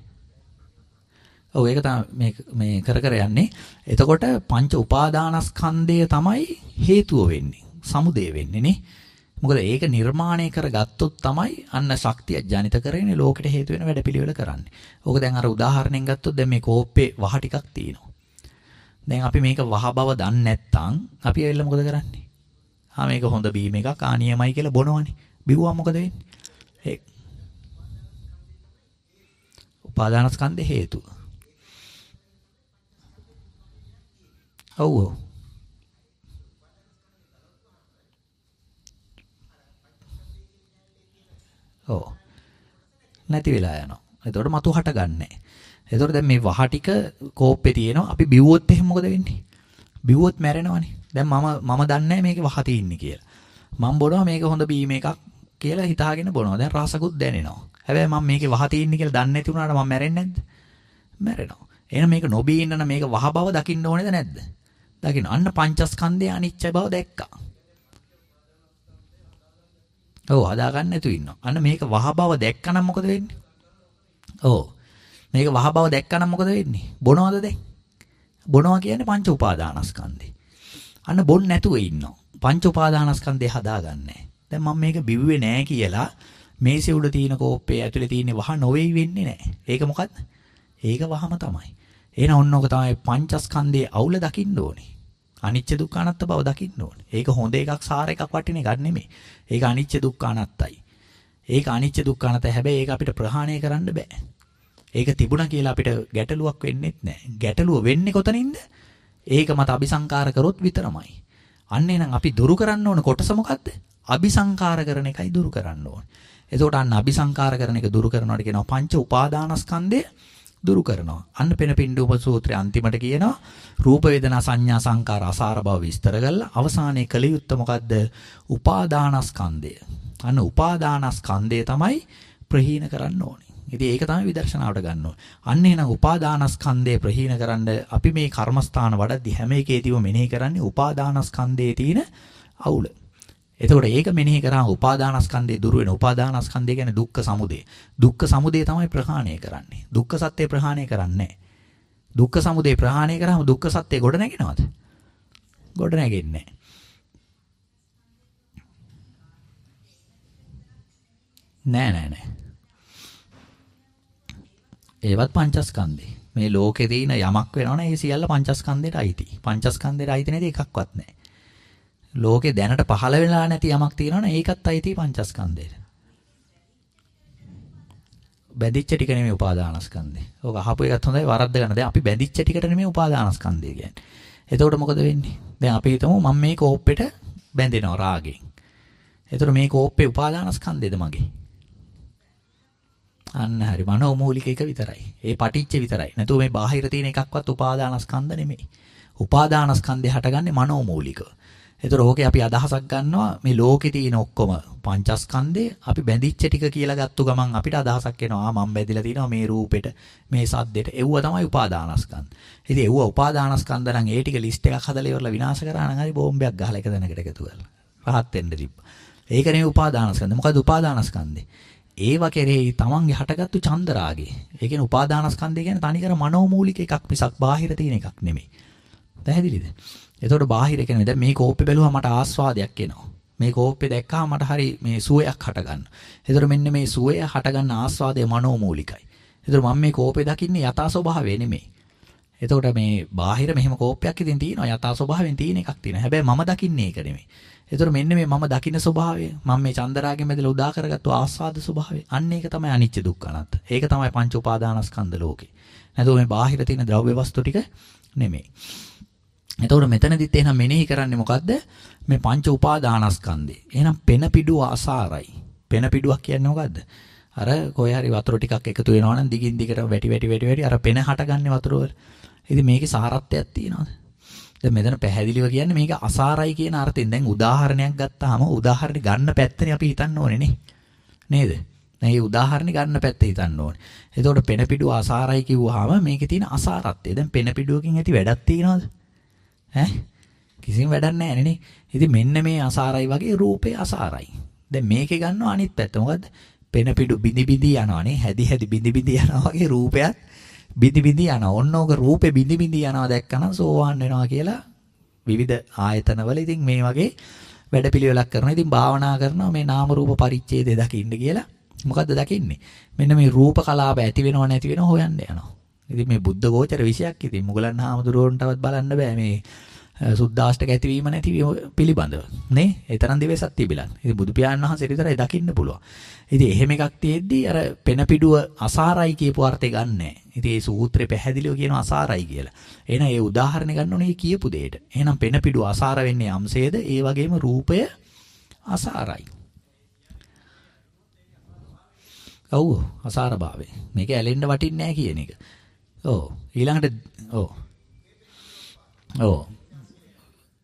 ඔව් ඒක තමයි මේ මේ කර කර යන්නේ. එතකොට පංච උපාදානස්කන්ධය තමයි හේතුව වෙන්නේ. සමුදේ වෙන්නේ නේ. මොකද ඒක නිර්මාණය කරගත්තොත් තමයි අන්න ශක්තිය ජනිත කරගෙන ලෝකෙට හේතු වෙන වැඩපිළිවෙල කරන්නේ. ඕක දැන් අර උදාහරණයෙන් ගත්තොත් දැන් මේ කෝප්පේ වහ ටිකක් තියෙනවා. දැන් අපි මේක වහ බව දන්නේ නැත්නම් අපි ඇවිල්ලා මොකද කරන්නේ? ආ මේක හොඳ බීම එකක් ආනියමයි කියලා බොනවනේ. බිව්වා මොකද වෙන්නේ? ඒ උපාදානස්කන්ධ හේතුව. ඔව් ඔව්. ඔව්. නැති වෙලා යනවා. එතකොට මතු හට ගන්නෑ. එතකොට දැන් මේ වහ ටික කෝප්පේ තියෙනවා. අපි බිව්වොත් එහෙනම් මොකද වෙන්නේ? බිව්වොත් මැරෙනවනේ. දැන් මම මම දන්නේ මේක වහ තින්නේ කියලා. මම බොනවා මේක හොඳ බීම එකක් කියලා හිතාගෙන බොනවා. දැන් රසකුත් දැනෙනවා. හැබැයි මම මේකේ වහ තින්නේ කියලා දන්නේ නැති වුණාට මම මැරෙන්නේ නැද්ද? මැරෙනවා. එහෙනම් මේක නොබී ඉන්න නම් මේක වහ බව දකින්න ඕනේද නැද්ද? දකින්න. අන්න පංචස්කන්ධයේ අනිච්ච බව දැක්කා. ඔව් හදා ගන්න නැතු ඉන්නවා. අන්න මේක වහ බව දැක්කනම් මොකද වෙන්නේ? ඔව්. මේක වහ බව දැක්කනම් මොකද වෙන්නේ? බොනවද දැන්? බොනවා කියන්නේ පංච උපාදානස්කන්ධේ. අන්න බොන්න නැතුව ඉන්නවා. පංච උපාදානස්කන්ධේ හදාගන්නේ. දැන් මම මේක බිව්වේ නෑ කියලා මේසෙ උඩ තියෙන කෝප්පේ ඇතුලේ තියෙන වහ නොවේයි වෙන්නේ නෑ. ඒක මොකද්ද? ඒක වහම තමයි. එහෙනම් ඔන්න ඔක තමයි පංචස්කන්ධයේ අවුල දකින්න ඕනේ. අනිච්ච දුක්ඛ අනාත්ම බව දකින්න ඕනේ. ඒක හොඳ එකක් සාර එකක් වටින එකක් නෙමෙයි. ඒක අනිච්ච දුක්ඛ අනාත්මයි. ඒක අනිච්ච දුක්ඛ අනාත්මයි. හැබැයි ඒක අපිට ප්‍රහාණය කරන්න බෑ. ඒක තිබුණා කියලා අපිට ගැටලුවක් වෙන්නෙත් නෑ. ගැටලුව වෙන්නේ කොතනින්ද? ඒක මත අபிසංකාර කරොත් විතරමයි. අන්න එහෙනම් අපි දුරු කරන්න ඕන කොටස මොකද්ද? අபிසංකාර කරන එකයි දුරු කරන්න ඕනේ. එතකොට අන්න අபிසංකාර කරන එක දුරු කරනවාට කියනවා පංච උපාදානස්කන්ධය දුරු කරනවා. අන්න පෙන පින්ඩූප සූත්‍රයේ අන්තිමට කියනවා රූප වේදනා සංඥා සංකාර අසාර බව විස්තර කරලා අවසානයේ කළ යුත්තේ මොකද්ද? උපාදානස්කන්ධය. අන්න උපාදානස්කන්ධය තමයි ප්‍රහීන කරන්න ඕනේ. ඉතින් ඒක තමයි විදර්ශනාවට ගන්න ඕනේ. අන්න එහෙනම් උපාදානස්කන්ධය ප්‍රහීන කරන්න අපි මේ කර්මස්ථාන වඩද්දි හැම එකේදීම මෙනෙහි කරන්නේ උපාදානස්කන්ධයේ තියෙන අවුල. එතකොට ඒක මෙනෙහි කරාම උපාදානස්කන්ධය දුර වෙන උපාදානස්කන්ධය කියන්නේ දුක්ඛ සමුදය. දුක්ඛ සමුදය තමයි ප්‍රහාණය කරන්නේ. දුක්ඛ සත්‍ය ප්‍රහාණය කරන්නේ දුක්ඛ සමුදය ප්‍රහාණය කරාම දුක්ඛ සත්‍ය ගොඩ නැගෙනවද? ගොඩ නැගෙන්නේ නෑ නෑ නෑ. ඒවත් පංචස්කන්ධේ. මේ ලෝකේ තියෙන යමක් වෙනවනේ ඒ සියල්ල පංචස්කන්ධයට අයිති. පංචස්කන්ධයට අයිති නැති එකක්වත් නෑ. ලෝකේ දැනට පහළ වෙලා නැති යමක් තියෙනවනේ ඒකත් අයිති පංචස්කන්ධයට. බැඳිච්ච ටික නෙමෙයි උපාදානස්කන්ධය. ඕක අහපු එකත් හොඳයි වරද්ද ගන්න. දැන් අපි බැඳිච්ච ටිකට නෙමෙයි උපාදානස්කන්ධය කියන්නේ. එතකොට මොකද වෙන්නේ? දැන් අපි හිතමු මම මේ කෝප්පෙට බැඳෙනවා රාගෙන්. එතකොට මේ කෝප්පේ උපාදානස්කන්ධයද මගේ? අන්න හරි මනෝමූලික එක විතරයි. ඒ පටිච්ච විතරයි. නැතුව මේ බාහිර තියෙන එකක්වත් උපාදානස්කන්ධ නෙමෙයි. උපාදානස්කන්ධය හටගන්නේ මනෝමූලිකව. එතකොට ඕකේ අපි අදහසක් ගන්නවා මේ ලෝකේ තියෙන ඔක්කොම පංචස්කන්ධය අපි බැඳිච්ච ටික කියලා ගත්තු ගමන් අපිට අදහසක් එනවා මම බැඳිලා තිනවා මේ රූපෙට මේ සද්දෙට එව්ව තමයි උපාදානස්කන්ධ. ඉතින් එව්ව උපාදානස්කන්ධ නම් ඒ ටික ලිස්ට් එකක් හදලා ඉවරලා විනාශ කරා නම් හරි බෝම්බයක් ගහලා එක තැනකට එකතු කරලා. පහත් වෙන්න තිබ්බා. ඒක නෙවෙයි උපාදානස්කන්ධ. මොකද උපාදානස්කන්ධේ? ඒව කෙරෙහි තමන්ගේ හටගත්තු චන්දරාගේ. ඒ කියන්නේ උපාදානස්කන්ධය කියන්නේ තනිකර මනෝමූලික එකක් මිසක් බාහිර තියෙන එකක් නෙමෙයි. පැහැදිලිද? එතකොට බාහිර කියන්නේ දැන් මේ කෝප්පේ බැලුවා මට ආස්වාදයක් එනවා. මේ කෝප්පේ දැක්කම මට හරි මේ සුවයක් හටගන්න. එතකොට මෙන්න මේ සුවය හටගන්න ආස්වාදය මනෝමූලිකයි. එතකොට මම මේ කෝපේ දකින්නේ යථා ස්වභාවය නෙමෙයි. එතකොට මේ බාහිර මෙහෙම කෝපයක් ඉතින් තියෙනවා යථා ස්වභාවයෙන් තියෙන එකක් තියෙනවා. හැබැයි මම දකින්නේ ඒක නෙමෙයි. එතකොට මෙන්න මේ මම දකින්න ස්වභාවය මම මේ චන්දරාගෙන් මෙදලා උදා කරගත්තු ආස්වාද ස්වභාවය. අන්න ඒක තමයි අනිච්ච දුක්ඛ අනාත්ත. ඒක තමයි පංච උපාදානස්කන්ධ ලෝකේ. නැතුව මේ බාහිර තියෙන ද්‍රව්‍ය වස්තු ටික නෙමෙයි. එතකොට මෙතනදිත් එහෙනම් මෙනෙහි කරන්නේ මොකද්ද? මේ පංච උපාදානස්කන්ධේ. එහෙනම් පෙන පිඩුව අසාරයි. පෙන පිඩුවක් කියන්නේ මොකද්ද? අර කොහේ හරි වතුර ටිකක් එකතු වෙනවා නම් දිගින් දිගට වැටි වැටි වැටි වැටි අර පෙන හටගන්නේ වතුර වල. ඉතින් මේකේ සාරත්වයක් තියෙනවද? දැන් මෙතන පැහැදිලිව කියන්නේ මේක අසාරයි කියන අර්ථයෙන්. දැන් උදාහරණයක් ගත්තාම උදාහරණ ගන්න පැත්තනේ අපි හිතන්න ඕනේ නේ. නේද? දැන් මේ උදාහරණ ගන්න පැත්ත හිතන්න ඕනේ. එතකොට පෙනපිඩුව අසාරයි කිව්වහම මේකේ තියෙන අසාරත්වය. දැන් පෙනපිඩුවකින් ඇති වැඩක් තියනවද? ඈ කිසිම වැඩක් නැහැ නේ. ඉතින් මෙන්න මේ අසාරයි වගේ රූපේ අසාරයි. දැන් මේකේ ගන්නවා අනිත් පැත්ත. මොකද්ද? පෙනපිඩු බිඳි බිඳි යනවානේ. හැදි හැදි බිඳි බිඳි යනවා වගේ රූපයක් බිඳි බිඳි යනවා. ඔන්න ඕක රූපේ බිඳි බිඳි යනවා දැක්කනම් සෝවාන් වෙනවා කියලා විවිධ ආයතනවල ඉතින් මේ වගේ වැඩපිළිවෙලක් කරනවා. ඉතින් භාවනා කරනවා මේ නාම රූප පරිච්ඡේදය දකින්න කියලා. මොකද්ද දකින්නේ? මෙන්න මේ රූප කලාප ඇති වෙනව නැති වෙනව හොයන්න යනවා. ඉතින් මේ බුද්ධ ගෝචර විෂයක් ඉතින් මුගලන් හාමුදුරුවන්ටවත් බලන්න බෑ මේ සුද්දාෂ්ටක ඇතිවීම නැතිවීම පිළිබඳව නේ ඒ තරම් දිවසක් තිබිලා. ඉතින් බුදු පියාණන් වහන්සේ විතරයි දකින්න පුළුවන්. ඉතින් එහෙම එකක් තියෙද්දි අර පෙනපිඩුව අසාරයි කියපු අර්ථය ගන්නෑ. ඉතින් මේ සූත්‍රේ පැහැදිලිව කියන අසාරයි කියලා. එහෙනම් ඒ උදාහරණ ගන්න ඕනේ කියපු දෙයට. එහෙනම් පෙනපිඩුව අසාර වෙන්නේ යම්සේද ඒ වගේම රූපය අසාරයි. ඔව් අසාරභාවය. මේක ඇලෙන්න වටින්නේ නැහැ කියන එක. ඔව් ඊළඟට oh. oh. ඔව්. ඔව්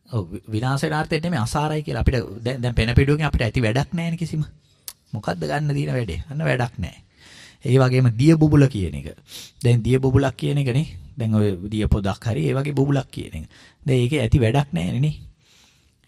ඔව් විනාශනාර්ථයෙන් නෙමෙයි අසාරයි කියලා අපිට දැන් දැන් පෙන පිටුවකින් අපිට ඇති වැඩක් නැහැ කිසිම. මොකද්ද ගන්න දින වැඩේ? අන්න වැඩක් නැහැ. ඒ වගේම දිය බුබුල කියන එක. දැන් දිය බුබුලක් කියන එකනේ. දැන් ඔය දිය පොදක් හරි ඒ වගේ බුබුලක් කියන එක. දැන් ඒකේ ඇති වැඩක් නැහැ නේ.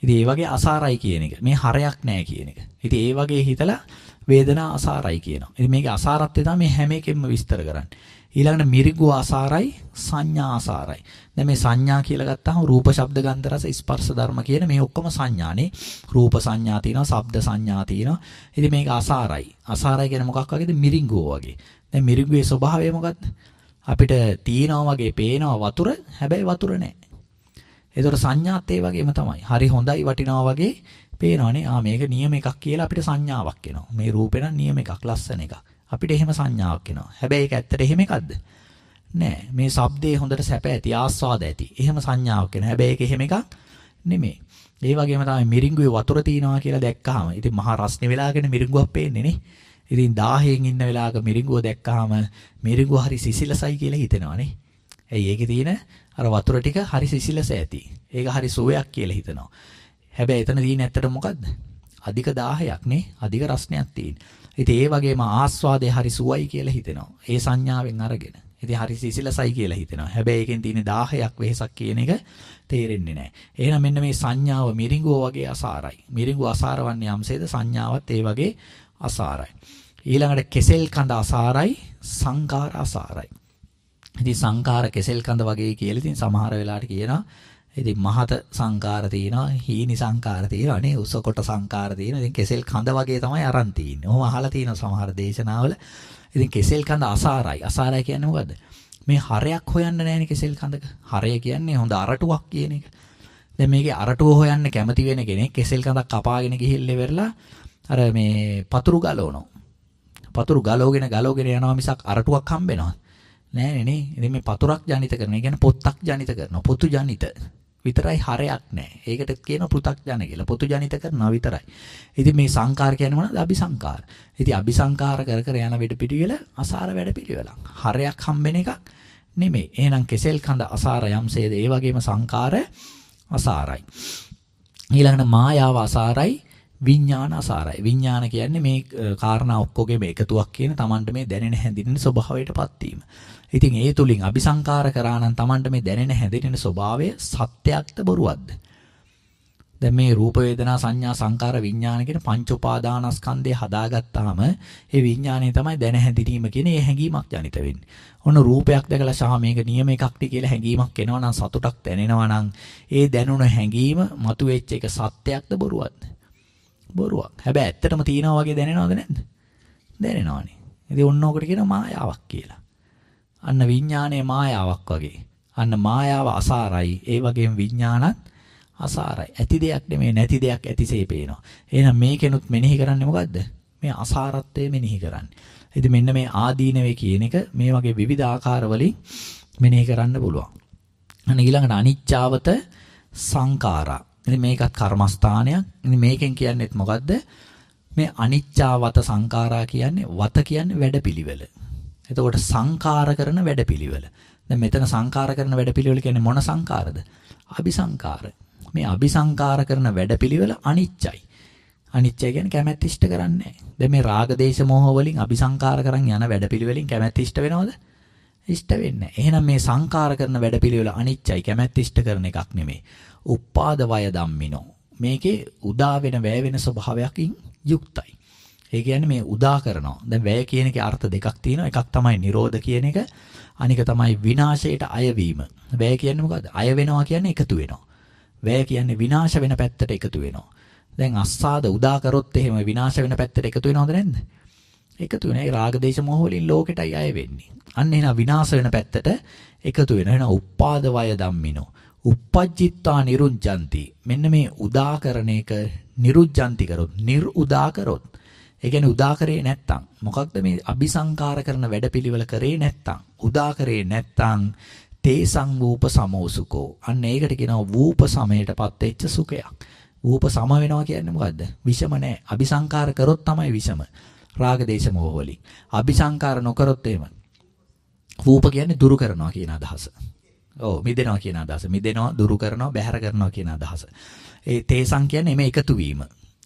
ඉතින් ඒ වගේ අසාරයි කියන එක. මේ හරයක් නැහැ කියන එක. ඉතින් ඒ වගේ හිතලා වේදනා අසාරයි කියනවා. ඉතින් මේකේ අසාරත්වය තමයි මේ හැම එකෙම විස්තර කරන්නේ. ඊළඟට මිරිගුව අසාරයි සංඥා අසාරයි. දැන් මේ සංඥා කියලා ගත්තාම රූප ශබ්ද ගන්ධ රස ස්පර්ශ ධර්ම කියන මේ ඔක්කොම සංඥානේ. රූප සංඥා තියෙනවා, ශබ්ද සංඥා තියෙනවා. ඉතින් මේක අසාරයි. අසාරයි කියන්නේ මොකක් වගේද? මිරිඟුව වගේ. දැන් මිරිඟුවේ ස්වභාවය මොකක්ද? අපිට තියෙනවා වගේ පේනවා වතුර, හැබැයි වතුර නැහැ. ඒතකොට සංඥාත් ඒ වගේම තමයි. හරි හොඳයි වටිනවා වගේ පේනවනේ. ආ මේක නියම එකක් කියලා අපිට සංඥාවක් එනවා. මේ රූපේ නම් නියම එකක්, ලස්සන එකක්. අපිට එහෙම සංඥාවක් එනවා. හැබැයි ඒක ඇත්තට එහෙම එකක්ද? නෑ. මේ ශබ්දේ හොඳට සැප ඇති, ආස්වාද ඇති. එහෙම සංඥාවක් එනවා. හැබැයි ඒක එහෙම එකක් නෙමෙයි. ඒ වගේම තමයි මිරිඟුවේ වතුර තියනවා කියලා දැක්කහම ඉතින් මහා රස්නේ වෙලාගෙන මිරිඟුවක් පේන්නේ නේ. ඉතින් 1000න් ඉන්න වෙලාවක මිරිඟුව දැක්කහම මිරිඟුව හරි සිසිලසයි කියලා හිතෙනවානේ. ඇයි ඒකේ තියෙන අර වතුර ටික හරි සිසිලස ඇති. ඒක හරි සුවයක් කියලා හිතනවා. හැබැයි එතන තියෙන ඇත්තට මොකද්ද? අධික 1000ක් නේ. අධික රස්නයක් තියෙන. ඉතින් ඒ වගේම ආස්වාදේ හරි සුවයි කියලා හිතෙනවා. ඒ සංඥාවෙන් අරගෙන. ඉතින් හරි සිසිලසයි කියලා හිතෙනවා. හැබැයි ඒකෙන් තියෙන 1000ක් වෙහසක් කියන එක තේරෙන්නේ නැහැ. එහෙනම් මෙන්න මේ සංඥාව මිරිඟුව වගේ අසාරයි. මිරිඟුව අසාරවන්නේ යම්සේද සංඥාවත් ඒ වගේ අසාරයි. ඊළඟට කෙසෙල් කඳ අසාරයි සංකාර අසාරයි. ඉතින් සංකාර කෙසෙල් කඳ වගේ කියලා ඉතින් සමහර වෙලාවට කියනවා ඉතින් මහත සංකාර තියෙනවා, හීනි සංකාර තියෙනවා නේ, උස කොට සංකාර තියෙනවා. ඉතින් කෙසෙල් කඳ වගේ තමයි අරන් තියෙන්නේ. ඔහොම අහලා තියෙනවා සමහර දේශනාවල. ඉතින් කෙසෙල් කඳ අසාරයි. අසාරයි කියන්නේ මොකද්ද? මේ හරයක් හොයන්න නැහැනේ කෙසෙල් කඳක. හරය කියන්නේ හොඳ අරටුවක් කියන එක. දැන් මේකේ අරටුව හොයන්න කැමති වෙන කෙනෙක් කෙසෙල් කඳක් කපාගෙන ගිහිල්ලා ඉවරලා අර මේ පතුරු ගලවනවා. පතුරු ගලවගෙන ගලවගෙන යනවා මිසක් අරටුවක් හම්බෙනවද? නෑ නේ. ඉතින් මේ පතුරක් ජනිත කරන. ඒ කියන්නේ පොත්තක් ජනිත කරනවා. පොතු ජනිත. විතරයි හරයක් නැහැ. ඒකට කියන පෘ탁ජන කියලා. පොතු ජනිත කරනවා විතරයි. ඉතින් මේ සංකාර කියන්නේ මොනවද? අபிසංකාර. ඉතින් අபிසංකාර කර කර යන වැඩ පිළිවෙල අසාර වැඩ පිළිවෙලක්. හරයක් හම්බෙන එකක් නෙමෙයි. එහෙනම් කෙසෙල් කඳ අසාර යම්සේද ඒ වගේම සංකාර අසාරයි. ඊළඟට මායාව අසාරයි විඥාන අසාරයි. විඥාන කියන්නේ මේ කාරණා ඔක්කොගේම එකතුවක් කියන Tamanට මේ දැනෙන හැඳින්ෙන ස්වභාවයටපත් වීම. ඉතින් ඒ තුලින් අபிසංකාර කරා නම් Tamanට මේ දැනෙන හැඳිනෙන ස්වභාවය සත්‍යයක්ද බොරුවක්ද? දැන් මේ රූප වේදනා සංඥා සංකාර විඥාන කියන පංච උපාදානස්කන්ධය හදාගත්තාම ඒ විඥානය තමයි දැන හැඳිනීම කියන ඒ හැඟීමක් ජනිත වෙන්නේ. ඔන්න රූපයක් දැකලා ශා මේක නියම එකක්ද කියලා හැඟීමක් එනවා නම් සතුටක් දැනෙනවා නම් ඒ දැනුණ හැඟීම මතුවෙච්ච එක සත්‍යයක්ද බොරුවක්ද? බොරුවක්. හැබැයි ඇත්තටම තියනවා වගේ දැනෙනවද නැද්ද? දැනෙනවනේ. ඉතින් ඔන්න ඔකට කියන මායාවක් කියලා. අන්න විඥානයේ මායාවක් වගේ. අන්න මායාව අසාරයි. ඒ වගේම විඥානත් අසාරයි. ඇති දෙයක් නෙමෙයි නැති දෙයක් ඇතිසේ පේනවා. එහෙනම් මේකෙනුත් මෙනෙහි කරන්නේ මොකද්ද? මේ අසාරත්වය මෙනෙහි කරන්නේ. ඉතින් මෙන්න මේ ආදීනවේ කියන එක මේ වගේ විවිධ ආකාර වලින් මෙනෙහි කරන්න පුළුවන්. අන්න ඊළඟට අනිච්චාවත සංඛාරා. ඉතින් මේකත් කර්මස්ථානයක්. ඉතින් මේකෙන් කියන්නේත් මොකද්ද? මේ අනිච්චාවත සංඛාරා කියන්නේ වත කියන්නේ වැඩපිළිවෙල. එතකොට සංකාර කරන වැඩපිළිවෙල. දැන් මෙතන සංකාර කරන වැඩපිළිවෙල කියන්නේ මොන සංකාරද? අபிසංකාර. මේ අபிසංකාර කරන වැඩපිළිවෙල අනිච්චයි. අනිච්චය කියන්නේ කැමැත්ත ඉෂ්ට කරන්නේ නැහැ. දැන් මේ රාග දේශ මොහ වලින් අபிසංකාර කරන් යන වැඩපිළිවෙලින් කැමැත්ත ඉෂ්ට වෙනවද? ඉෂ්ට වෙන්නේ නැහැ. එහෙනම් මේ සංකාර කරන වැඩපිළිවෙල අනිච්චයි. කැමැත්ත ඉෂ්ට කරන එකක් නෙමෙයි. උපාද වය ධම්මිනෝ. මේකේ උදා වෙන වැය වෙන ස්වභාවයකින් යුක්තයි. ඒ කියන්නේ මේ උදා කරනවා. දැන් වැය කියන එකේ අර්ථ දෙකක් තියෙනවා. එකක් තමයි නිරෝධ කියන එක. අනික තමයි විනාශයට අයවීම. වැය කියන්නේ මොකද්ද? අය වෙනවා කියන්නේ එකතු වෙනවා. වැය කියන්නේ විනාශ වෙන පැත්තට එකතු වෙනවා. දැන් අස්සාද උදා කරොත් එහෙම විනාශ වෙන පැත්තට එකතු වෙනවද නැද්ද? එකතු වෙන. ඒ රාගදේශ මොහ වලින් ලෝකෙටයි අය වෙන්නේ. අන්න එහෙනම් විනාශ වෙන පැත්තට එකතු වෙන. එහෙනම් උපාද වය ධම්මිනෝ. uppajjitta nirunchanti. මෙන්න මේ උදා කරන එක නිරුද්ධන්ති කරොත්, නිර්උදා කරොත්. ඒ කියන්නේ උදා කරේ නැත්තම්. මොකක්ද මේ අபிසංකාර කරන වැඩපිළිවෙල කරේ නැත්තම්? උදා කරේ නැත්තම් තේසං වූප සමෝසුකෝ අන්න ඒකට කියනවා වූප සමයටපත් වෙච්ච සුඛයක්. වූප සම වෙනවා කියන්නේ මොකද්ද? විෂම නැහැ අபிසංකාර කරොත් තමයි විෂම. රාග දේශ මොහ වලින්. අபிසංකාර නොකරොත් එහෙම. වූප කියන්නේ දුරු කරනවා කියන අදහස. ඔව් මිදෙනවා කියන අදහස. මිදෙනවා දුරු කරනවා බැහැර කරනවා කියන අදහස. ඒ තේසං කියන්නේ මේ එකතු වීම.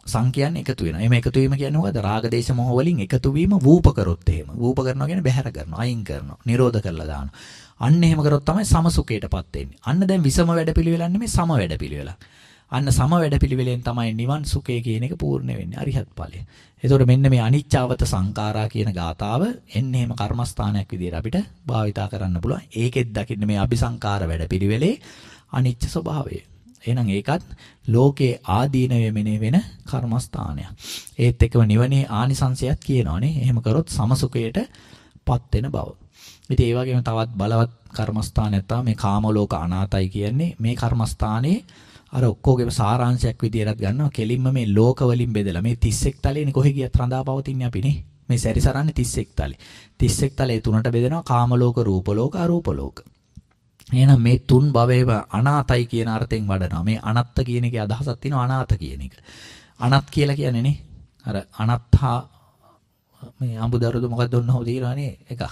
සං කියන්නේ එකතු වෙනවා. එමේ එකතු වීම කියන්නේ මොකද්ද? රාග දේශ මොහ වලින් එකතු වීම වූප කරොත් එහෙම. වූප කරනවා කියන්නේ බැහැර කරනවා, අයින් කරනවා, නිරෝධ කරලා දානවා. අන්න එහෙම කරොත් තමයි සමසුකේටපත් වෙන්නේ. අන්න දැන් විසම වැඩපිළිවෙලක් නෙමෙයි සම වැඩපිළිවෙලක්. අන්න සම වැඩපිළිවෙලෙන් තමයි නිවන් සුඛය කියන එක පූර්ණ වෙන්නේ අරිහත් ඵලය. එතකොට මෙන්න මේ අනිච්චවත සංඛාරා කියන ගාතාව එන්නේ එහෙම කර්මස්ථානයක් විදිහට අපිට භාවිතා කරන්න පුළුවන්. ඒකෙත් දකින්න මේ අபிසංකාර වැඩපිළිවෙලේ අනිච්ච ස්වභාවය. එහෙනම් ඒකත් ලෝකේ ආදීනවේ මෙනේ වෙන කර්මස්ථානයක්. ඒත් එක්කම නිවනේ ආනිසංශයක් කියනවානේ. එහෙම කරොත් සමසුඛයටපත් වෙන බව. ඉතින් ඒ වගේම තවත් බලවත් කර්මස්ථානයක් තමයි මේ කාම ලෝක අනාතයි කියන්නේ. මේ කර්මස්ථානයේ අර ඔක්කොගේම සාරාංශයක් විදියටත් ගන්නවා කෙලින්ම මේ ලෝක වලින් බෙදලා මේ 31 තලයේනේ කොහෙ ගියත් රඳා පවතින්නේ අපිනේ මේ සැරිසරන්නේ 31 තලේ 31 තලයේ තුනට බෙදෙනවා කාම ලෝක රූප ලෝක අරූප ලෝක එහෙනම් මේ තුන් භවයේම අනාතයි කියන අර්ථයෙන් වඩනවා මේ අනත්ත කියන එකේ අදහසක් තියෙනවා අනාත කියන එක අනත් කියලා කියන්නේ නේ අර අනත්තා මේ අඹදරුද මොකක්ද ඔන්නෝ තියෙනවානේ එකක්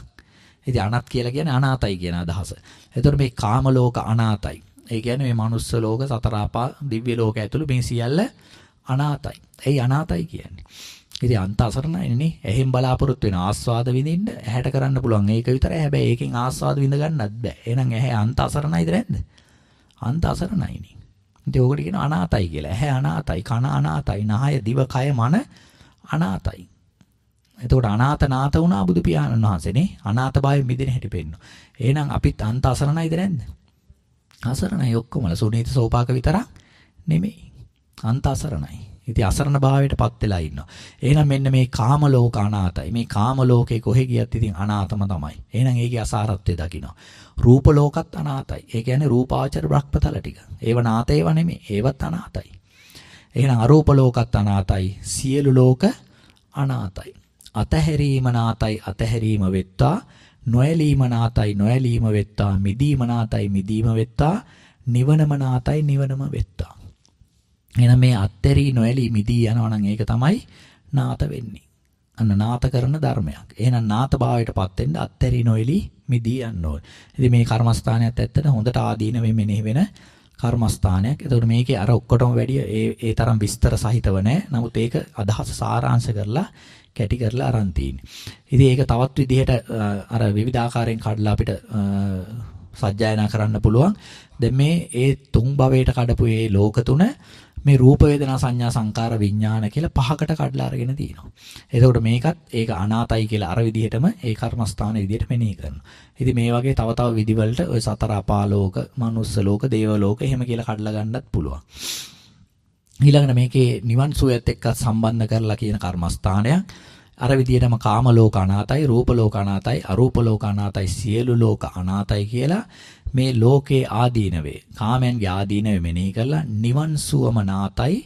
ඉතින් අනත් කියලා කියන්නේ අනාතයි කියන අදහස. එතකොට මේ කාම ලෝක අනාතයි. ඒ කියන්නේ මේ manuss ලෝක සතර අපා දිව්‍ය ලෝක ඇතුළු මේ සියල්ල අනාතයි. එයි අනාතයි කියන්නේ. ඉතින් අන්ත අසරණයිනේ. එහෙන් බලාපොරොත්තු වෙන ආස්වාද විඳින්න ඇහැට කරන්න පුළුවන්. ඒක විතරයි. හැබැයි ඒකෙන් ආස්වාද විඳ ගන්නත් බෑ. එහෙනම් ඇහැ අන්ත අසරණයිද නැද්ද? අන්ත අසරණයිනේ. ඉතින් ඕකට කියන අනාතයි කියලා. ඇහැ අනාතයි, කන අනාතයි, නහය, දිව, කය, මන අනාතයි. එතකොට අනාත නාත වුණා බුදු පියාණන් වහන්සේනේ. අනාත භාවයෙන් මිදෙන හැටි පෙන්නු. එහෙනම් අපිත් අන්ත අසරණයිද නැද්ද? අසරණයි ඔක්කොමල සුනීත සෝපාක විතරක් නෙමෙයි. අන්ත අසරණයි. ඉතින් අසරණ භාවයටපත් වෙලා ඉන්නවා. එහෙනම් මෙන්න මේ කාම ලෝක අනාතයි. මේ කාම ලෝකේ කොහෙ ගියත් ඉතින් අනාතම තමයි. එහෙනම් ඒකේ අසාරත්වය දකිනවා. රූප ලෝකත් අනාතයි. ඒ කියන්නේ රූපාවචර බ්‍රහ්මතල ටික. ඒව නාත ඒව නෙමෙයි. ඒවත් අනාතයි. එහෙනම් අරූප ලෝකත් අනාතයි. සියලු ලෝක අනාතයි. අතහැරීම නාතයි අතහැරීම වෙත්තා නොයලීම නාතයි නොයලීම වෙත්තා මිදීම නාතයි මිදීම වෙත්තා නිවනම නාතයි නිවනම වෙත්තා එහෙනම් මේ අත්තරී නොයලී මිදී යනවා නම් ඒක තමයි නාත වෙන්නේ අන්න නාත කරන ධර්මයක් එහෙනම් නාත භාවයටපත් වෙන්න අත්තරී නොයලී මිදී යන්න ඕනේ ඉතින් මේ කර්මස්ථානයත් ඇත්තට හොඳට ආදීන මෙනෙහි වෙන කර්මස්ථානයක්. එතකොට මේකේ අර ඔක්කොටම වැඩිය ඒ ඒ තරම් විස්තර සහිතව නැහැ. නමුත් ඒක අදහස සාරාංශ කරලා කැටි කරලා අරන් තියෙන්නේ. ඉතින් ඒක තවත් විදිහට අර විවිධාකාරයෙන් කඩලා අපිට සජ්ජායනා කරන්න පුළුවන්. දැන් මේ ඒ තුන් භවයට කඩපු මේ ලෝක තුන මේ රූප වේදනා සංඥා සංකාර විඥාන කියලා පහකට කඩලා අරගෙන තියෙනවා. එතකොට මේකත් ඒක අනාතයි කියලා අර විදිහටම ඒ කර්මස්ථාන විදිහට මෙනෙහි කරනවා. ඉතින් මේ වගේ තව තව විදිවලට ওই සතර අපාලෝක, මනුස්ස ලෝක, දේව ලෝක එහෙම කියලා කඩලා ගන්නත් පුළුවන්. ඊළඟට මේකේ නිවන් සුවයත් එක්ක සම්බන්ධ කරලා කියන කර්මස්ථානයක් අර විදිහටම කාම ලෝක අනාතයි රූප ලෝක අනාතයි අරූප ලෝක අනාතයි සියලු ලෝක අනාතයි කියලා මේ ලෝකේ ආදීනවේ කාමයන්ගේ ආදීනවේ මෙනෙහි කරලා නිවන් සුවම නාතයි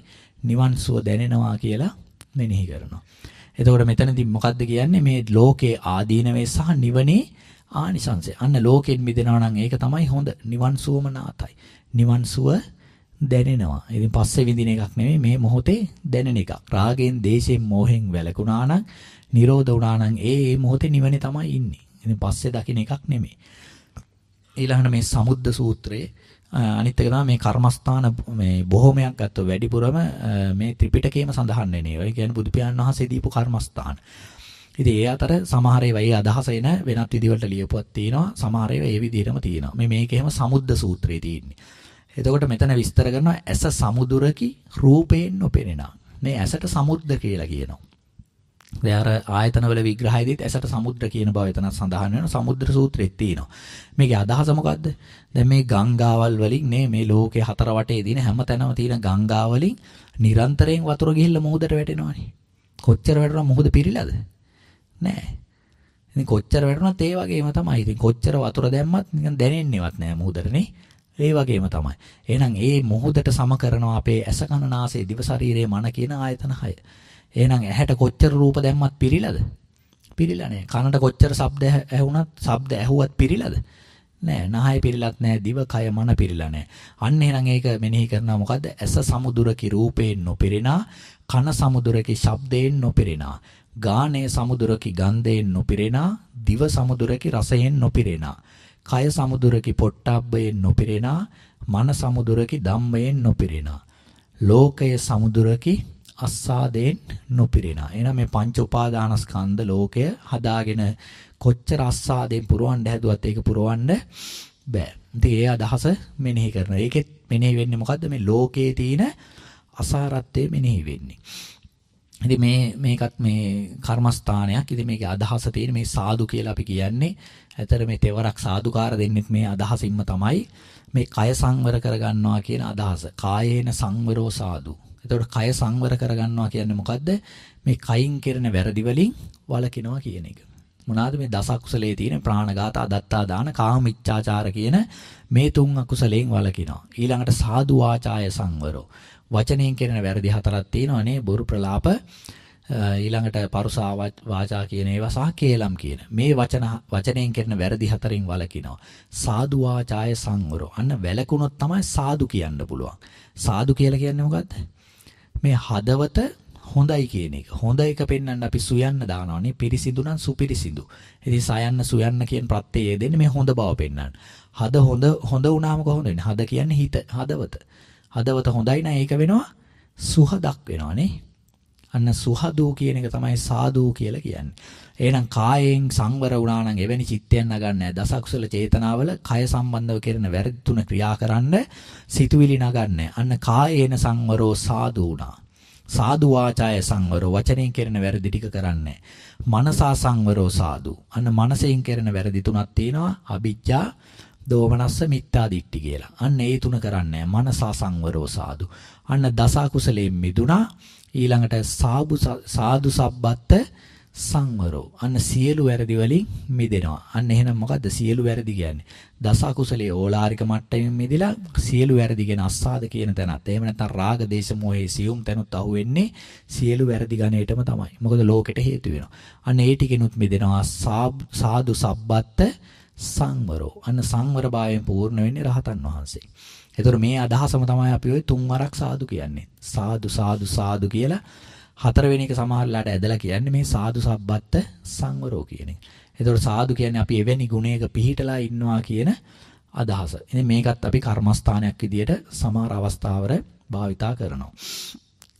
නිවන් සුව දැනෙනවා කියලා මෙනෙහි කරනවා. එතකොට මෙතනදී මොකද්ද කියන්නේ මේ ලෝකේ ආදීනවේ සහ නිවනේ ආනිසංසය. අන්න ලෝකෙන් මිදෙනවා නම් ඒක තමයි හොඳ. නිවන් සුවම නාතයි. නිවන් සුව දැනෙනවා. ඉතින් පස්සේ විඳින එකක් නෙමෙයි මේ මොහොතේ දැනෙන එකක්. රාගෙන්, දේශයෙන්, මෝහෙන් වැළකුණා නම්, නිරෝධ වුණා නම් ඒ ඒ මොහොතේ නිවනේ තමයි ඉන්නේ. ඉතින් පස්සේ දකින්න එකක් නෙමෙයි. ඊළඟට මේ සමුද්ද සූත්‍රයේ අනිත් එක තමයි මේ කර්මස්ථාන මේ බොහෝමයක් ගත්තොත් වැඩිපුරම මේ ත්‍රිපිටකයේම සඳහන් වෙන්නේ. ඒ කියන්නේ බුදු පියාණන් වහන්සේ දීපු කර්මස්ථාන. ඉතින් ඒ අතර සමහර ඒවා ඒ අදහස එන වෙනත් විදිහකට ලියපුවක් තියෙනවා. සමහර ඒවා ඒ විදිහටම තියෙනවා. මේ මේක එහෙම සමුද්ද සූත්‍රයේ තියෙන්නේ. එතකොට මෙතන විස්තර කරනවා ඇස සමුදුරකි රූපයෙන් නොපෙනෙනා. මේ ඇසට සමුද්ද කියලා කියනවා. දැන් අර ආයතනවල විග්‍රහයේදීත් ඇසට සමුද්‍ර කියන බව එතන සඳහන් වෙනවා. සමුද්‍ර සූත්‍රෙත් තියෙනවා. මේකේ අදහස මොකද්ද? දැන් මේ ගංගාවල් වලින් නේ මේ ලෝකේ හතර වටේ දින හැම තැනම තියෙන ගංගා වලින් නිරන්තරයෙන් වතුර ගිහිල්ලා මුහුදට වැටෙනවානේ. කොච්චර වැටුණා මුහුද පිරීලාද? නෑ. ඉතින් කොච්චර වැටුණත් ඒ වගේම තමයි. ඉතින් කොච්චර වතුර දැම්මත් නිකන් දැනෙන්නේවත් නෑ මුහුදටනේ. ඒ වගේම තමයි. එහෙනම් ඒ මොහොතට සම කරනවා අපේ ඇස කන නාසය දිව ශරීරයේ මන කියන ආයතන 6. එහෙනම් ඇහැට කොච්චර රූප දැම්මත් පිරිලාද? පිරිලා නෑ. කනට කොච්චර ශබ්ද ඇහුණත් ශබ්ද ඇහුවත් පිරිලාද? නෑ. නහය පිරිලත් නෑ. දිව කය මන පිරිලා නෑ. අන්න එහෙනම් ඒක මෙනෙහි කරනවා මොකද්ද? ඇස සමුදුරකි රූපයෙන් නොපිරිනා, කන සමුදුරකි ශබ්දයෙන් නොපිරිනා, ගානේ සමුදුරකි ගන්ධයෙන් නොපිරිනා, දිව සමුදුරකි රසයෙන් නොපිරිනා. කය සමුදුරකි පොට්ටබ්බයෙන් නොපිරෙනා මන සමුදුරකි ධම්මයෙන් නොපිරෙනා ලෝකය සමුදුරකි අස්සාදයෙන් නොපිරෙනා එහෙනම් මේ පංච උපාදානස්කන්ධ ලෝකය හදාගෙන කොච්චර අස්සාදයෙන් පුරවන්න හැදුවත් ඒක පුරවන්න බෑ ඉතින් ඒ අදහස මෙනෙහි කරනවා ඒකෙත් මෙනෙහි වෙන්නේ මොකද්ද මේ ලෝකයේ තියෙන අසාරත්වය මෙනෙහි වෙන්නේ ඉතින් මේ මේකත් මේ කර්මස්ථානයක්. ඉතින් මේකේ අදහස තියෙන මේ සාදු කියලා අපි කියන්නේ ඇතර මේ තෙවරක් සාදුකාර දෙන්නෙත් මේ අදහසින්ම තමයි මේ කය සංවර කරගන්නවා කියන අදහස. කායේන සංවරෝ සාදු. එතකොට කය සංවර කරගන්නවා කියන්නේ මොකද්ද? මේ කයින් කෙරෙන වැරදි වලින් වළකිනවා කියන එක. මොනවාද මේ දස අකුසලයේ තියෙන ප්‍රාණඝාත, අදත්තා දාන, කාමීච්ඡාචාර කියන මේ තුන් අකුසලයෙන් වළකිනවා. ඊළඟට සාදු වාචාය සංවරෝ. වචනයෙන් කෙරෙන වැරදි හතරක් තියෙනවානේ බොරු ප්‍රලාප ඊළඟට පරුසා වාචා කියන ඒවා සහ කේලම් කියන මේ වචන වචනයෙන් කරන වැරදි හතරින් වළකිනවා සාදු වාචාය සංවරෝ අන්න වැළකුණොත් තමයි සාදු කියන්න පුළුවන් සාදු කියලා කියන්නේ මොකද්ද මේ හදවත හොඳයි කියන එක. හොඳ එක පෙන්වන්න අපි සුයන්න දානවානේ පිරිසිදු නම් සුපිරිසිදු. ඉතින් සයන්න සුයන්න කියන ප්‍රත්‍යය දෙන්නේ මේ හොඳ බව පෙන්වන්න. හද හොඳ හොඳ වුණාම කොහොමද වෙන්නේ? හද කියන්නේ හිත හදවත. හදවත හොඳයි නම් ඒක වෙනවා සුහදක් වෙනවානේ අන්න සුහදූ කියන එක තමයි සාදූ කියලා කියන්නේ. එහෙනම් කායෙන් සංවර වුණා නම් එවැනි චිත්තයන් නගන්නේ දසකුසල චේතනාවල කය සම්බන්ධව කරන වැරදි තුන ක්‍රියා කරන්න සිතුවිලි නගන්නේ. අන්න කායේන සංවරෝ සාදූණා. සාදු වාචාය සංවරෝ වචනෙන් කරන වැරදි ටික කරන්නේ. මනසා සංවරෝ සාදු. අන්න මනසෙන් කරන වැරදි තුනක් තියෙනවා. අවිජ්ජා දෝමනස්ස මිත්තා දිට්ටි කියලා. අන්න ඒ තුන කරන්නේ මනසා සංවරෝ සාදු. අන්න දස කුසලයෙන් මිදුණා. ඊළඟට සාබු සාදු සබ්බත්ත සංවරෝ. අන්න සියලු වැරදි වලින් මිදෙනවා. අන්න එහෙනම් මොකද්ද සියලු වැරදි කියන්නේ? දස අකුසලයේ ඕලාරික මට්ටමින් මිදිලා සියලු වැරදි ගැන අස්සාද කියන තැනත්. එහෙම නැත්නම් රාග දේශ මොහේ සියුම් තැනුත් අහුවෙන්නේ සියලු වැරදි ගණේටම තමයි. මොකද ලෝකෙට හේතු වෙනවා. අන්න ඒ ටිකෙනුත් මිදෙනවා සාදු සබ්බත්ත සංවරෝ. අන්න සංවර භාවයෙන් පූර්ණ වෙන්නේ රහතන් වහන්සේ. ඒතර මේ අදහසම තමයි අපි ওই තුන් වරක් සාදු කියන්නේ. සාදු සාදු සාදු කියලා හතරවෙනි එක සමහරලාට ඇදලා කියන්නේ මේ සාදු සබ්බත්ත සංවරෝ කියන එක. ඒතර සාදු කියන්නේ අපි එවැනි ගුණයක පිහිටලා ඉන්නවා කියන අදහස. ඉතින් මේකත් අපි කර්මස්ථානයක් විදියට සමහර අවස්ථාවල භාවිතා කරනවා.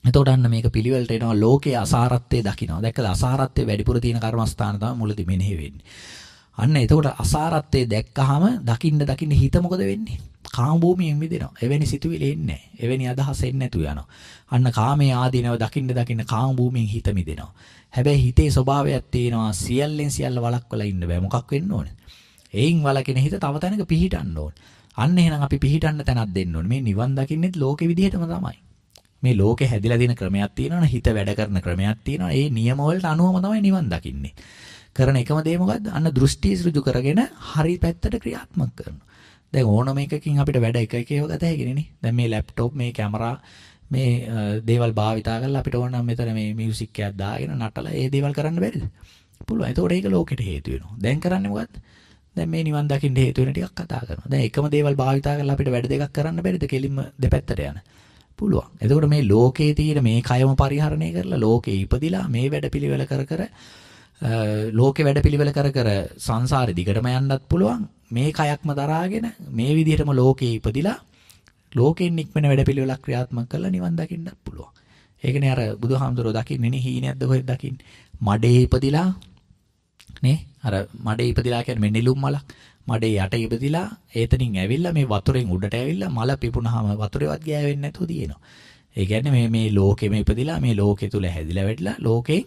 එතකොට අන්න මේක පිළිවෙලට එනවා ලෝකයේ අසාරත්වයේ දකිනවා. දැක්කද අසාරත්වයේ වැඩිපුර තියෙන කර්මස්ථාන තමයි මුලදී මෙනෙහි වෙන්නේ. අන්න එතකොට අසාරත්වයේ දැක්කහම දකින්න දකින්න හිත මොකද වෙන්නේ? කාම භූමියෙන් මිදෙනවා. එවැනි සිතුවිලි එන්නේ නැහැ. එවැනි අදහස් එන්නේ නැතු යනවා. අන්න කාමයේ ආදීනව දකින්න දකින්න කාම භූමියෙන් හිත මිදෙනවා. හැබැයි හිතේ ස්වභාවයක් තියෙනවා සියල්ලෙන් සියල්ල වළක්වලා ඉන්න බෑ. මොකක් වෙන්න ඕනේ? එයින් වළකින හිත තව තැනක පිහිටන්න ඕනේ. අන්න එහෙනම් අපි පිහිටන්න තැනක් දෙන්න ඕනේ. මේ නිවන් දකින්නෙත් ලෝකෙ විදිහටම තමයි. මේ ලෝකේ හැදිලා තියෙන ක්‍රමයක් තියෙනවනේ හිත වැඩ කරන ක්‍රමයක් තියෙනවා. ඒ නියම වලට අනුවම තමයි නිවන් දකින්නේ. කරන එකම දේ මොකද්ද? අන්න දෘෂ්ටි සෘජු කරගෙන හරි පැත්තට ක්‍රියාත්මක කරනවා. දැන් ඕනම එකකින් අපිට වැඩ එක එක ඒවා ගත හැකිනේ නේ. දැන් මේ ලැප්ටොප් මේ කැමරා මේ දේවල් භාවිතා කරලා අපිට ඕන නම් මෙතන මේ මියුසික් එකක් දාගෙන නටලා ඒ දේවල් කරන්න බැරිද? පුළුවන්. ඒතකොට ඒක ලෝකෙට හේතු වෙනවා. දැන් කරන්නේ මොකද්ද? දැන් මේ නිවන් දකින්න හේතු වෙන ටිකක් කතා කරනවා. දැන් එකම දේවල් භාවිතා කරලා අපිට වැඩ දෙකක් කරන්න බැරිද? කෙලින්ම දෙපැත්තට යන. පුළුවන්. එතකොට මේ ලෝකයේ තියෙන මේ කයම පරිහරණය කරලා ලෝකේ ඉපදිලා මේ වැඩ පිළිවෙල කර කර ලෝකේ වැඩපිළිවෙල කර කර සංසාරේ දිගටම යන්නත් පුළුවන්. මේ කයක්ම දරාගෙන මේ විදිහටම ලෝකේ ඉපදිලා ලෝකෙන් නික්මන වැඩපිළිවෙලක් ක්‍රියාත්මක කරලා නිවන් දකින්නත් පුළුවන්. ඒකනේ අර බුදුහාමුදුරුවෝ දකින්නේ නේ හීනයක්ද කොහෙද දකින්නේ? මඩේ ඉපදිලා නේ අර මඩේ ඉපදිලා කියන්නේ මේ නිලුම් මලක්. මඩේ යට ඉපදිලා ඒතනින් ඇවිල්ලා මේ වතුරෙන් උඩට ඇවිල්ලා මල පිපුණාම වතුරේවත් ගෑවෙන්නේ නැතුව තියෙනවා. ඒ කියන්නේ මේ මේ ලෝකෙම ඉපදිලා මේ ලෝකෙ තුල හැදිලා වැටිලා ලෝකෙන්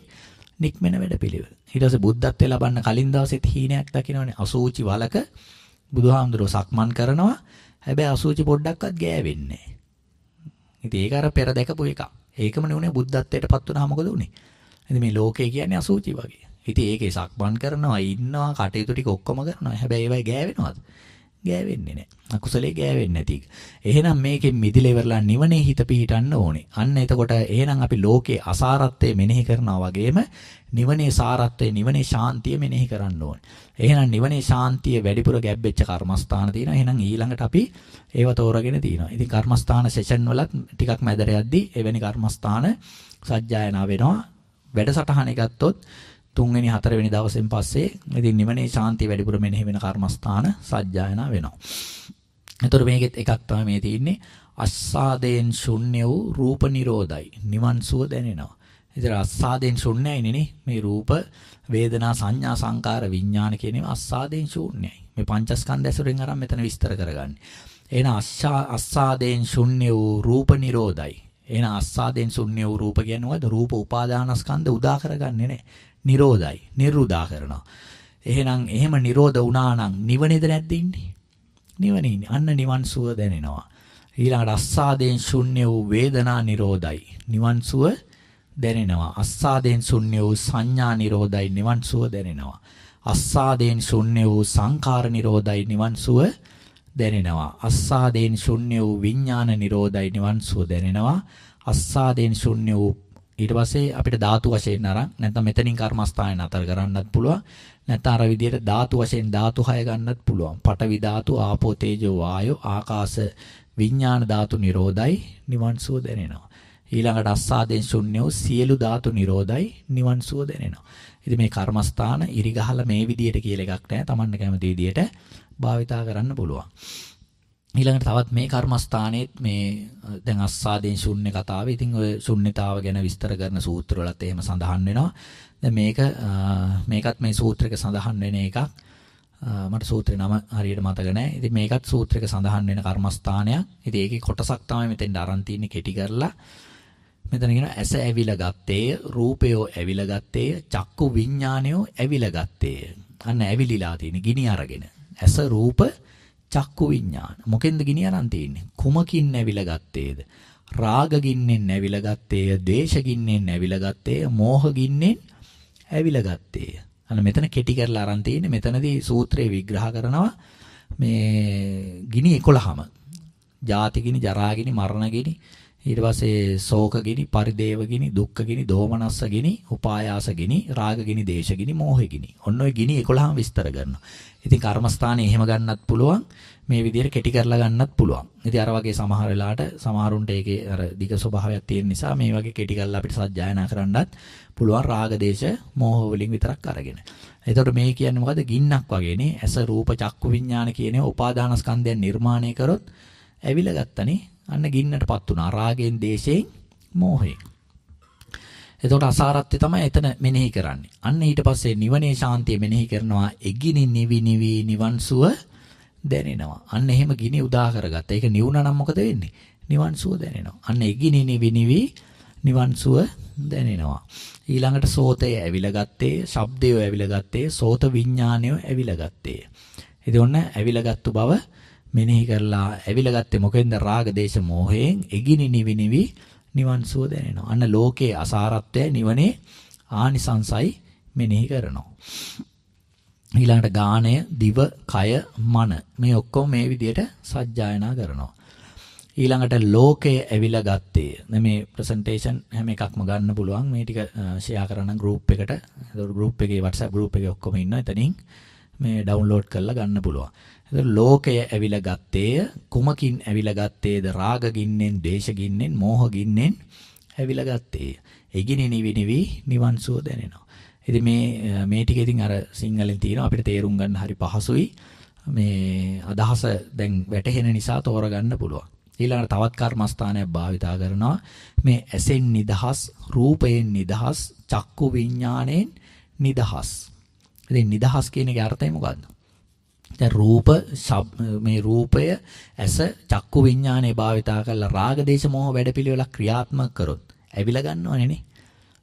නික්මෙන වැඩපිළිවෙල. ඊට පස්සේ බුද්ධත්වයේ ලබන්න කලින් දවසෙත් හීනයක් දකින්නවනේ අසූචි වලක බුදුහාමුදුරුවෝ සක්මන් කරනවා. හැබැයි අසූචි පොඩ්ඩක්වත් ගෑවෙන්නේ නැහැ. ඉතින් ඒක අර පෙර දැකපු එක. ඒකම නෙුනේ බුද්ධත්වයට පත් වුණා මොකද උනේ? ඉතින් මේ ලෝකය කියන්නේ අසූචි වගේ. ඉතින් ඒකේ සක්මන් කරනවා, ඉන්නවා, කටයුතු ටික ඔක්කොම කරනවා. හැබැයි ඒවයි ගෑවෙනවද? ගෑවෙන්නේ නැහැ. අකුසලේ ගෑවෙන්නේ නැති. එහෙනම් මේකෙන් මිදිලා ඉවරලා නිවනේ හිත පිහිටන්න ඕනේ. අන්න එතකොට එහෙනම් අපි ලෝකේ අසාරත්වය මෙනෙහි කරනවා වගේම නිවනේ සාරත්වය, නිවනේ ශාන්තිය මෙනෙහි කරන්න ඕනේ. එහෙනම් නිවනේ ශාන්තිය වැඩිපුර ගැබ්බෙච්ච කර්මස්ථාන තියෙනවා. එහෙනම් ඊළඟට අපි ඒව තෝරගෙන තියෙනවා. ඉතින් කර්මස්ථාන සෙෂන් වලත් ටිකක් මැදට යද්දි එවැනි කර්මස්ථාන සජ්ජායනා වෙනවා. වැඩසටහන ගත්තොත් තුන්වෙනි හතරවෙනි දවසෙන් පස්සේ ඉතින් නිවනේ ශාන්තිය වැඩිපුර මෙනෙහි වෙන කර්මස්ථාන සජ්ජායනා වෙනවා. එතකොට මේකෙත් එකක් තමයි මේ තියෙන්නේ අස්සාදයෙන් ශුන්‍ය වූ රූප නිරෝධයි නිවන් සුව දැනෙනවා. ඉතින් අස්සාදයෙන් ශුන්‍යයිනේ නේ මේ රූප වේදනා සංඥා සංකාර විඥාන කියන ඒවා අස්සාදයෙන් ශූන්‍යයි. මේ පංචස්කන්ධ ඇසුරෙන් අරන් මෙතන විස්තර කරගන්නේ. එහෙනම් අස්සාදයෙන් ශුන්‍ය වූ රූප නිරෝධයි. එහෙනම් අස්සාදයෙන් ශුන්‍ය වූ රූප කියන්නේ මොකද? රූප උපාදානස්කන්ධ උදා කරගන්නේ නැහැ. නිරෝධයි. නිරුදා කරනවා. එහෙනම් එහෙම නිරෝධ වුණා නම් නිවනේද නැද්ද ඉන්නේ? නිවනේ ඉන්නේ. අන්න නිවන් සුව දැනෙනවා. ඊළඟට අස්සාදයෙන් ශුන්‍ය වූ වේදනා නිරෝධයි. නිවන් සුව දැනෙනවා. අස්සාදයෙන් ශුන්‍ය වූ සංඥා නිරෝධයි. නිවන් සුව දැනෙනවා. අස්සාදයෙන් ශුන්‍ය වූ සංකාර නිරෝධයි. නිවන් සුව දැනෙනවා. අස්සාදයෙන් ශුන්‍ය වූ විඥාන නිරෝධයි. නිවන් සුව දැනෙනවා. අස්සාදයෙන් ශුන්‍ය වූ ඊට පස්සේ අපිට ධාතු වශයෙන් අරන් නැත්නම් මෙතනින් කර්මස්ථානය නතර කරන්නත් පුළුවන්. නැත්නම් අර විදිහට ධාතු වශයෙන් ධාතු හය ගන්නත් පුළුවන්. පඨවි ධාතු, ආපෝ තේජෝ වායෝ, ආකාශ විඥාන ධාතු නිරෝධයි නිවන් සුව දැනෙනවා. ඊළඟට අස්සාදෙන් ශුන්‍යෝ සියලු ධාතු නිරෝධයි නිවන් සුව දැනෙනවා. ඉතින් මේ කර්මස්ථාන ඉරිගහලා මේ විදිහට කියලා එකක් නැහැ. Tamanne කැමති විදිහට භාවිතා කරන්න පුළුවන්. ඊළඟට තවත් මේ කර්මස්ථානයේත් මේ දැන් අස්සාදෙන් ශුන්‍ය කතාව. ඉතින් ඔය ශුන්‍යතාව ගැන විස්තර කරන සූත්‍රවලත් එහෙම සඳහන් වෙනවා. දැන් මේක මේකත් මේ සූත්‍රයක සඳහන් වෙන එකක්. මට සූත්‍රේ නම හරියට මතක නැහැ. ඉතින් මේකත් සූත්‍රයක සඳහන් වෙන කර්මස්ථානයක්. ඉතින් ඒකේ කොටසක් තමයි මෙතෙන්ට අරන් තින්නේ කෙටි කරලා. මෙතන කියනවා ඇස ඇවිලා ගත්තේය, රූපයෝ ඇවිලා ගත්තේය, චක්කු විඥානයෝ ඇවිලා ගත්තේය. අන්න ඇවිලිලා තියෙන ගිනි අරගෙන. ඇස රූප චක්කු විඥාන. මොකෙන්ද ගිනි අරන් තියෙන්නේ? කුමකින් නැවිලා ගත්තේද? රාග ගින්නෙන් නැවිලා ගත්තේය, ද්වේෂ ගින්නෙන් නැවිලා ගත්තේය, මෝහ ගින්නෙන් ඇවිලා ගත්තේය. අන්න මෙතන කෙටි කරලා අරන් තියෙන්නේ. මෙතනදී සූත්‍රයේ විග්‍රහ කරනවා මේ ගිනි 11ම. ජාති ගිනි, ජරා ගිනි, මරණ ගිනි, ඊට පස්සේ ශෝක ගිනි, පරිදේව ගිනි, දුක්ඛ ගිනි, දෝමනස්ස ගිනි, උපායාස ගිනි, රාග ගිනි, දේශ ගිනි, මෝහ ගිනි. ඔන්න ඔය ගිනි 11ම විස්තර කරනවා. ඉතින් කර්මස්ථානේ එහෙම ගන්නත් පුළුවන්. මේ විදිහට කෙටි කරලා ගන්නත් පුළුවන්. ඉතින් අර වගේ සමහර වෙලාවට සමහරුන්ට ඒකේ අර දිග ස්වභාවයක් තියෙන නිසා මේ වගේ කෙටි කරලා අපිට සජ්ජායනා කරන්නත් පුළුවන් රාග දේශ මෝහ වලින් විතරක් අරගෙන. එතකොට මේ කියන්නේ මොකද? ගින්නක් වගේනේ. ඇස රූප චක්කු විඥාන කියන උපාදානස්කන්ධයන් නිර්මාණය කරොත් ඇවිල්ලා ගත්තනේ. අන්න ගින්නටපත් වුණා. රාගෙන් දේශයෙන් මෝහයෙන්. එතකොට අසාරත්වය තමයි එතන මෙනෙහි කරන්නේ. අන්න ඊට පස්සේ නිවනේ ශාන්තිය මෙනෙහි කරනවා. එගිනි නිවි නිවි නිවන් සුව දැනෙනවා. අන්න එහෙම ගිනි උදා කරගත්තා. ඒක නිවුණා නම් මොකද වෙන්නේ? නිවන් සුව දැනෙනවා. අන්න එගිනි නිවි නිවි නිවන් සුව දැනෙනවා. ඊළඟට සෝතය ඇවිලා ගත්තේ, ශබ්දය ඇවිලා ගත්තේ, සෝත විඥානය ඇවිලා ගත්තේ. ඉතින් ඔන්න ඇවිලා ගත්තු බව මෙනෙහි කරලා ඇවිලා ගත්තේ මොකෙන්ද රාග දේශ මොහයෙන් එගිනි නිවි නිවි නිවන් සුව දැනෙනවා. අන්න ලෝකේ අසාරත්වය නිවනේ ආනිසංසයි මෙනෙහි කරනවා. ඊළඟට ගාණය, දිව, කය, මන මේ ඔක්කොම මේ විදිහට සජ්ජායනා කරනවා. ඊළඟට ලෝකය ඇවිලා ගත්තේ. දැන් මේ ප්‍රසන්ටේෂන් හැම එකක්ම ගන්න පුළුවන්. මේ ටික ෂෙයා කරන්න ගෲප් එකට. ඒතකොට ගෲප් එකේ WhatsApp ගෲප් එකේ ඔක්කොම ඉන්නවා. එතනින් මේ ඩවුන්ලෝඩ් කරලා ගන්න පුළුවන්. එතකොට ලෝකය ඇවිලා ගත්තේය කුමකින් ඇවිලා ගත්තේද රාග ගින්නෙන් දේශ ගින්නෙන් මෝහ ගින්නෙන් ඇවිලා ගත්තේය. එගිනි නිවි නිවි නිවන් සුව දැනෙනවා. ඉතින් මේ මේ ටික ඉතින් අර සිංහලෙන් තියෙනවා අපිට තේරුම් ගන්න හරි පහසුයි. මේ අදහස දැන් වැටහෙන නිසා තෝරගන්න පුළුවන්. ඊළඟට තවත් කර්මස්ථානයක් භාවිතා කරනවා මේ ඇසෙන් නිදහස් රූපයෙන් නිදහස් චක්කු විඥාණයෙන් නිදහස් ඉතින් නිදහස් කියන එකේ අර්ථය මොකද්ද දැන් රූප මේ රූපය ඇස චක්කු විඥානේ භාවිතා කරලා රාග දේශ මොහ වැඩපිළිවෙලක් ක්‍රියාත්මක කරොත් ඇවිල ගන්නවනේ නේ.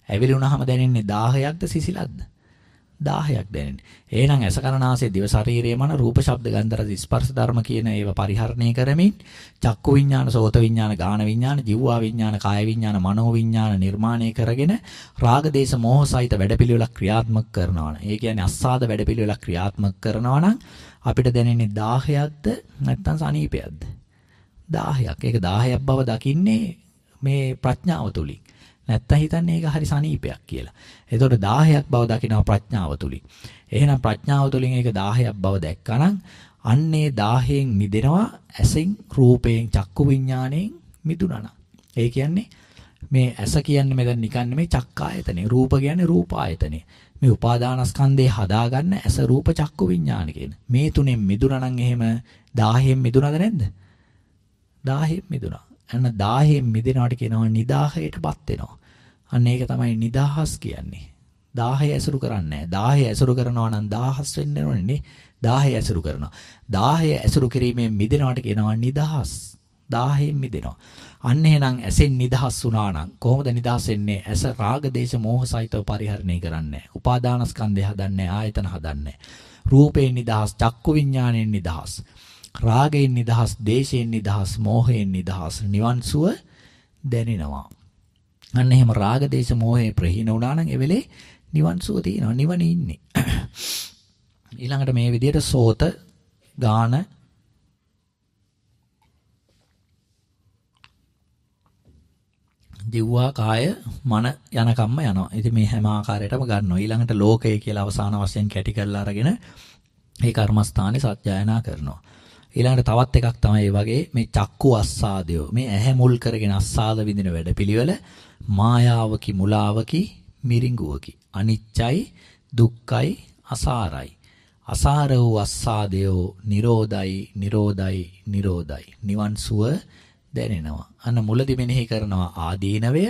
ඇවිලි වුණාම දැනෙන්නේ 1000ක්ද සිසිලක්ද? 1000ක් දැනෙන්නේ. එහෙනම් ඇස කරනාසය දිව ශරීරයේ මන රූප ශබ්ද ගන්ධ රස ස්පර්ශ ධර්ම කියන ඒවා පරිහරණය කරමින් චක්කු විඥාන සෝත විඥාන ගාන විඥාන ජීවා විඥාන කාය විඥාන මනෝ විඥාන නිර්මාණය කරගෙන රාග දේශ මොහ සහිත වැඩපිළිවෙලක් ක්‍රියාත්මක කරනවා නම් ඒ කියන්නේ අස්සාද වැඩපිළිවෙලක් ක්‍රියාත්මක කරනවා නම් අපිට දැනෙන්නේ 1000ක්ද නැත්නම් සනීපයක්ද 1000ක්. ඒක 1000ක් බව දකින්නේ මේ ප්‍රඥාව තුලින්. නැත්තම් හිතන්නේ ඒක හරි සනීපයක් කියලා. එතකොට 1000ක් බව දකිනවා ප්‍රඥාව තුලින්. එහෙනම් ප්‍රඥාව තුලින් ඒක 1000ක් බව දැක්කනම් අන්නේ 1000න් මිදෙනවා ඇසෙන් රූපයෙන් චක්කු විඥාණයෙන් මිදුණා ඒ කියන්නේ මේ ඇස කියන්නේ මෙතන නිකන් නෙමෙයි චක්කායතනේ. රූප කියන්නේ රූපායතනේ. මේ උපාදානස්කන්ධේ හදාගන්න ඇස රූප චක්කු විඥාන කියන. මේ තුනෙන් මිදුණා නම් එහෙම 1000න් මිදුණාද නැද්ද? 1000න් මිදුණා. අන්න 1000න් මිදෙනවට කියනවා නිදාහයටපත් වෙනවා. අන්න ඒක තමයි නිදාහස් කියන්නේ. 1000 ඇසුරු කරන්නේ නැහැ. 1000 ඇසුරු කරනවා නම් 1000 වෙන්න ඕනේ 1000 ඇසුරු කරනවා. 1000 ඇසුරු කිරීමෙන් මිදෙනවට කියනවා නිදහස්. 1000න් මිදෙනවා. අන්න එහෙනම් ඇසෙන් නිදහස් වුණා නම් කොහොමද නිදහස් වෙන්නේ? ඇස රාග දේශ මොහ සහිතව පරිහරණය කරන්නේ. උපාදානස්කන්ධය හදන්නේ ආයතන හදන්නේ. රූපේ නිදහස්, චක්කු විඥාණයෙන් නිදහස්. රාගයෙන් නිදහස්, දේශයෙන් නිදහස්, මෝහයෙන් නිදහස් නිවන් සුව දැනෙනවා. අන්න එහෙම රාග දේශ මෝහේ ප්‍රහීන වුණා නම් ඒ වෙලේ නිවන් සුව තියෙනවා. නිවනේ ඉන්නේ. *clears throat* ඊළඟට මේ විදිහට සෝත ගාන දිව්වා කාය මන යන කම්ම යනවා. ඉතින් මේ හැම ආකාරයකටම ගන්නවා. ඊළඟට ලෝකය කියලා අවසාන වශයෙන් කැටි කරලා අරගෙන ඒ කර්මස්ථානේ සත්‍යයනා කරනවා. ඊළඟට තවත් එකක් තමයි වගේ මේ චක්කු අස්සාදය. මේ ඇහැ මුල් කරගෙන අස්සාද විඳින වැඩපිළිවෙල මායාවකි මුලාවකි මිරිඟුවකි. අනිච්චයි දුක්ඛයි අසාරයි. අසාර වූ අස්සාදයෝ නිරෝධයි නිරෝධයි නිරෝධයි. නිවන් සුව දැනෙනවා. අන්න මුලදි මෙනෙහි කරනවා ආදීනවය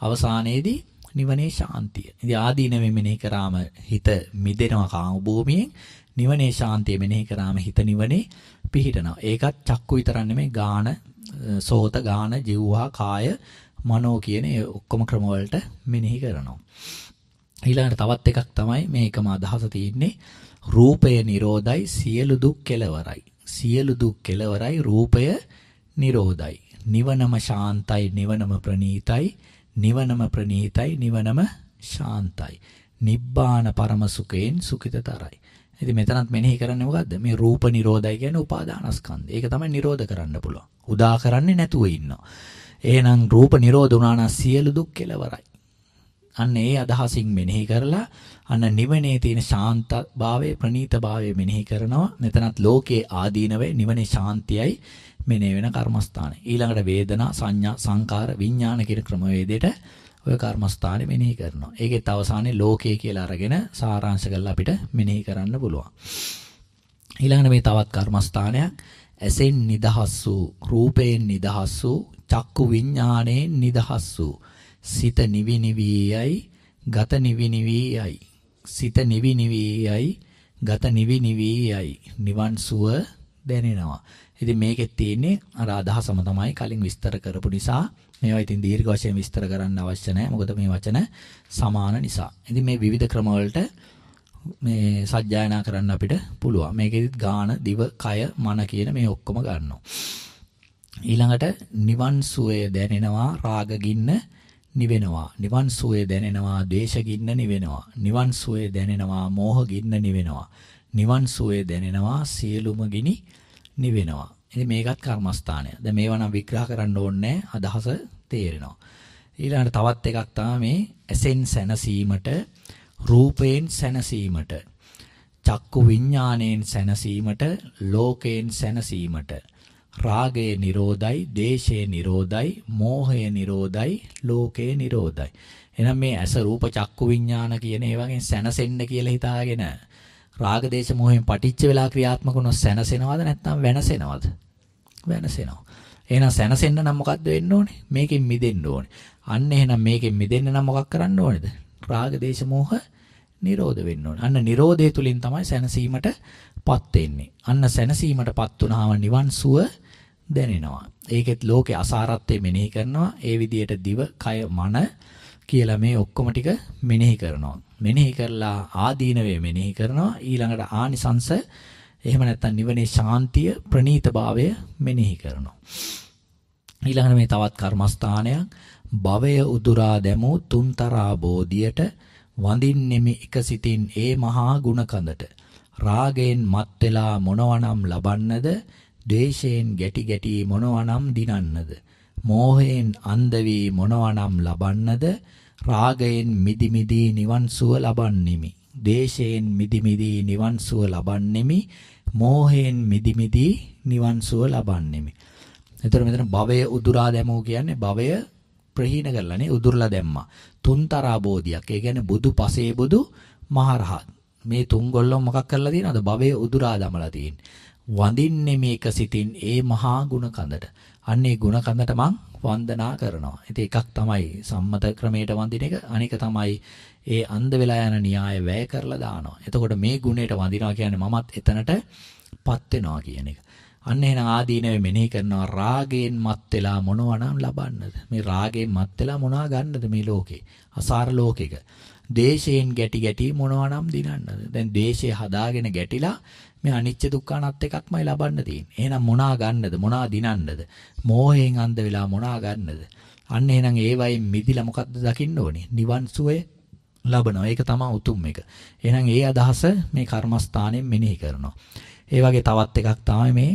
අවසානයේදී නිවනේ ශාන්තිය. ඉතින් ආදීනවෙ මෙනෙහි කරාම හිත මිදෙනවා කාම භූමියෙන් නිවනේ ශාන්තිය මෙනෙහි කරාම හිත නිවනේ පිහිටනවා. ඒකත් චක්කු විතරක් නෙමෙයි ගාන, සෝත ගාන, જીවහා, කාය, මනෝ කියන ඒ ඔක්කොම ක්‍රම වලට මෙනෙහි කරනවා. ඊළඟට තවත් එකක් තමයි මේකම අදහස තියෙන්නේ රූපය නිරෝධයි සියලු දුක් කෙලවරයි. සියලු දුක් කෙලවරයි රූපය නිරෝධයි. නිවනම ශාන්තයි නිවනම ප්‍රණීතයි නිවනම ප්‍රණීතයි නිවනම ශාන්තයි. නිබ්බාන පරම සුඛයෙන් සුඛිතතරයි. ඉතින් මෙතනත් මෙනෙහි කරන්නේ මොකද්ද? මේ රූප නිරෝධය කියන්නේ උපාදානස්කන්ධය. ඒක තමයි නිරෝධ කරන්න පුළුවන්. උදා කරන්නේ නැතුව ඉන්නවා. එහෙනම් රූප නිරෝධ වුණා නම් සියලු දුක් කෙලවරයි. අන්න ඒ අදහසින් මෙනෙහි කරලා අන්න නිවනේ තියෙන ශාන්ත භාවයේ ප්‍රණීත භාවයේ මෙනෙහි කරනවා. මෙතනත් ලෝකයේ ආදීනවේ නිවනේ ශාන්තියයි මෙනෙහි වෙන කර්මස්ථානය. ඊළඟට වේදනා සංඥා සංකාර විඥාන කියන ක්‍රමවේදයට ඔය කර්මස්ථානේ මෙනෙහි කරනවා. ඒකෙත් අවසානයේ ලෝකය කියලා අරගෙන සාරාංශ කරලා අපිට මෙනෙහි කරන්න පුළුවන්. ඊළඟට මේ තවත් කර්මස්ථානයක් ඇසෙන් නිදහස් වූ රූපයෙන් නිදහස් වූ චක්කු විඥාණයෙන් නිදහස් වූ සිත නිවි නිවියයි ගත නිවි නිවියයි සිත නිවි නිවියයි ගත නිවි නිවියයි නිවන් සුව දැනෙනවා. ඉතින් මේකෙත් තියෙන්නේ අර අදහසම තමයි කලින් විස්තර කරපු නිසා මේවා ඉතින් දීර්ඝ වශයෙන් විස්තර කරන්න අවශ්‍ය නැහැ. මොකද මේ වචන සමාන නිසා. ඉතින් මේ විවිධ ක්‍රම වලට මේ සජ්ජායනා කරන්න අපිට පුළුවන්. මේකෙදිත් ගාන, දිව, කය, මන කියන මේ ඔක්කොම ගන්නවා. ඊළඟට නිවන් සුවය දැනෙනවා රාග ගින්න නිවෙනවා. නිවන් සුවය දැනෙනවා ද්වේෂ ගින්න නිවෙනවා. නිවන් සුවය දැනෙනවා මෝහ ගින්න නිවෙනවා. නිවන් සුවය දැනෙනවා සියලුම ගිනි නිවෙනවා. ඉතින් මේකත් කර්මස්ථානය. දැන් මේවා නම් විග්‍රහ කරන්න ඕනේ අදහස තේරෙනවා. ඊළඟට තවත් එකක් තමයි මේ ඇසෙන් සැනසීමට, රූපයෙන් සැනසීමට, චක්කු විඥාණයෙන් සැනසීමට, ලෝකයෙන් සැනසීමට. රාගය නිරෝධයි, දේශය නිරෝධයි, මෝහය නිරෝධයි, ලෝකය නිරෝධයි. එහෙනම් මේ ඇස රූප චක්කු විඥාන කියන ඒවාගෙන් සැනසෙන්න කියලා හිතාගෙන රාග දේශ මොහෙන් පටිච්ච වෙලා ක්‍රියාත්මක වුණොත් සැනසෙනවද නැත්නම් වෙනසෙනවද? වෙනසෙනවා. එහෙනම් සැනසෙන්න නම් මොකද්ද වෙන්න ඕනේ? මේකෙන් මිදෙන්න ඕනේ. අන්න එහෙනම් මේකෙන් මිදෙන්න නම් මොකක් කරන්න ඕනේද? රාග දේශ මොහ නිරෝධ වෙන්න ඕනේ. අන්න නිරෝධය තුලින් තමයි සැනසීමටපත් වෙන්නේ. අන්න සැනසීමටපත් වුණාම නිවන් සුව දැනෙනවා. ඒකෙත් ලෝකේ අසාරත්වය මෙනෙහි කරනවා. ඒ විදිහට දිව, කය, මන කියලා මේ ඔක්කොම ටික මෙනෙහි කරනවා. මෙනෙහි කරලා ආදීනවේ මෙනෙහි කරනවා. ඊළඟට ආනිසංස එහෙම නැත්නම් නිවනේ ශාන්තිය ප්‍රණීතභාවය මෙනෙහි කරනවා. ඊළඟට මේ තවත් කර්මස්ථානයක් භවය උදුරා දැමූ තුන්තරා බෝධියට වඳින්නෙමි එක සිතින් ඒ මහා ගුණ කඳට රාගයෙන් මත් වෙලා මොනවනම් ලබන්නද ද්වේෂයෙන් ගැටි ගැටි මොනවනම් දිනන්නද මෝහයෙන් අන්ධ වී මොනවනම් ලබන්නද රාගයෙන් මිදි මිදි නිවන් සුව ලබන්නෙමි ද්වේෂයෙන් මිදි මිදි නිවන් සුව ලබන්නෙමි මෝහයෙන් මිදි මිදි නිවන් සුව ලබන්නෙමි එතකොට මෙතන භවය උදුරා දැමූ කියන්නේ භවය ප්‍රහීන කරලානේ උදුරලා දැම්මා. තුන්තරා බෝධියක්. ඒ කියන්නේ බුදු පසේ බුදු මහරහත්. මේ තුන් ගොල්ලෝ මොකක් කරලා තියෙනවද? භවයේ උදුරා දමලා තියෙන්නේ. වඳින්නේ මේක සිතින් ඒ මහා ගුණ කඳට. අන්න ඒ ගුණ කඳට මං වන්දනා කරනවා. ඉතින් එකක් තමයි සම්මත ක්‍රමයට වඳින එක. අනික තමයි ඒ අන්ධ වෙලා යන න්‍යාය වැය කරලා දානවා. එතකොට මේ ගුණයට වඳිනවා කියන්නේ මමත් එතනටපත් වෙනවා කියන එක. අන්න එහෙනම් ආදීනවේ මෙනෙහි කරනවා රාගයෙන් මත් වෙලා මොනවනම් ලබන්නද මේ රාගයෙන් මත් වෙලා මොනවා ගන්නද මේ ලෝකේ අසාර ලෝකෙක දේශයෙන් ගැටි ගැටි මොනවනම් දිනන්නද දැන් දේශය හදාගෙන ගැටිලා මේ අනිච්ච දුක්ඛ අනත් එකක්මයි ලබන්න තියෙන්නේ. එහෙනම් මොනවා ගන්නද? මොනවා දිනන්නද? මෝහයෙන් අන්ධ වෙලා මොනවා ගන්නද? අන්න එහෙනම් ඒ වයින් මිදිලා මොකද්ද දකින්න ඕනේ? නිවන් සුවය ලබනවා. ඒක තමයි උතුම් එක. එහෙනම් ඒ අදහස මේ කර්මස්ථානයෙන් මෙනෙහි කරනවා. ඒ වගේ තවත් එකක් තමයි මේ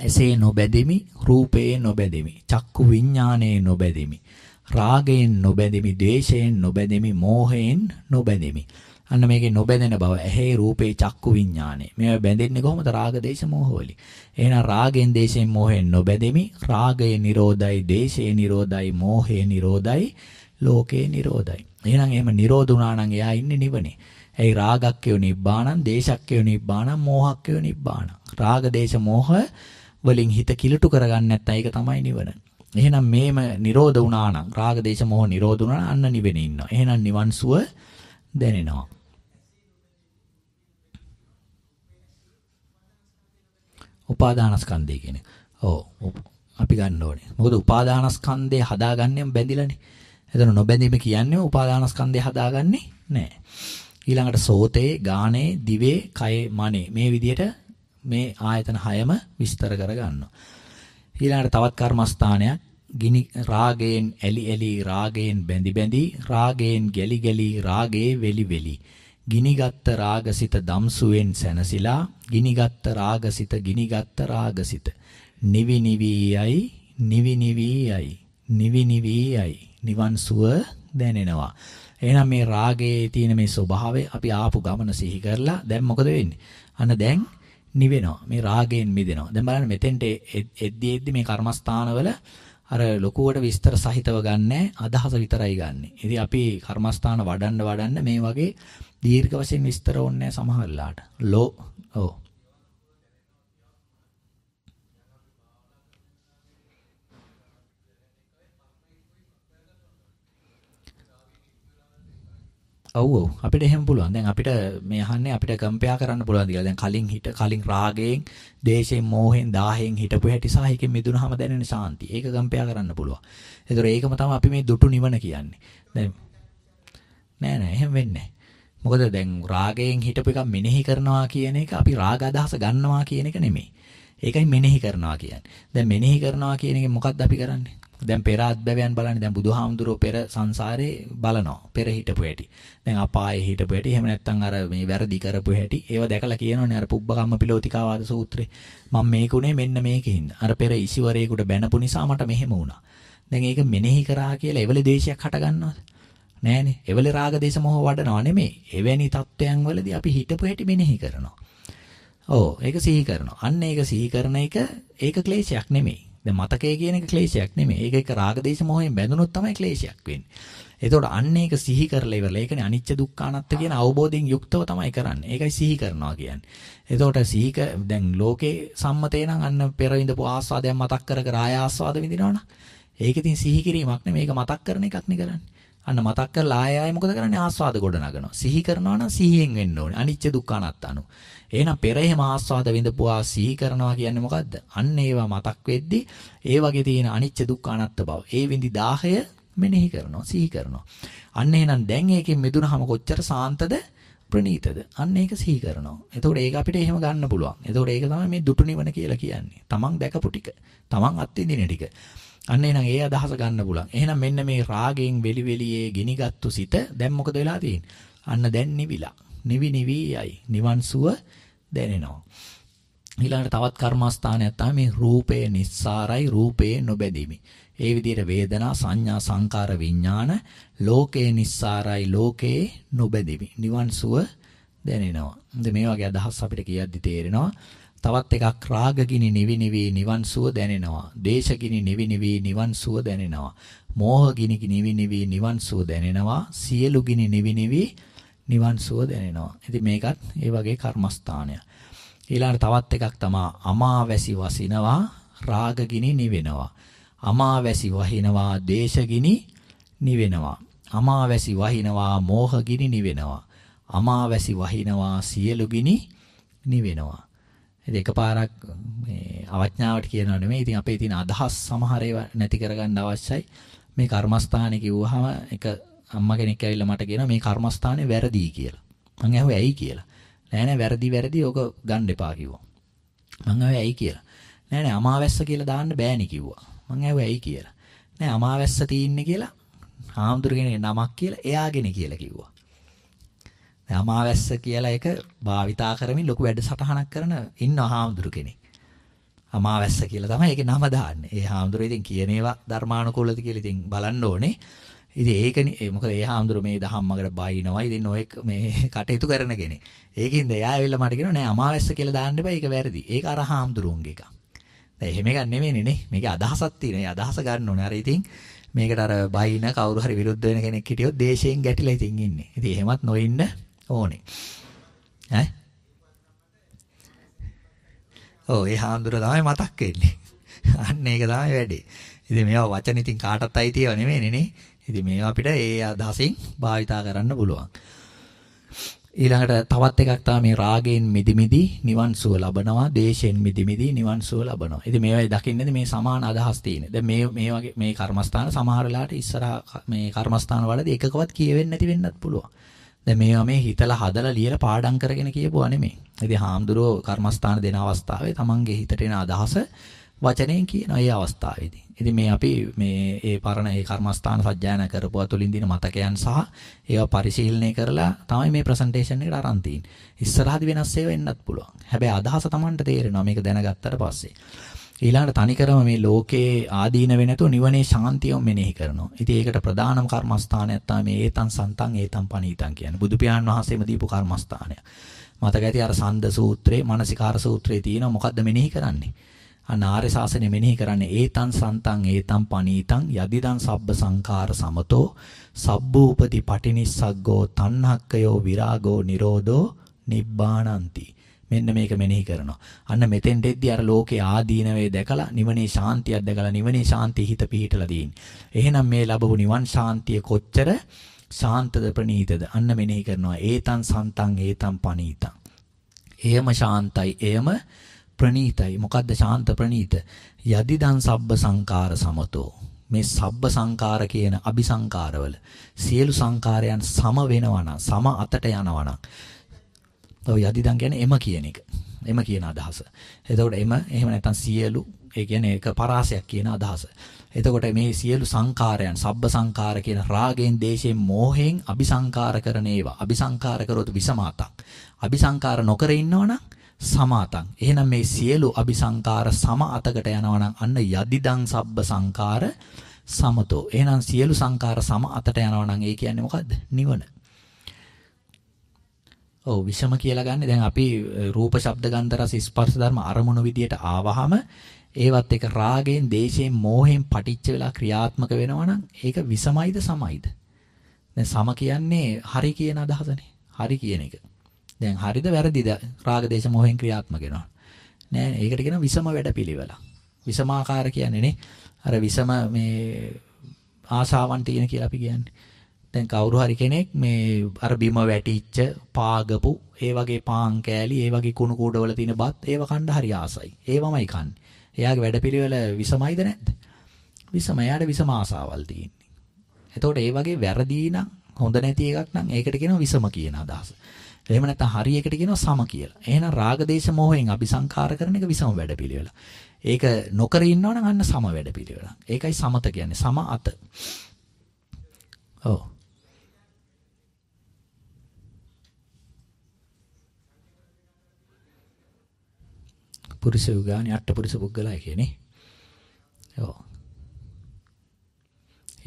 එසේ නොබැදෙමි රූපේ නොබැදෙමි චක්කු විඥානේ නොබැදෙමි රාගයෙන් නොබැදෙමි ද්වේෂයෙන් නොබැදෙමි මෝහයෙන් නොබැදෙමි අන්න මේකේ නොබැදෙන බව. ඇහි රූපේ චක්කු විඥානේ. මේවා බැඳෙන්නේ කොහොමද? රාග දේශ මෝහ වලින්. එහෙනම් රාගෙන් දේශයෙන් මෝහයෙන් නොබැදෙමි රාගය නිරෝධයි දේශය නිරෝධයි මෝහය නිරෝධයි ලෝකේ නිරෝධයි. එහෙනම් එහෙම නිරෝධ වුණා නම් එයා ඉන්නේ නිවනේ. එයි රාගක්කයෝ නිබ්බාණං දේශක්කයෝ නිබ්බාණං මෝහක්කයෝ නිබ්බාණං? රාග දේශ මෝහ වලින් හිත කිලුට කරගන්න නැත්නම් ඒක තමයි නිවන. එහෙනම් මේම නිරෝධ වුණා නම් රාග දේශ මොහ නිරෝධ වුණා අන්න නිවෙන ඉන්නවා. එහෙනම් නිවන් සුව දැනෙනවා. උපාදානස්කන්ධය කියන්නේ. ඔව් අපි ගන්න ඕනේ. මොකද උපාදානස්කන්ධය හදාගන්නේ බැඳිලානේ. එතන නොබැඳීම කියන්නේ උපාදානස්කන්ධය හදාගන්නේ නැහැ. ඊළඟට සෝතේ, ගානේ, දිවේ, කයේ, මනේ මේ විදිහට මේ ආයතන හයම විස්තර කරගන්නවා. ඊළඟට තවත් කර්මස්ථානයක් ගිනි රාගයෙන් ඇලි ඇලි රාගයෙන් බැඳි බැඳි රාගයෙන් ගැලි ගැලි රාගේ වෙලි වෙලි ගිනිගත් රාගසිත දම්සුවෙන් සැනසিলা ගිනිගත් රාගසිත ගිනිගත් රාගසිත නිවි නිවි යයි නිවි නිවි යයි නිවි නිවි යයි නිවන් සුව දැනෙනවා එහෙනම් මේ රාගයේ තියෙන මේ ස්වභාවය අපි ආපු ගමන සිහි කරලා දැන් මොකද වෙන්නේ අන්න දැන් නිවෙනවා. මේ රාගයෙන් මිදෙනවා. දැන් බලන්න මෙතෙන්ට එද්දි එද්දි මේ කර්මස්ථානවල අර ලොකුවට විස්තර සහිතව ගන්නෑ අදහස විතරයි ගන්නෙ. ඉතින් අපි කර්මස්ථාන වඩන්න වඩන්න මේ වගේ දීර්ඝ වශයෙන් විස්තර ඕනේ සමහරලාට. ලෝ ඔව් ඔව් ඔව් අපිට එහෙම පුළුවන්. දැන් අපිට මේ අහන්නේ අපිට කම්පෙයා කරන්න පුළුවන් කියලා. දැන් කලින් හිට කලින් රාගයෙන්, දේශයෙන්, මෝහෙන්, දාහෙන් හිටපු හැටි සහ එකෙන් මිදුනහම දැනෙන සාන්තිය. ඒක කම්පෙයා කරන්න පුළුවන්. ඒතර ඒකම තමයි අපි මේ දුටු නිවන කියන්නේ. දැන් නෑ නෑ එහෙම වෙන්නේ මොකද දැන් රාගයෙන් හිටපු එක මෙනෙහි කරනවා කියන එක අපි රාග අදහස ගන්නවා කියන එක නෙමෙයි. ඒකයි මෙනෙහි කරනවා කියන්නේ. දැන් මෙනෙහි කරනවා කියන එකෙන් මොකක්ද අපි කරන්නේ? දැන් පෙර අත්බැවයන් බලන්නේ දැන් බුදුහාමුදුරුවෝ පෙර සංසාරේ බලනවා පෙර හිටපු හැටි. දැන් අපායේ හිටපු හැටි එහෙම නැත්නම් අර මේ වැරදි කරපු හැටි ඒව දැකලා කියනෝනේ අර පුබ්බකම්ම පිලෝතිකාවාද සූත්‍රේ. මම මේකුනේ මෙන්න මේකින්ද. අර පෙර ඉසිවරේකට බැනපු නිසා මට මෙහෙම වුණා. දැන් ඒක මෙනෙහි කරා කියලා එවල දේශයක් හට ගන්නවද? නෑනේ. එවල රාග දේශ මොහ වඩනව නෙමෙයි. එවැනි தත්වයන් වලදී අපි හිටපු හැටි මෙනෙහි කරනවා. ඔව් ඒක සිහි කරනවා. අන්න ඒක සිහි කරන එක ඒක ක්ලේශයක් නෙමෙයි. දැන් මතකය කියන එක ක්ලේශයක් නෙමෙයි. ඒක එක රාගදේශ මොහෙන් බැඳුනොත් තමයි ක්ලේශයක් වෙන්නේ. එතකොට අන්න ඒක සිහි කරලා ඉවරලා. ඒකනේ අනිච්ච දුක්ඛ අනාත්ත කියන අවබෝධයෙන් යුක්තව තමයි කරන්නේ. ඒකයි සිහි කරනවා කියන්නේ. එතකොට සිහි දැන් ලෝකේ සම්මතේ නම් අන්න පෙර විඳපු ආස්වාදයක් මතක් කර කර ආය ආස්වාද විඳිනවනම් ඒක ඉතින් සිහි කිරීමක් නෙමෙයි. මේක මතක් කරන එකක් නේ කරන්නේ. අන්න මතක් කරලා ආය ආය මොකද කරන්නේ ආස්වාද ගොඩ නගනවා. සිහි කරනවා නම් සිහියෙන් වෙන්න ඕනේ. අනිච්ච දුක්ඛ අනාත්ත අනු. එහෙනම් පෙර එහෙම ආස්වාද විඳපුවා සිහි කරනවා කියන්නේ මොකද්ද? අන්න ඒවා මතක් වෙද්දි ඒ වගේ තියෙන අනිච්ච දුක්ඛ අනාත්ත බව. ඒ විඳි 10 මෙනෙහි කරනවා, සිහි කරනවා. අන්න එහෙනම් දැන් ඒකෙන් මිදුනහම කොච්චර සාන්තද ප්‍රණීතද? අන්න ඒක සිහි කරනවා. එතකොට ඒක අපිට එහෙම ගන්න පුළුවන්. එතකොට ඒක තමයි මේ දුටු නිවන කියලා කියන්නේ. තමන් දැකපු ටික. තමන් අත්විඳින ටික. අන්න එහෙනම් ඒ අදහස ගන්න පුළුවන්. එහෙනම් මෙන්න මේ රාගයෙන් වෙලි වෙලියේ ගිනිගත්තු සිත දැන් මොකද වෙලා තියෙන්නේ? අන්න දැන් නිවිලා. නිවි නිවි යයි. නිවන් සුව දැනෙනවා. ඊළඟට තවත් කර්මස්ථානයක් තමයි මේ රූපේ නිස්සාරයි රූපේ නොබැදීමි. ඒ විදිහට වේදනා සංඥා සංකාර විඥාන ලෝකේ නිස්සාරයි ලෝකේ නොබැදීමි. නිවන් සුව දැනෙනවා. මේ වගේ අදහස් අපිට කියද්දි තේරෙනවා. තවත් එකක් රාගගිනි නිවි නිවි නිවන් සුව දැනෙනවා. දේශගිනි නිවි නිවි නිවන් සුව දැනෙනවා. මෝහගිනි නිවි නිවි නිවන් සුව දැනෙනවා. සියලු ගිනි නිවි නිවි නිවන් සුව දැනෙනවා. ඉතින් මේකත් ඒ වගේ කර්මස්ථානය. ඊළඟට තවත් එකක් තමයි අමාවැසි වසිනවා රාගගිනි නිවෙනවා. අමාවැසි වහිනවා දේශගිනි නිවෙනවා. අමාවැසි වහිනවා මෝහගිනි නිවෙනවා. අමාවැසි වහිනවා සියලු ගිනි නිවෙනවා. ඉතින් එකපාරක් මේ අවඥාවට කියනවා නෙමෙයි. ඉතින් අපේ තියෙන අදහස් සමහර ඒවා නැති කරගන්න අවශ්‍යයි. මේ කර්මස්ථානේ කිව්වහම එක අම්මා කෙනෙක් ඇවිල්ලා මට කියනවා මේ කර්මස්ථානේ වැරදි කියලා. මං ඇහුවා ඇයි කියලා. නෑ නෑ වැරදි වැරදි ඕක ගන්න එපා කිව්වා. මං ඇහුවා ඇයි කියලා. නෑ නෑ අමාවැස්ස කියලා දාන්න බෑනි කිව්වා. මං ඇහුවා ඇයි කියලා. නෑ අමාවැස්ස තියෙන්නේ කියලා හාමුදුරගෙන නමක් කියලා එයාගෙන කියලා කිව්වා. දැන් අමාවැස්ස කියලා එක භාවිතා කරමින් ලොකු වැඩසටහනක් කරන ඉන්න හාමුදුරු කෙනෙක්. අමාවැස්ස කියලා තමයි ඒකේ නම දාන්නේ. ඒ හාමුදුරු ඉතින් කියන ඒවා ධර්මානුකූලද කියලා ඉතින් බලන්න ඕනේ. ඉතින් ඒකනේ මොකද ඒ හාමුදුරු මේ දහම්මකට බයිනවා. ඉතින් ඔය මේ කටයුතු කරන කෙනෙක්. ඒකින්ද එයා ඇවිල්ලා මට කියනවා නෑ අමාවැස්ස කියලා දාන්න එපා. ඒක වැරදි. ඒක අර හාමුදුරුන්ගේ එකක්. දැන් එහෙම එකක් නෙමෙයිනේ නේ. මේකේ අදහසක් තියෙනවා. ඒ අදහස ගන්න ඕනේ. අර ඉතින් මේකට අර බයින කවුරු හරි විරුද්ධ වෙන කෙනෙක් හිටියොත් දේශයෙන් ගැටිලා ඉතින් ඉන්නේ. ඉතින් එහෙමත් නොඉන්න ඕනේ. ඈ? ඔව් ඒ හාමුදුර තමයි මතක් වෙන්නේ. අන්න ඒක තමයි වැඩේ. ඉතින් මේවා වචන ඉතින් කාටවත් අයිතිව නෙමෙයිනේ නේ. ඉතින් මේවා අපිට ඒ අදහසින් භාවිතා කරන්න පුළුවන්. ඊළඟට තවත් එකක් තමයි මේ රාගයෙන් මිදි මිදි නිවන් සුව ලබනවා, දේශයෙන් මිදි මිදි නිවන් සුව ලබනවා. ඉතින් මේවයි දකින්නද මේ සමාන අදහස් තියෙන. දැන් මේ මේ වගේ මේ කර්මස්ථාන සමහර වෙලාවට ඉස්සරහා මේ කර්මස්ථාන වලදී එකකවත් කියවෙන්නේ නැති වෙන්නත් පුළුවන්. දැන් මේවා මේ හිතලා හදලා ලියලා පාඩම් කරගෙන කියපුවා නෙමෙයි. ඉතින් හාමුදුරුවෝ කර්මස්ථාන දෙන අවස්ථාවේ තමන්ගේ හිතට එන අදහස වචනයෙන් කියන ඒ අවස්ථාවේදී. ඉතින් මේ අපි මේ ඒ පරණ ඒ කර්මස්ථාන සජ්ජායනා කරපුවා තුලින් දින මතකයන් සහ ඒවා පරිශීලනය කරලා තමයි මේ ප්‍රසන්ටේෂන් එකට අරන් තියෙන්නේ. ඉස්සරහදී වෙනස් ඒවා එන්නත් පුළුවන්. හැබැයි අදහස Tamanට තේරෙනවා මේක දැනගත්තට පස්සේ. ඊළඟට තනිකරම මේ ලෝකේ ආදීන වෙ නැතුව නිවනේ ශාන්තියම මෙනෙහි කරනවා. ඉතින් ඒකට ප්‍රධානම කර්මස්ථානයක් තමයි මේ ඒතං සන්තං ඒතං පනීතං කියන්නේ. බුදු පියාණන් වහන්සේම දීපු කර්මස්ථානය. මතක ඇති අර සන්ද සූත්‍රේ, මානසිකාර සූත්‍රේ තියෙනවා මොකද්ද මෙනෙහි කරන්නේ? අනාර්ය ශාසනය මෙනෙහි කරන්නේ ඒතං සන්තං ඒතං පනීතං යදිදං සබ්බ සංඛාර සමතෝ සබ්බූපති පටිනිස්සග්ගෝ තණ්හක්කයෝ විරාගෝ නිරෝධෝ නිබ්බාණන්ති මෙන්න මේක මෙනෙහි කරනවා. අන්න මෙතෙන් දෙද්දී අර ලෝකේ ආදීනවේ දැකලා නිවනේ ශාන්තියක් දැකලා නිවනේ ශාන්තිය හිත පිහිටලා තියෙන්නේ. එහෙනම් මේ ලැබපු නිවන් ශාන්තිය කොච්චර ශාන්තද ප්‍රණීතද අන්න මෙනෙහි කරනවා. ඒතං සන්තං ඒතං පනීතං. එයම ශාන්තයි එයම ප්‍රණීතයි. මොකද්ද ශාන්ත ප්‍රණීත? යදිදං සබ්බ සංකාර සමතෝ. මේ සබ්බ සංකාර කියන අபிසංකාරවල සියලු සංකාරයන් සම වෙනවා නම් සම අතට යනවා ඔය යදිදන් කියන්නේ එම කියන එක. එම කියන අදහස. එතකොට එම එහෙම නැත්නම් සියලු ඒ කියන්නේ ඒක පරාසයක් කියන අදහස. එතකොට මේ සියලු සංකාරයන් සබ්බ සංකාර කියන රාගයෙන්, දේශයෙන්, මෝහයෙන් අபிසංකාර කරන ඒවා. අபிසංකාර කරොත් විසමාතක්. අபிසංකාර නොකර ඉන්නවනම් සමාතං. එහෙනම් මේ සියලු අபிසංකාර සම අතකට යනවනම් අන්න යදිදං සබ්බ සංකාර සමතෝ. එහෙනම් සියලු සංකාර සම අතට යනවනම් ඒ කියන්නේ මොකද්ද? නිවන. ඔව් විෂම කියලා ගන්න. දැන් අපි රූප, ශබ්ද, ගන්ධ, රස, ස්පර්ශ ධර්ම අරමුණු විදියට ආවහම ඒවත් එක රාගයෙන්, දේශයෙන්, මෝහයෙන් පටිච්ච වෙලා ක්‍රියාත්මක වෙනවා නම් ඒක විසමයිද සමයිද? දැන් සම කියන්නේ හරි කියන අදහසනේ. හරි කියන එක. දැන් හරිද වැරදිද රාග දේශ මොහෙන් ක්‍රියාත්මක වෙනවා. නෑ ඒකට කියනවා විසම වැඩපිළිවෙල. විසමාකාර කියන්නේ නේ. අර විසම මේ ආශාවන් තියෙන කියලා අපි කියන්නේ. දැන් කවුරු හරි කෙනෙක් මේ අර බිම වැටිච්ච පාගපු ඒ වගේ පාන් කෑලි ඒ වගේ කුණු කූඩවල තියෙන බත් ඒව කන්න හරි ආසයි. ඒවමයි කන්නේ. එයාගේ වැඩපිළිවෙල විසමයිද නැද්ද? විසම. එයාට විසම ආසාවල් තියෙන්නේ. එතකොට ඒ වගේ වැරදි නම් හොඳ නැති එකක් නම් ඒකට කියනවා විසම කියන අදහස. එහෙම නැත්නම් හරි එකට කියනවා සම කියලා. එහෙනම් රාග දේශ මොහෙන් අபிසංකාර කරන එක විසම වැඩපිළිවෙල. ඒක නොකර ඉන්නවනම් අන්න සම වැඩපිළිවෙල. ඒකයි සමත කියන්නේ. සම අත. ඔව්. පුරුෂ යුගානි අට්ඨපුරුෂ පුද්ගලයි කියන්නේ. ඔව්.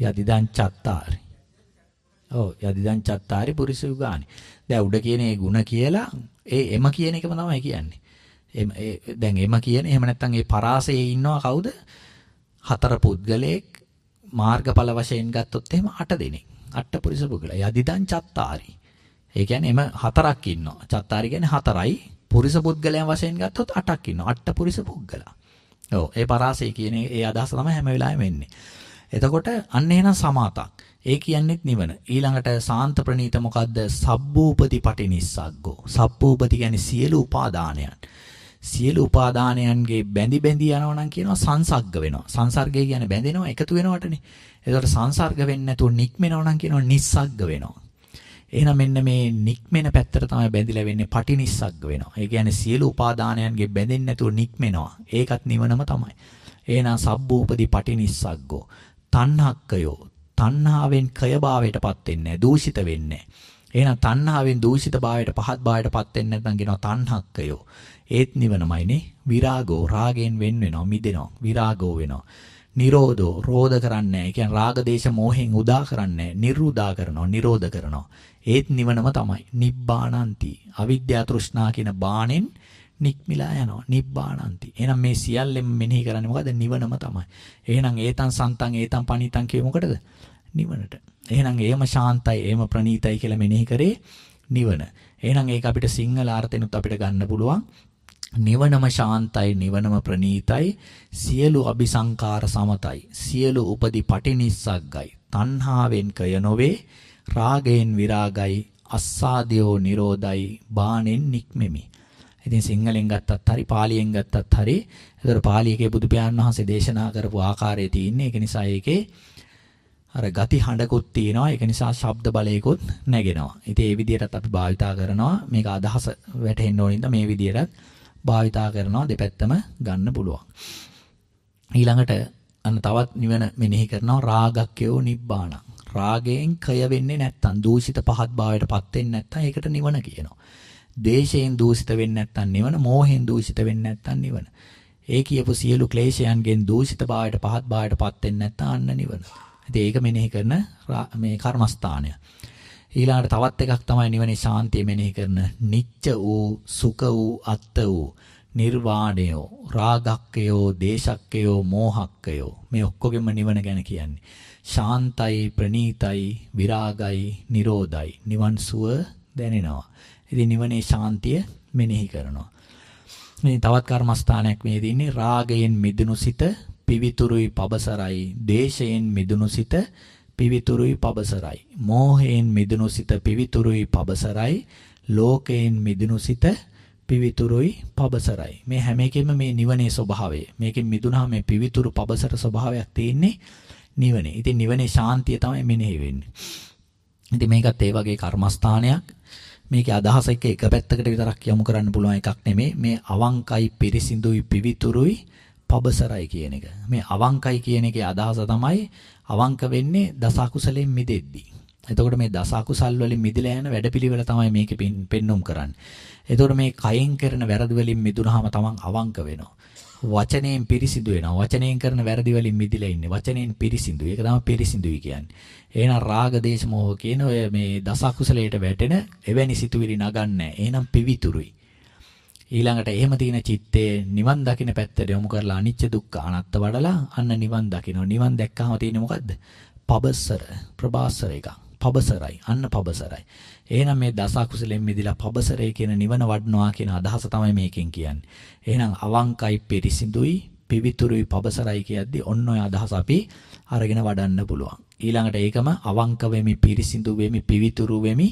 යදිදං චත්තාරි. ඔව් යදිදං චත්තාරි පුරුෂ යුගානි. දැන් උඩ කියන ඒ ಗುಣ කියලා ඒ එම කියන එකම තමයි කියන්නේ. එම දැන් එම කියන එහෙම නැත්නම් ඒ පරාසයේ ඉන්නවා කවුද? හතර පුද්ගලයෙක් මාර්ගඵල වශයෙන් ගත්තොත් එහෙම 8 දෙනෙක්. අට්ඨපුරුෂ පුද්ගල. යදිදං චත්තාරි. ඒ කියන්නේ එම හතරක් ඉන්නවා. චත්තාරි කියන්නේ හතරයි. පුරිස පුද්ගලයන් වශයෙන් ගත්තොත් 8ක් ඉන්නවා. අට පුරිස පුද්ගලා. ඔව් ඒ පරාසය කියන ඒ අදහස තමයි හැම වෙලාවෙම එන්නේ. එතකොට අන්න එහෙනම් සමාතක්. ඒ කියන්නේත් නිවන. ඊළඟට සාන්ත ප්‍රණීත මොකද්ද? සබ්බූපති පටිනිස්සග්ගෝ. සබ්බූපති කියන්නේ සියලු උපාදානයන්. සියලු උපාදානයන්ගේ බැඳි බැඳි යනවා නම් කියනවා සංසග්ග වෙනවා. සංසර්ගය කියන්නේ බැඳෙනවා එකතු වෙනවටනේ. එතකොට සංසර්ග වෙන්නේ නැතුව නික්මෙනවා නම් කියනවා නිස්සග්ග වෙනවා. එහෙනම් මෙන්න මේ නික්මෙන පැත්තට තමයි බැඳිලා වෙන්නේ පටිනිස්සග්ග වෙනවා. ඒ කියන්නේ සියලු උපාදානයන්ගේ බැඳෙන්නේ නැතුව නික්මෙනවා. ඒකත් නිවනම තමයි. එහෙනම් සබ්බූපදි පටිනිස්සග්ගෝ. තණ්හක්කයෝ. තණ්හාවෙන් කයභාවයටපත් වෙන්නේ දූෂිත වෙන්නේ එහෙනම් තණ්හාවෙන් දූෂිත භාවයට පහත් භාවයටපත් වෙන්නේ නැත්නම් කියනවා තණ්හක්කයෝ. ඒත් නිවනමයිනේ. විරාගෝ රාගයෙන් වෙන් වෙනවා, මිදෙනවා. විරාගෝ වෙනවා. නිරෝධෝ රෝධ කරන්නේ නැහැ. කියන්නේ රාග දේශ මොහෙන් උදා කරන්නේ නැහැ. නිරුදා කරනවා, නිරෝධ කරනවා. ඒත් නිවනම තමයි. නිබ්බාණන්ති. අවිද්‍යා තෘෂ්ණා කියන බාණෙන් නික්මිලා යනවා. නිබ්බාණන්ති. එහෙනම් මේ සියල්ලෙම මෙනෙහි කරන්නේ මොකද? නිවනම තමයි. එහෙනම් ඒතං සන්තං ඒතං පණිතං කියේ මොකටද? නිවනට. එහෙනම් එහෙම ශාන්තයි, එහෙම ප්‍රණීතයි කියලා මෙනෙහි කරේ නිවන. එහෙනම් ඒක අපිට සිංහල අර්ථෙනුත් අපිට ගන්න පුළුවන්. නිවනම ශාන්තයි නිවනම ප්‍රණීතයි සියලු අபிසංකාර සමතයි සියලු උපදි පටිනිස්සග්ගයි තණ්හාවෙන් කය නොවේ රාගයෙන් විරාගයි අස්සාදියෝ නිරෝධයි බාණෙන් නික්මෙමි. ඉතින් සිංහලෙන් ගත්තත් හරි පාලියෙන් ගත්තත් හරි ඒතර පාලියකේ බුදු පියාණන් වහන්සේ දේශනා කරපු ආකාරය තියෙන්නේ. ඒක නිසා ඒකේ අර ගති හඬකුත් තියෙනවා. ඒක නිසා ශබ්ද බලයකුත් නැගෙනවා. ඉතින් ඒ විදිහටත් අපි භාවිතා කරනවා. මේක අදහස වැටහෙන්න ඕනින්ද? මේ විදිහටත් භාවිතා කරනවා දෙපැත්තම ගන්න පුළුවන්. ඊළඟට අන්න තවත් නිවන මෙනෙහි කරනවා. රාගක්කයෝ නිබ්බාණ. රාගයෙන් කය වෙන්නේ නැත්තම් දූෂිත පහත් භාවයටපත් වෙන්නේ නැත්තම් ඒකට නිවන කියනවා දේශයෙන් දූෂිත වෙන්නේ නැත්තම් නිවන මෝහෙන් දූෂිත වෙන්නේ නැත්තම් නිවන ඒ කියපු සියලු ක්ලේශයන්ගෙන් දූෂිත භාවයට පහත් භාවයටපත් වෙන්නේ නැත්තම් අන්න නිවන ඉතින් ඒක මෙනෙහි කරන මේ කර්මස්ථානය. ඊළඟට තවත් එකක් තමයි නිවනේ ශාන්තිය මෙනෙහි කරන නිච්ච වූ සුඛ වූ අත්ත වූ නිර්වාණයෝ රාගක්කයෝ දේශක්කයෝ මෝහක්කයෝ මේ ඔක්කොගෙම නිවන ගැන කියන්නේ. ශාන්තයි ප්‍රණීතයි විරාගයි නිරෝධයි නිවන් සුව දැනෙනවා. ඉතින් නිවනේ ශාන්තිය මෙනෙහි කරනවා. මේ තවත් කර්මස්ථානයක් මේ දින්නේ රාගයෙන් මිදුණු සිත පිවිතුරුයි පබසරයි. දේශයෙන් මිදුණු සිත පිවිතුරුයි පබසරයි. මෝහයෙන් මිදුණු සිත පිවිතුරුයි පබසරයි. ලෝකයෙන් මිදුණු සිත පිවිතුරුයි පබසරයි. මේ හැම එකෙම මේ නිවනේ ස්වභාවය. මේකෙන් මිදුණාම මේ පිවිතුරු පබසර ස්වභාවයක් තියෙන්නේ නිවනේ ඉතින් නිවනේ ශාන්තිය තමයි මෙනෙහි වෙන්නේ ඉතින් මේකත් ඒ වගේ කර්මස්ථානයක් මේකේ අදහස එක එක පැත්තකට විතරක් යොමු කරන්න පුළුවන් එකක් නෙමෙයි මේ අවංකයි පිරිසිදුයි පිවිතුරුයි පබසරයි කියන එක. මේ අවංකයි කියන එකේ අදහස තමයි අවංක වෙන්නේ දස අකුසලෙන් මිදෙද්දී. එතකොට මේ දස අකුසල් වලින් මිදලා යන වැඩපිළිවෙල තමයි මේකේ පෙන්눔 කරන්නේ. එතකොට මේ කයෙන් කරන වැරදි වලින් මිදුනහම තමන් අවංක වෙනවා. වචනයෙන් පිරිසිදු වෙනවා. වචනයෙන් කරන වැරදි වලින් මිදිලා ඉන්නේ. වචනයෙන් පිරිසිදු. ඒක තමයි පිරිසිදුයි කියන්නේ. එහෙනම් රාග දේශ මොහ කියන ඔය මේ දස අකුසලයට වැටෙන එවැනි සිතුවිලි නගන්නේ. එහෙනම් පිවිතුරුයි. ඊළඟට එහෙම තියෙන චිත්තේ නිවන් දකින්න පැත්තට යොමු කරලා අනිච්ච දුක්ඛ අනාත්ත වඩලා අන්න නිවන් දකින්න. නිවන් දැක්කම තියෙන්නේ මොකද්ද? පබස්සර ප්‍රබාසර එක. පබසරයි. අන්න පබසරයි. එහෙනම් මේ දස අකුසලෙන් මිදලා පබසරේ කියන නිවන වඩනවා කියන අදහස තමයි මේකෙන් කියන්නේ. එහෙනම් අවංකයි පිරිසිදුයි පිවිතුරුයි පබසරයි කියද්දි ඔන්න ඔය අදහස අපි අරගෙන වඩන්න පුළුවන්. ඊළඟට ඒකම අවංක වෙමි පිරිසිදු වෙමි පිවිතුරු වෙමි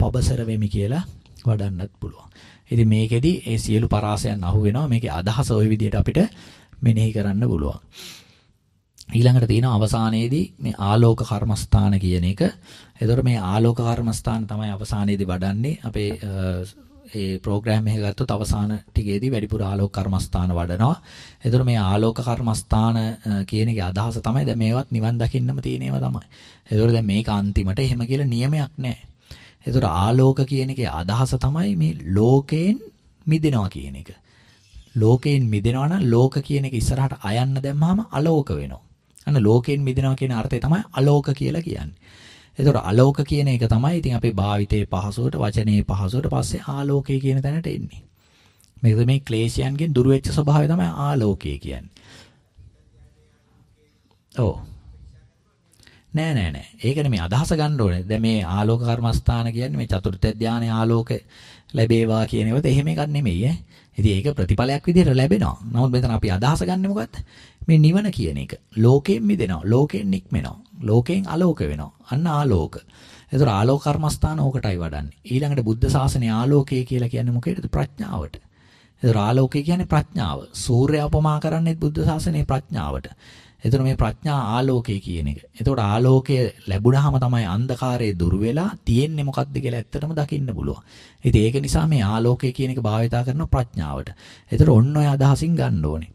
පබසර වෙමි කියලා වඩන්නත් පුළුවන්. ඉතින් මේකෙදි ඒ සියලු පරාසයන් අහු වෙනවා. මේකේ අදහස ওই විදිහට අපිට මෙනෙහි කරන්න පුළුවන්. ඊළඟට තියෙනවා අවසානයේදී මේ ආලෝක කර්මස්ථාන කියන එක. එතකොට මේ ආලෝක කර්මස්ථාන තමයි අවසානයේදී වඩන්නේ. අපේ ඒ ප්‍රෝග්‍රෑම් එක ගත්තොත් අවසාන ටිකේදී වැඩිපුර ආලෝක කර්මස්ථාන වඩනවා. එතකොට මේ ආලෝක කර්මස්ථාන කියන එකේ අදහස තමයි දැන් මේවත් නිවන් දකින්නම තියෙන ඒවා තමයි. එතකොට දැන් මේක අන්තිමට එහෙම කියලා නියමයක් නැහැ. එතකොට ආලෝක කියන එකේ අදහස තමයි මේ ලෝකයෙන් මිදෙනවා කියන එක. ලෝකයෙන් මිදෙනවා නම් ලෝක කියන එක ඉස්සරහට අයන්න දැම්මම අලෝක වෙනවා. අන්න ලෝකයෙන් මිදෙනවා කියන අර්ථය තමයි අලෝක කියලා කියන්නේ. එතකොට අලෝක කියන එක තමයි ඉතින් අපේ භාවිතයේ පහසුවට වචනේ පහසුවට පස්සේ ආලෝකය කියන තැනට එන්නේ. මේකද මේ ක්ලේශයන්ගෙන් දුර වෙච්ච ස්වභාවය තමයි ආලෝකය කියන්නේ. ඔව්. නෑ නෑ නෑ. ඒකනේ මේ අදහස ගන්න ඕනේ. දැන් මේ ආලෝක කර්මස්ථාන කියන්නේ මේ චතුර්ථ ධානයේ ආලෝක ලැබේවා කියන ඒවත් එහෙම එකක් නෙමෙයි ඈ. ඉතින් ඒක ප්‍රතිඵලයක් විදිහට ලැබෙනවා. නමුත් මෙතන අපි අදහස ගන්නෙ මොකද්ද? මේ නිවන කියන එක. ලෝකයෙන් මිදෙනවා. ලෝකයෙන් නික්මෙනවා. ලෝකයෙන් ආලෝක වෙනවා. අන්න ආලෝක. ඒතර ආලෝක කර්මස්ථාන ඕකටයි වඩන්නේ. ඊළඟට බුද්ධ ශාසනයේ ආලෝකය කියලා කියන්නේ මොකේද? ප්‍රඥාවට. ඒතර ආලෝකය කියන්නේ ප්‍රඥාව. සූර්ය අපමා කරන්නේ බුද්ධ ශාසනයේ ප්‍රඥාවට. එතකොට මේ ප්‍රඥා ආලෝකය කියන එක. එතකොට ආලෝකය ලැබුණාම තමයි අන්ධකාරය දුර වෙලා තියෙන්නේ මොකද්ද කියලා ඇත්තටම දකින්න පුළුවන්. ඉතින් ඒක නිසා මේ ආලෝකය කියන එක භාවිතා කරන ප්‍රඥාවට. එතකොට ඔන්න ඔය අදහසින් ගන්න ඕනේ.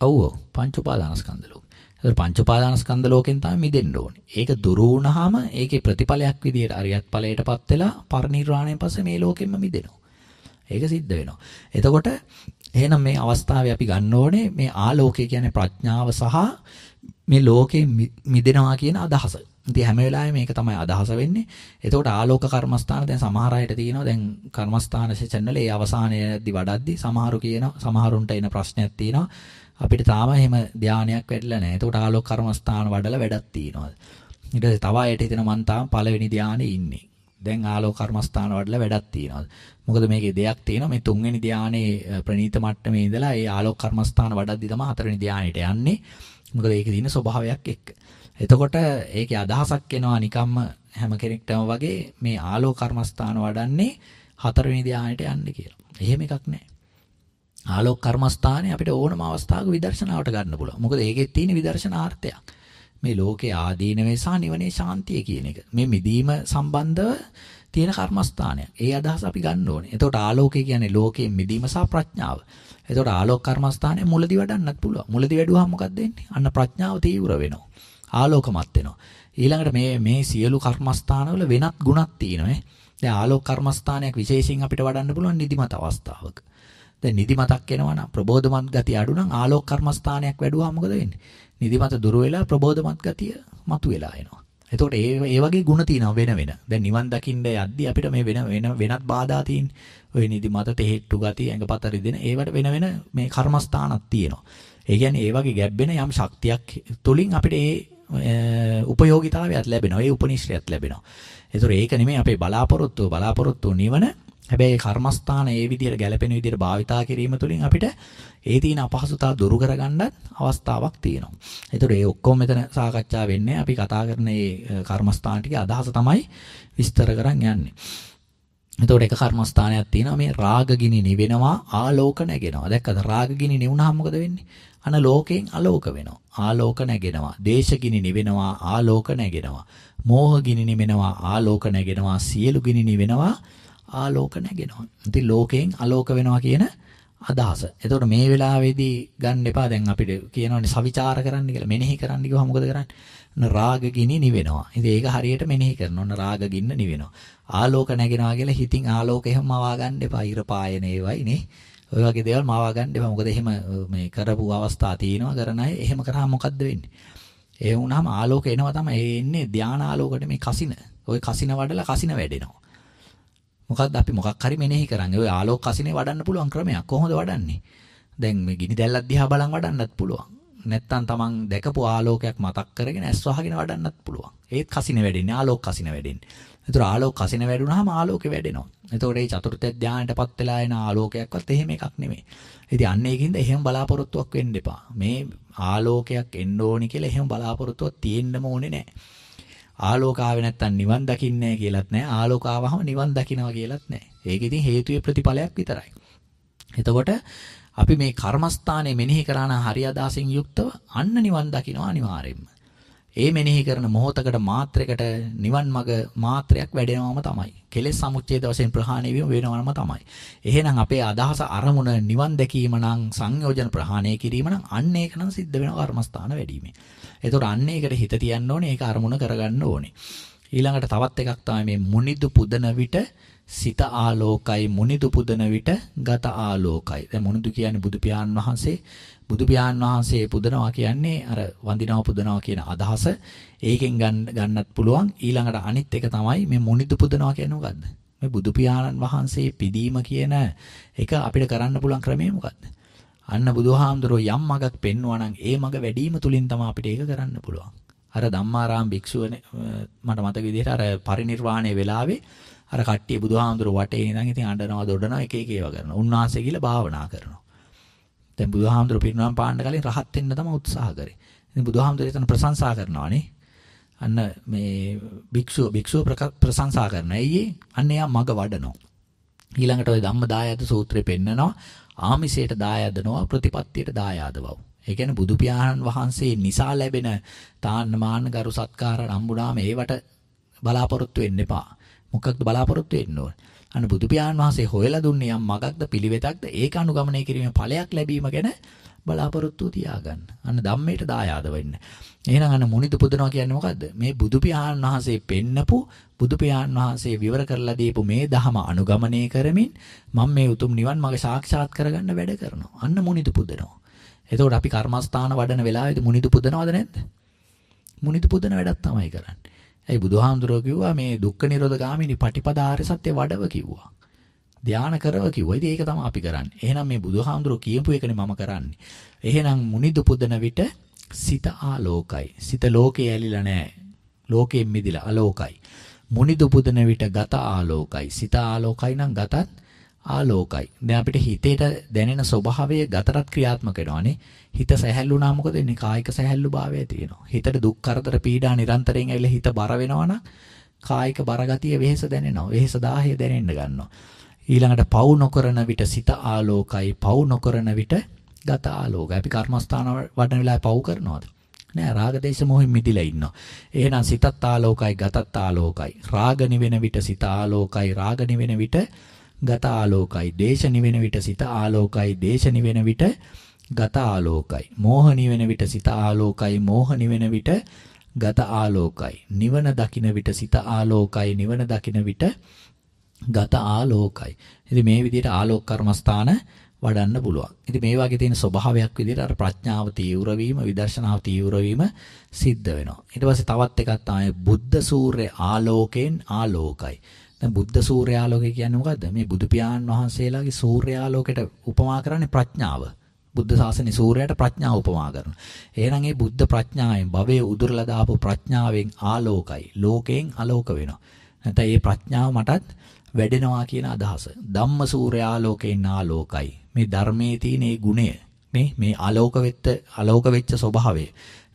ඔව් පංච උපාදානස්කන්ධ ලෝක. ඒතර පංච උපාදානස්කන්ධ ලෝකෙන් තමයි මිදෙන්න ඕනේ. ඒක දුරු වුණාම ඒකේ ප්‍රතිඵලයක් විදියට අරියත් ඵලයටපත් වෙලා පරිණිරවාණයෙන් පස්සේ මේ ලෝකෙන්ම මිදෙනවා. ඒක සිද්ධ වෙනවා. එතකොට එහෙනම් මේ අවස්ථාවේ අපි ගන්න ඕනේ මේ ආලෝකය කියන්නේ ප්‍රඥාව සහ මේ ලෝකේ මිදෙනවා කියන අදහස. ඉතින් හැම වෙලාවෙම මේක තමයි අදහස වෙන්නේ. එතකොට ආලෝක කර්මස්ථාන දැන් සමහර අයට තියෙනවා දැන් කර්මස්ථාන සෙෂන් වල ඒ අවසානයේදී වඩද්දි සමහරු කියනවා සමහරුන්ට එන ප්‍රශ්නයක් තියෙනවා. අපිට තාම එහෙම ධානයක් වැඩිලා නැහැ. එතකොට ආලෝක කර්මස්ථාන වඩලා වැඩක් තියෙනවා. ඊට පස්සේ තව අයට හිතෙන මං තාම පළවෙනි ධානයේ ඉන්නේ. දැන් ආලෝක කර්මස්ථාන වඩලා වැඩක් තියෙනවා. මොකද මේකේ දෙයක් තියෙනවා මේ තුන්වෙනි ධානයේ ප්‍රනීත මට්ටමේ ඉඳලා ඒ ආලෝක කර්මස්ථාන වඩද්දි තමයි හතරවෙනි ධානයට යන්නේ. මොකද ඒකේ තියෙන ස්වභාවයක් එක්ක. එතකොට ඒකේ අදහසක් එනවා නිකම්ම හැම කෙනෙක්ටම වගේ මේ ආලෝක කර්මස්ථාන වඩන්නේ හතරවෙනි ධානයට යන්න කියලා. එහෙම එකක් නැහැ. ආලෝක කර්මස්ථානේ අපිට ඕනම අවස්ථාවක විදර්ශනාවට ගන්න පුළුවන්. මොකද ඒකේ තියෙන විදර්ශනාර්ථයක්. මේ ලෝකේ ආදීනවේ සහ නිවනේ ශාන්තිය කියන එක. මේ මිදීම සම්බන්ධව තියෙන කර්මස්ථානයක්. ඒ අදහස අපි ගන්න ඕනේ. එතකොට ආලෝකය කියන්නේ ලෝකයේ මිදීම සහ ප්‍රඥාව. එතකොට ආලෝක කර්මස්ථානය මුලදි වඩන්නත් පුළුවන්. මුලදි වැඩුවාම මොකක්ද වෙන්නේ? අන්න ප්‍රඥාව තීව්‍ර වෙනවා. ආලෝකමත් වෙනවා. ඊළඟට මේ මේ සියලු කර්මස්ථානවල වෙනත් ගුණක් තියෙනවා. දැන් ආලෝක කර්මස්ථානයක් විශේෂයෙන් අපිට වඩන්න පුළුවන් නිදිමත අවස්ථාවක. දැන් නිදිමතක් එනවා නම් ප්‍රබෝධමත් ගතිය අඩු නම් ආලෝක කර්මස්ථානයක් වැඩුවා මොකද වෙන්නේ? නිදිමත දුර වෙලා ප්‍රබෝධමත් ගතිය මතුවලා එනවා. එතකොට ඒ ඒ වගේ ಗುಣ තියෙනවා වෙන වෙන. දැන් නිවන් දකින්න යද්දී අපිට මේ වෙන වෙන වෙනත් බාධා තියෙන්නේ. ඔය නිදිමත තෙහෙට්ටු ගතිය ඇඟපත රිදෙන ඒවට වෙන වෙන මේ කර්මස්ථානක් තියෙනවා. ඒ කියන්නේ ඒ වගේ ගැබ්බෙන යම් ශක්තියක් තුලින් අපිට ඒ උපයෝගීතාවයක් ලැබෙනවා. ඒ උපනිශ්‍රයත් ලැබෙනවා. ඒතර ඒක නෙමෙයි අපේ බලාපොරොත්තුව බලාපොරොත්තුව නිවන හැබැයි කර්මස්ථාන ඒ විදිහට ගැළපෙන විදිහට භාවිතා කිරීම තුළින් අපිට ඒ තියෙන අපහසුතාව දුරු කරගන්නත් අවස්ථාවක් තියෙනවා. ඒතර ඒ ඔක්කොම මෙතන සාකච්ඡා වෙන්නේ අපි කතා කරන මේ කර්මස්ථාන ටිකේ අදහස තමයි විස්තර කරන් යන්නේ. එතකොට එක කර්මස්ථානයක් තියෙනවා මේ රාගගිනි නිවෙනවා ආලෝක නැගෙනවා. දැක්කද රාගගිනි නිවුනහම මොකද වෙන්නේ? අන ලෝකයෙන් ආලෝක වෙනවා. ආලෝක නැගෙනවා. දේශගිනි නිවෙනවා ආලෝක නැගෙනවා. මෝහගිනි නිවෙනවා ආලෝක නැගෙනවා. සියලු ගිනි නිවෙනවා ආලෝක නැගෙනවා. ඉතින් ලෝකයෙන් ආලෝක වෙනවා කියන අදහස. එතකොට මේ වෙලාවේදී ගන්න එපා දැන් අපිට කියනවානේ සවිචාර කරන්න කියලා. මෙනෙහි කරන්න කිව්වම මොකද කරන්නේ? ඔන්න රාග ගිනි නිවෙනවා. ඉතින් ඒක හරියට මෙනෙහි කරනවා. ඔන්න රාග ගින්න නිවෙනවා. ආලෝක නැගෙනවා කියලා හිතින් ආලෝක එහෙම මවා ගන්න එපා. ඉර පායන ඒවයි නේ. ඔය වගේ දේවල් මවා ගන්න එපා. මොකද එහෙම මේ කරපු අවස්ථා තියෙනවා කරන අය. එහෙම කරාම මොකද්ද වෙන්නේ? ඒ වුණාම ආලෝක එනවා තමයි. ඒ එන්නේ ධානා ආලෝකයට මේ කසින. ওই කසින වඩලා කසින වැඩෙනවා. මොකද්ද අපි මොකක් හරි මෙනෙහි කරන්නේ. ඔය ආලෝක කසිනේ වඩන්න පුළුවන් ක්‍රමයක්. කොහොමද වඩන්නේ? දැන් මේ ගිනි දැල්ලක් දිහා බලන් වඩන්නත් පුළුවන්. නැත්තම් තමන් දැකපු ආලෝකයක් මතක් කරගෙන ඇස් වහගෙන වඩන්නත් පුළුවන්. ඒත් කසින වැඩෙන්නේ ආලෝක කසින වැඩෙන්නේ. ඒතර ආලෝක කසින වැඩුණාම ආලෝකේ වැඩෙනවා. එතකොට මේ චතුර්ථ ධානයටපත් වෙලා එන ආලෝකයක්වත් එහෙම එකක් නෙමෙයි. ඉතින් අන්න ඒකින්ද එහෙම බලාපොරොත්තුවක් වෙන්න එපා. මේ ආලෝකයක් එන්න ඕනි කියලා එහෙම බලාපොරොත්තුවක් තියෙන්නම ඕනේ නැහැ. ආලෝක ආවේ නැත්තම් නිවන් දකින්නේ කියලාත් නැහැ. ආලෝක ආවහම නිවන් දකින්නවා කියලාත් නැහැ. ඒක ඉතින් හේතුයේ ප්‍රතිඵලයක් විතරයි. එතකොට අපි මේ කර්මස්ථානයේ මෙනෙහි කරාන හරි අදාසින් යුක්තව අන්න නිවන් දකින්නවා අනිවාර්යෙන්ම. ඒ මෙනෙහි කරන මොහොතකට මාත්‍රයකට නිවන් මඟ මාත්‍රයක් වැඩෙනවම තමයි. කෙලෙස් සමුච්ඡේද වශයෙන් ප්‍රහාණය වීම වෙනවම තමයි. එහෙනම් අපේ අදහස අරමුණ නිවන් දැකීම නම් සංයෝජන ප්‍රහාණය කිරීම නම් අන්න ඒක නම් සිද්ධ වෙනවා කර්මස්ථාන වැඩිීමේ. එතකොට අන්න ඒකට හිත තියන්න ඕනේ ඒක අරමුණ කරගන්න ඕනේ. ඊළඟට තවත් එකක් තමයි මේ මුනිදු පුදන විට සිත ආලෝකයි මුනිදු පුදන විට ගත ආලෝකයි. දැන් මුනිදු කියන්නේ බුදු පියාණන් වහන්සේ බුදු පියාණන් වහන්සේ පුදනවා කියන්නේ අර වඳිනවා පුදනවා කියන අදහස ඒකෙන් ගන්න ගන්නත් පුළුවන්. ඊළඟට අනිත් එක තමයි මේ මුනිදු පුදනවා කියන්නේ මොකද්ද? මේ බුදු පියාණන් වහන්සේ පිදීම කියන එක අපිට කරන්න පුළුවන් ක්‍රමය මොකද්ද? අන්න බුදුහාමුදුරෝ යම් මගක් පෙන්වුවා නම් ඒ මග වැඩිම තුලින් තමයි අපිට ඒක කරන්න පුළුවන්. අර ධම්මාරාම භික්ෂුවනේ මට මතක විදිහට අර පරිණිර්වාණය වෙලාවේ අර කට්ටිය බුදුහාමුදුර වටේ ඉඳන් ඉතින් අඬනවා දොඩනවා එක එක ඒවා කරනවා. උන්වහන්සේ කියලා භාවනා කරනවා. දැන් බුදුහාමුදුර පිරිනවම් පාන්න කලින් රහත් වෙන්න තමයි උත්සාහ කරේ. ඉතින් බුදුහාමුදුර එතන ප්‍රශංසා කරනවානේ. අන්න මේ භික්ෂුව භික්ෂුව ප්‍රශංසා කරනවා. ඇයි අන්න එයා මග වඩනවා. ඊළඟට ওই ධම්මදායද සූත්‍රේ පෙන්නනවා ආමිසයට දායාද නොව ප්‍රතිපත්තියට දායාද වව්. ඒ කියන්නේ බුදු පියාණන් වහන්සේ නිසා ලැබෙන තාන්න මාන්න ගරු සත්කාර නම්බුනාම ඒවට බලාපොරොත්තු වෙන්න එපා. මොකක්ද බලාපොරොත්තු වෙන්න ඕන. අන්න බුදු පියාණන් වහන්සේ හොයලා දුන්නේ යම් මගක්ද පිළිවෙතක්ද ඒක අනුගමනය කිරීමේ ඵලයක් ලැබීම ගැන බලාපොරොත්තු තියාගන්න. අන්න ධම්මයට දායාද වෙන්න. එහෙනම් අන්න මුනිදු පුදනවා කියන්නේ මොකද්ද? මේ බුදු පියාණන් වහන්සේ පෙන්නපු බුදු පියාණන් වහන්සේ විවර කරලා දීපු මේ ධහම අනුගමනය කරමින් මම මේ උතුම් නිවන් මඟ සාක්ෂාත් කරගන්න වැඩ කරනවා. අන්න මුනිදු පුදනවා. එතකොට අපි කර්මස්ථාන වඩන වෙලාවේදී මුනිදු පුදනවද නැද්ද? මුනිදු පුදන වැඩක් තමයි කරන්නේ. ඒ බුදුහාමුදුරුවෝ කිව්වා මේ දුක්ඛ නිරෝධ ගාමිනී පටිපදාාර සත්‍ය වඩව කිව්වා. ධානා කරව කිව්වා. ඉතින් ඒක තමයි අපි කරන්නේ. එහෙනම් මේ බුදුහාමුදුරුවෝ කියපු එකනේ මම කරන්නේ. එහෙනම් මුනිදු පුදන විට සිත ආලෝකයි. සිත ලෝකේ ඇලිලා නැහැ. ලෝකයෙන් මිදිලා අලෝකයි. මුනිදු පුදන විට ගත ආලෝකයි. සිත ආලෝකයි නම් ගතත් ආලෝකයි. දැන් අපිට හිතේට දැනෙන ස්වභාවය ගතරත් ක්‍රියාත්මක වෙනවානේ. හිත සැහැල්ලුනා මොකද වෙන්නේ? කායික සැහැල්ලු භාවය තියෙනවා. හිතට දුක් කරදර පීඩා නිරන්තරයෙන් ඇවිල්ලා හිත බර වෙනවා නම් කායික බරගතිය වෙහෙස දැනෙනවා. වෙහෙස දාහය දැනෙන්න ගන්නවා. ඊළඟට පව් නොකරන විට සිත ආලෝකයි. පව් නොකරන විට ගත ආලෝකයි. අපි කර්මස්ථාන වඩන වෙලාවේ පව් කරනවද? නෑ රාග දේශ මොහින් මිදිලා ඉන්නවා. එහෙනම් සිතත් ආලෝකයි ගතත් ආලෝකයි. රාග නිවෙන විට සිත ආලෝකයි. රාග නිවෙන විට ගත ආලෝකයි. දේශ නිවෙන විට සිත ආලෝකයි. දේශ නිවෙන විට ගත ආලෝකයි. මෝහ නිවෙන විට සිත ආලෝකයි. මෝහ නිවෙන විට ගත ආලෝකයි. නිවන දකින විට සිත ආලෝකයි. නිවන දකින විට ගත ආලෝකයි. ඉතින් මේ විදිහට ආලෝක කර්මස්ථාන වඩන්න පුළුවන්. ඉතින් මේ වගේ තියෙන ස්වභාවයක් විදිහට අර ප්‍රඥාව තීව්‍ර වීම, විදර්ශනාව තීව්‍ර වීම සිද්ධ වෙනවා. ඊට පස්සේ තවත් එකක් තමයි බුද්ධ සූර්ය ආලෝකයෙන් ආලෝකයි. දැන් බුද්ධ සූර්යාලෝකය කියන්නේ මොකද්ද? මේ බුදු පියාණන් වහන්සේලාගේ සූර්යාලෝකයට උපමා කරන්නේ ප්‍රඥාව. බුද්ධ ශාසනයේ සූර්යයට ප්‍රඥාව උපමා කරනවා. එහෙනම් මේ බුද්ධ ප්‍රඥාවෙන් භවයේ උදුරලා දාපු ප්‍රඥාවෙන් ආලෝකයි. ලෝකයෙන් ආලෝක වෙනවා. නැත්නම් මේ ප්‍රඥාව මටත් වැඩෙනවා කියන අදහස. ධම්ම සූර්යාලෝකයෙන් ආලෝකයි. මේ ධර්මයේ තියෙන මේ ගුණය මේ මේ ආලෝක වෙච්ච ආලෝක වෙච්ච ස්වභාවය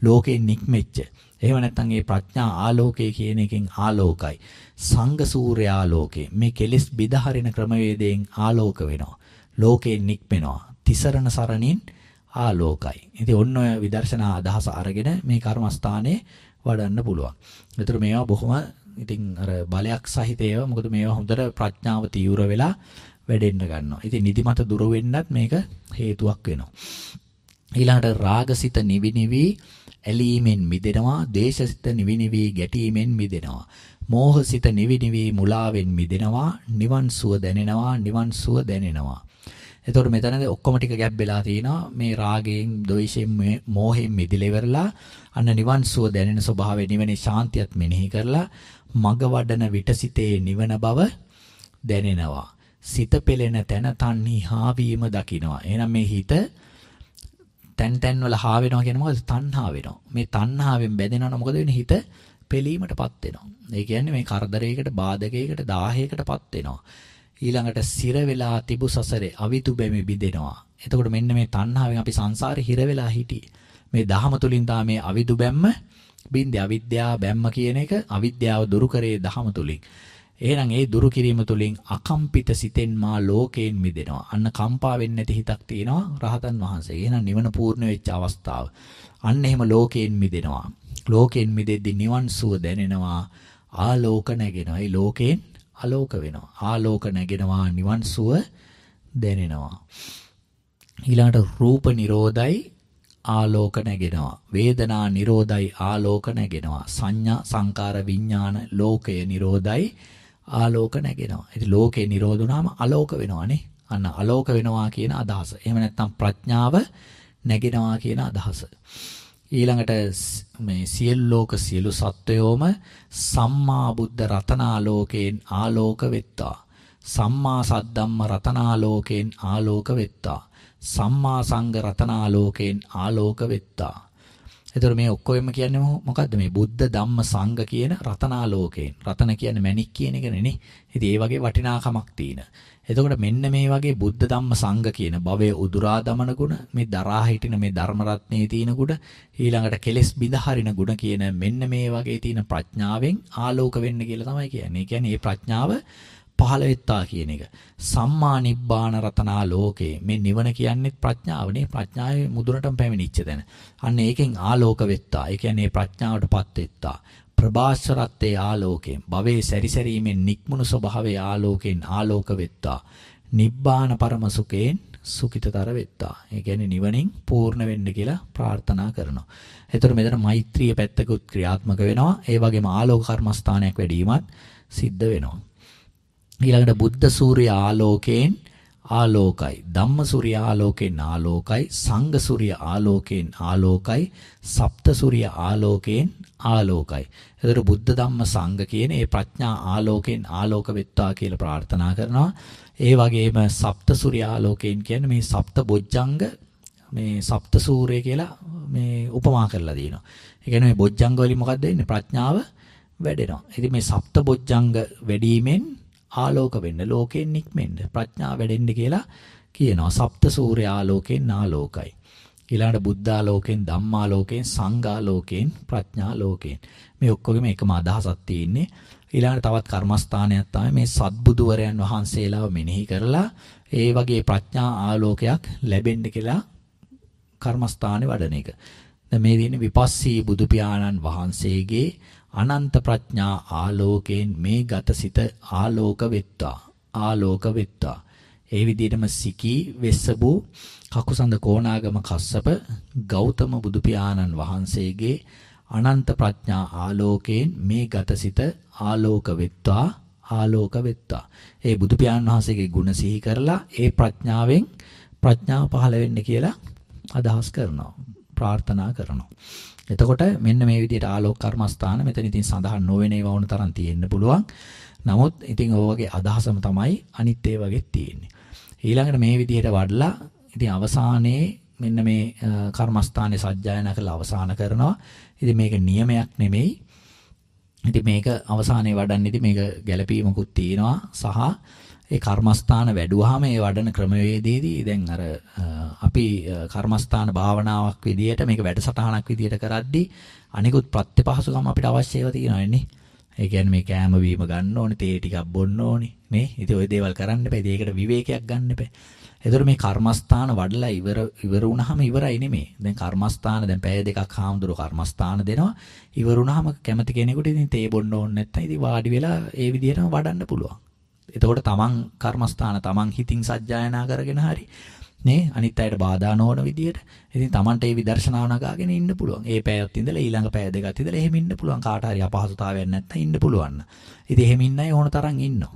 ලෝකයෙන් නික්මෙච්ච. එහෙම නැත්නම් මේ ප්‍රඥා ආලෝකය කියන එකෙන් ආලෝකයි. සංඝ සූර්යාලෝකේ මේ කෙලෙස් බිදහරින ක්‍රමවේදයෙන් ආලෝක වෙනවා. ලෝකයෙන් නික්මෙනවා. තිසරණ සරණින් ආලෝකයි. ඉතින් ඔන්න ඔය විදර්ශනා අදහස අරගෙන මේ කර්මස්ථානයේ වඩන්න පුළුවන්. ඒතර මේවා බොහොම ඉතින් අර බලයක් සහිත ඒවා මොකද මේවා හොඳට ප්‍රඥාව තීව්‍ර වෙලා වැඩෙන්න ගන්නවා. ඉතින් නිදිමත දුර වෙන්නත් මේක හේතුවක් වෙනවා. ඊළඟට රාගසිත නිවි නිවි ඇලීමෙන් මිදෙනවා, දේශසිත නිවි නිවි ගැටීමෙන් මිදෙනවා. මෝහසිත නිවි නිවි මුලාවෙන් මිදෙනවා, නිවන් සුව දැනෙනවා, නිවන් සුව දැනෙනවා. එතකොට මෙතනදී ඔක්කොම ටික ගැබ් වෙලා තිනවා මේ රාගයෙන්, ද්වේෂයෙන්, මෝහයෙන් මිදලා ඉවරලා අන්න නිවන් සුව දැනෙන ස්වභාවය නිවනේ ශාන්තියත් මෙනෙහි කරලා මග වඩන විටසිතේ නිවන බව දැනෙනවා. සිත පෙළෙන තැන තණ්හි හාවීම දකිනවා. එහෙනම් මේ හිත තැන් තැන් වල හා වෙනවා කියන්නේ මොකද? තණ්හා වෙනවා. මේ තණ්හාවෙන් බැඳෙනවනම් මොකද වෙන්නේ? හිත පෙලීමටපත් වෙනවා. ඒ කියන්නේ මේ කරදරයකට, බාධකයකට, දාහයකටපත් වෙනවා. ඊළඟට සිර වෙලා තිබු සසරේ අවිතු බැමි බිඳෙනවා. එතකොට මෙන්න මේ තණ්හාවෙන් අපි සංසාරේ හිර වෙලා හිටියේ. මේ දහම තුලින් තමයි මේ අවිතු බැම්ම බින්දේ අවිද්‍යාව බැම්ම කියන එක අවිද්‍යාව දුරු කරේ දහම තුලින්. එහෙනම් ඒ දුරු කිරීම තුළින් අකම්පිත සිතෙන් මා ලෝකයෙන් මිදෙනවා. අන්න කම්පා වෙන්නේ නැති හිතක් තියෙනවා රහතන් වහන්සේ. එහෙනම් නිවන පූර්ණ වෙච්ච අවස්ථාව. අන්න එහෙම ලෝකයෙන් මිදෙනවා. ලෝකයෙන් මිදෙද්දී නිවන් සුව දැනෙනවා. ආලෝක නැගෙනවා. ඒ ලෝකයෙන් ආලෝක වෙනවා. ආලෝක නැගෙනවා නිවන් සුව දැනෙනවා. ඊළඟට රූප නිරෝධයි ආලෝක නැගෙනවා. වේදනා නිරෝධයි ආලෝක නැගෙනවා. සංඥා සංකාර විඥාන ලෝකය නිරෝධයි ආලෝක නැගෙනවා. ඉතින් ලෝකේ නිරෝධ වුණාම අලෝක වෙනවානේ. අන්න අලෝක වෙනවා කියන අදහස. එහෙම නැත්නම් ප්‍රඥාව නැගෙනවා කියන අදහස. ඊළඟට මේ සියලු ලෝක සියලු සත්වයෝම සම්මා බුද්ධ රතනාලෝකයෙන් ආලෝක වෙත්තා. සම්මා සද්දම්ම රතනාලෝකයෙන් ආලෝක වෙත්තා. සම්මා සංඝ රතනාලෝකයෙන් ආලෝක වෙත්තා. එතකොට මේ ඔක්කොෙම කියන්නේ මොකද්ද මේ බුද්ධ ධම්ම සංඝ කියන රතනාලෝකයෙන්. රතන කියන්නේ මණික් කියන එකනේ නේ. ඉතින් ඒ වගේ වටිනාකමක් තියෙන. එතකොට මෙන්න මේ වගේ බුද්ධ ධම්ම සංඝ කියන භවයේ උදුරා දමන ගුණ මේ දරා හිටින මේ ධර්ම රත්නයේ තියෙන ගුණ ඊළඟට කෙලෙස් බිඳ හරින ගුණ කියන මෙන්න මේ වගේ තියෙන ප්‍රඥාවෙන් ආලෝක වෙන්න කියලා තමයි කියන්නේ. ඒ කියන්නේ මේ ප්‍රඥාව පහළ වෙත්තා කියන එක. සම්මා නිබ්බාන රතනා ලෝකේ මේ නිවන කියන්නේ ප්‍රඥාවනේ ප්‍රඥාවේ මුදුනටම පැමිණිච්ච තැන. අන්න ඒකෙන් ආලෝක වෙත්තා. ඒ කියන්නේ ප්‍රඥාවටපත් වෙත්තා. ප්‍රභාස්වරත්තේ ආලෝකයෙන් භවයේ සැරිසැරීමෙන් නික්මුණු ස්වභාවයේ ආලෝකයෙන් ආලෝක වෙත්තා. නිබ්බාන පරම සුඛයෙන් සුඛිතතර වෙත්තා. ඒ කියන්නේ නිවනින් පූර්ණ වෙන්න කියලා ප්‍රාර්ථනා කරනවා. එතකොට මෙතන මෛත්‍රිය පැත්තකුත් ක්‍රියාත්මක වෙනවා. ඒ වගේම ආලෝක කර්මස්ථානයක් වැඩිවීමත් සිද්ධ වෙනවා. ඊළඟට බුද්ධ සූර්ය ආලෝකයෙන් ආලෝකයි ධම්ම සූර්ය ආලෝකයෙන් ආලෝකයි සංඝ සූර්ය ආලෝකයෙන් ආලෝකයි සප්ත සූර්ය ආලෝකයෙන් ආලෝකයි. එතකොට බුද්ධ ධම්ම සංඝ කියන මේ ප්‍රඥා ආලෝකයෙන් ආලෝක වෙත්වා කියලා ප්‍රාර්ථනා කරනවා. ඒ වගේම සප්ත සූර්ය ආලෝකයෙන් කියන්නේ මේ සප්ත බොජ්ජංග මේ සප්ත සූර්ය කියලා මේ උපමා කරලා දිනවා. ඒ කියන්නේ මේ බොජ්ජංග වලින් මොකක්ද වෙන්නේ? ප්‍රඥාව වැඩෙනවා. ඉතින් මේ සප්ත බොජ්ජංග වැඩිවීමෙන් ආලෝක වෙන්න ලෝකයෙන් නික්මෙන්න ප්‍රඥාව වැඩෙන්න කියලා කියනවා. සප්ත සූර්ය ආලෝකයෙන් ආලෝකයි. ඊළඟට බුද්ධාලෝකයෙන් ධම්මාලෝකයෙන් සංඝාලෝකයෙන් ප්‍රඥාලෝකයෙන් මේ ඔක්කොගෙම එකම අදහසක් තියෙන්නේ. ඊළඟට තවත් කර්මස්ථානයක් තමයි මේ සත්බුදුවරයන් වහන්සේලාව මෙනෙහි කරලා ඒ වගේ ප්‍රඥා ආලෝකයක් ලැබෙන්න කියලා කර්මස්ථානේ වඩන එක. දැන් මේ දින විපස්සී බුදු පියාණන් වහන්සේගේ අනන්ත ප්‍රඥා ආලෝකයෙන් මේ ගතසිත ආලෝක වෙත්තා ආලෝක වෙත්තා ඒ විදිහටම සිකී වෙස්සබු කකුසඳ කොණාගම කස්සප ගෞතම බුදු පියාණන් වහන්සේගේ අනන්ත ප්‍රඥා ආලෝකයෙන් මේ ගතසිත ආලෝක වෙත්තා ආලෝක වෙත්තා ඒ බුදු පියාණන් වහන්සේගේ ගුණ සිහි කරලා ඒ ප්‍රඥාවෙන් ප්‍රඥාව පහළ වෙන්න කියලා අදහස් කරනවා ප්‍රාර්ථනා කරනවා එතකොට මෙන්න මේ විදිහට ආලෝක කර්මස්ථාන මෙතන ඉතින් සඳහන් නොවන ඒවා වුණ තරම් තියෙන්න පුළුවන්. නමුත් ඉතින් ඔය වගේ අදහසම තමයි අනිත් ඒ වගේ තියෙන්නේ. ඊළඟට මේ විදිහට වඩලා ඉතින් අවසානයේ මෙන්න මේ කර්මස්ථානේ සජ්ජායනා කරලා අවසන් කරනවා. ඉතින් මේක නියමයක් නෙමෙයි. ඉතින් මේක අවසානයේ වඩන්නේදී මේක ගැළපීමකුත් තියෙනවා සහ ඒ කර්මස්ථාන වැඩුවාම ඒ වඩන ක්‍රමවේදයේදී දැන් අර අපි කර්මස්ථාන භාවනාවක් විදියට මේක වැඩසටහනක් විදියට කරද්දී අනිකුත් ප්‍රත්‍යපහසුකම් අපිට අවශ්‍ය ඒවා තියෙනවානේ. ඒ කියන්නේ මේ කෑම බීම ගන්න ඕනේ, තේ ටිකක් බොන්න ඕනේ. නේ? ඉතින් ওই දේවල් කරන්න එපා. ඒකට විවේකයක් ගන්න එපා. ඒතර මේ කර්මස්ථාන වඩලා ඉවර ඉවර වුණාම ඉවරයි නෙමෙයි. දැන් කර්මස්ථාන දැන් පැය දෙකක් හාමුදුරු කර්මස්ථාන දෙනවා. ඉවර වුණාම කැමති කෙනෙකුට ඉතින් තේ බොන්න ඕනේ නැත්නම් ඉතින් වාඩි වෙලා ඒ විදිහටම වඩන්න පුළුවන්. එතකොට තමන් කර්මස්ථාන තමන් හිතින් සජ්ජායනා කරගෙන හරි නේ අනිත් අයට බාධා නොවන විදියට ඉතින් තමන්ට ඒ විදර්ශනාව නගාගෙන ඉන්න පුළුවන්. ඒ පැයත් ඉඳලා ඊළඟ පැය දෙකත් ඉඳලා එහෙම ඉන්න පුළුවන්. කාට හරි අපහසුතාවයක් නැත්නම් ඉන්න පුළුවන්. ඉතින් එහෙම ඉන්න අය ඕන තරම් ඉන්නවා.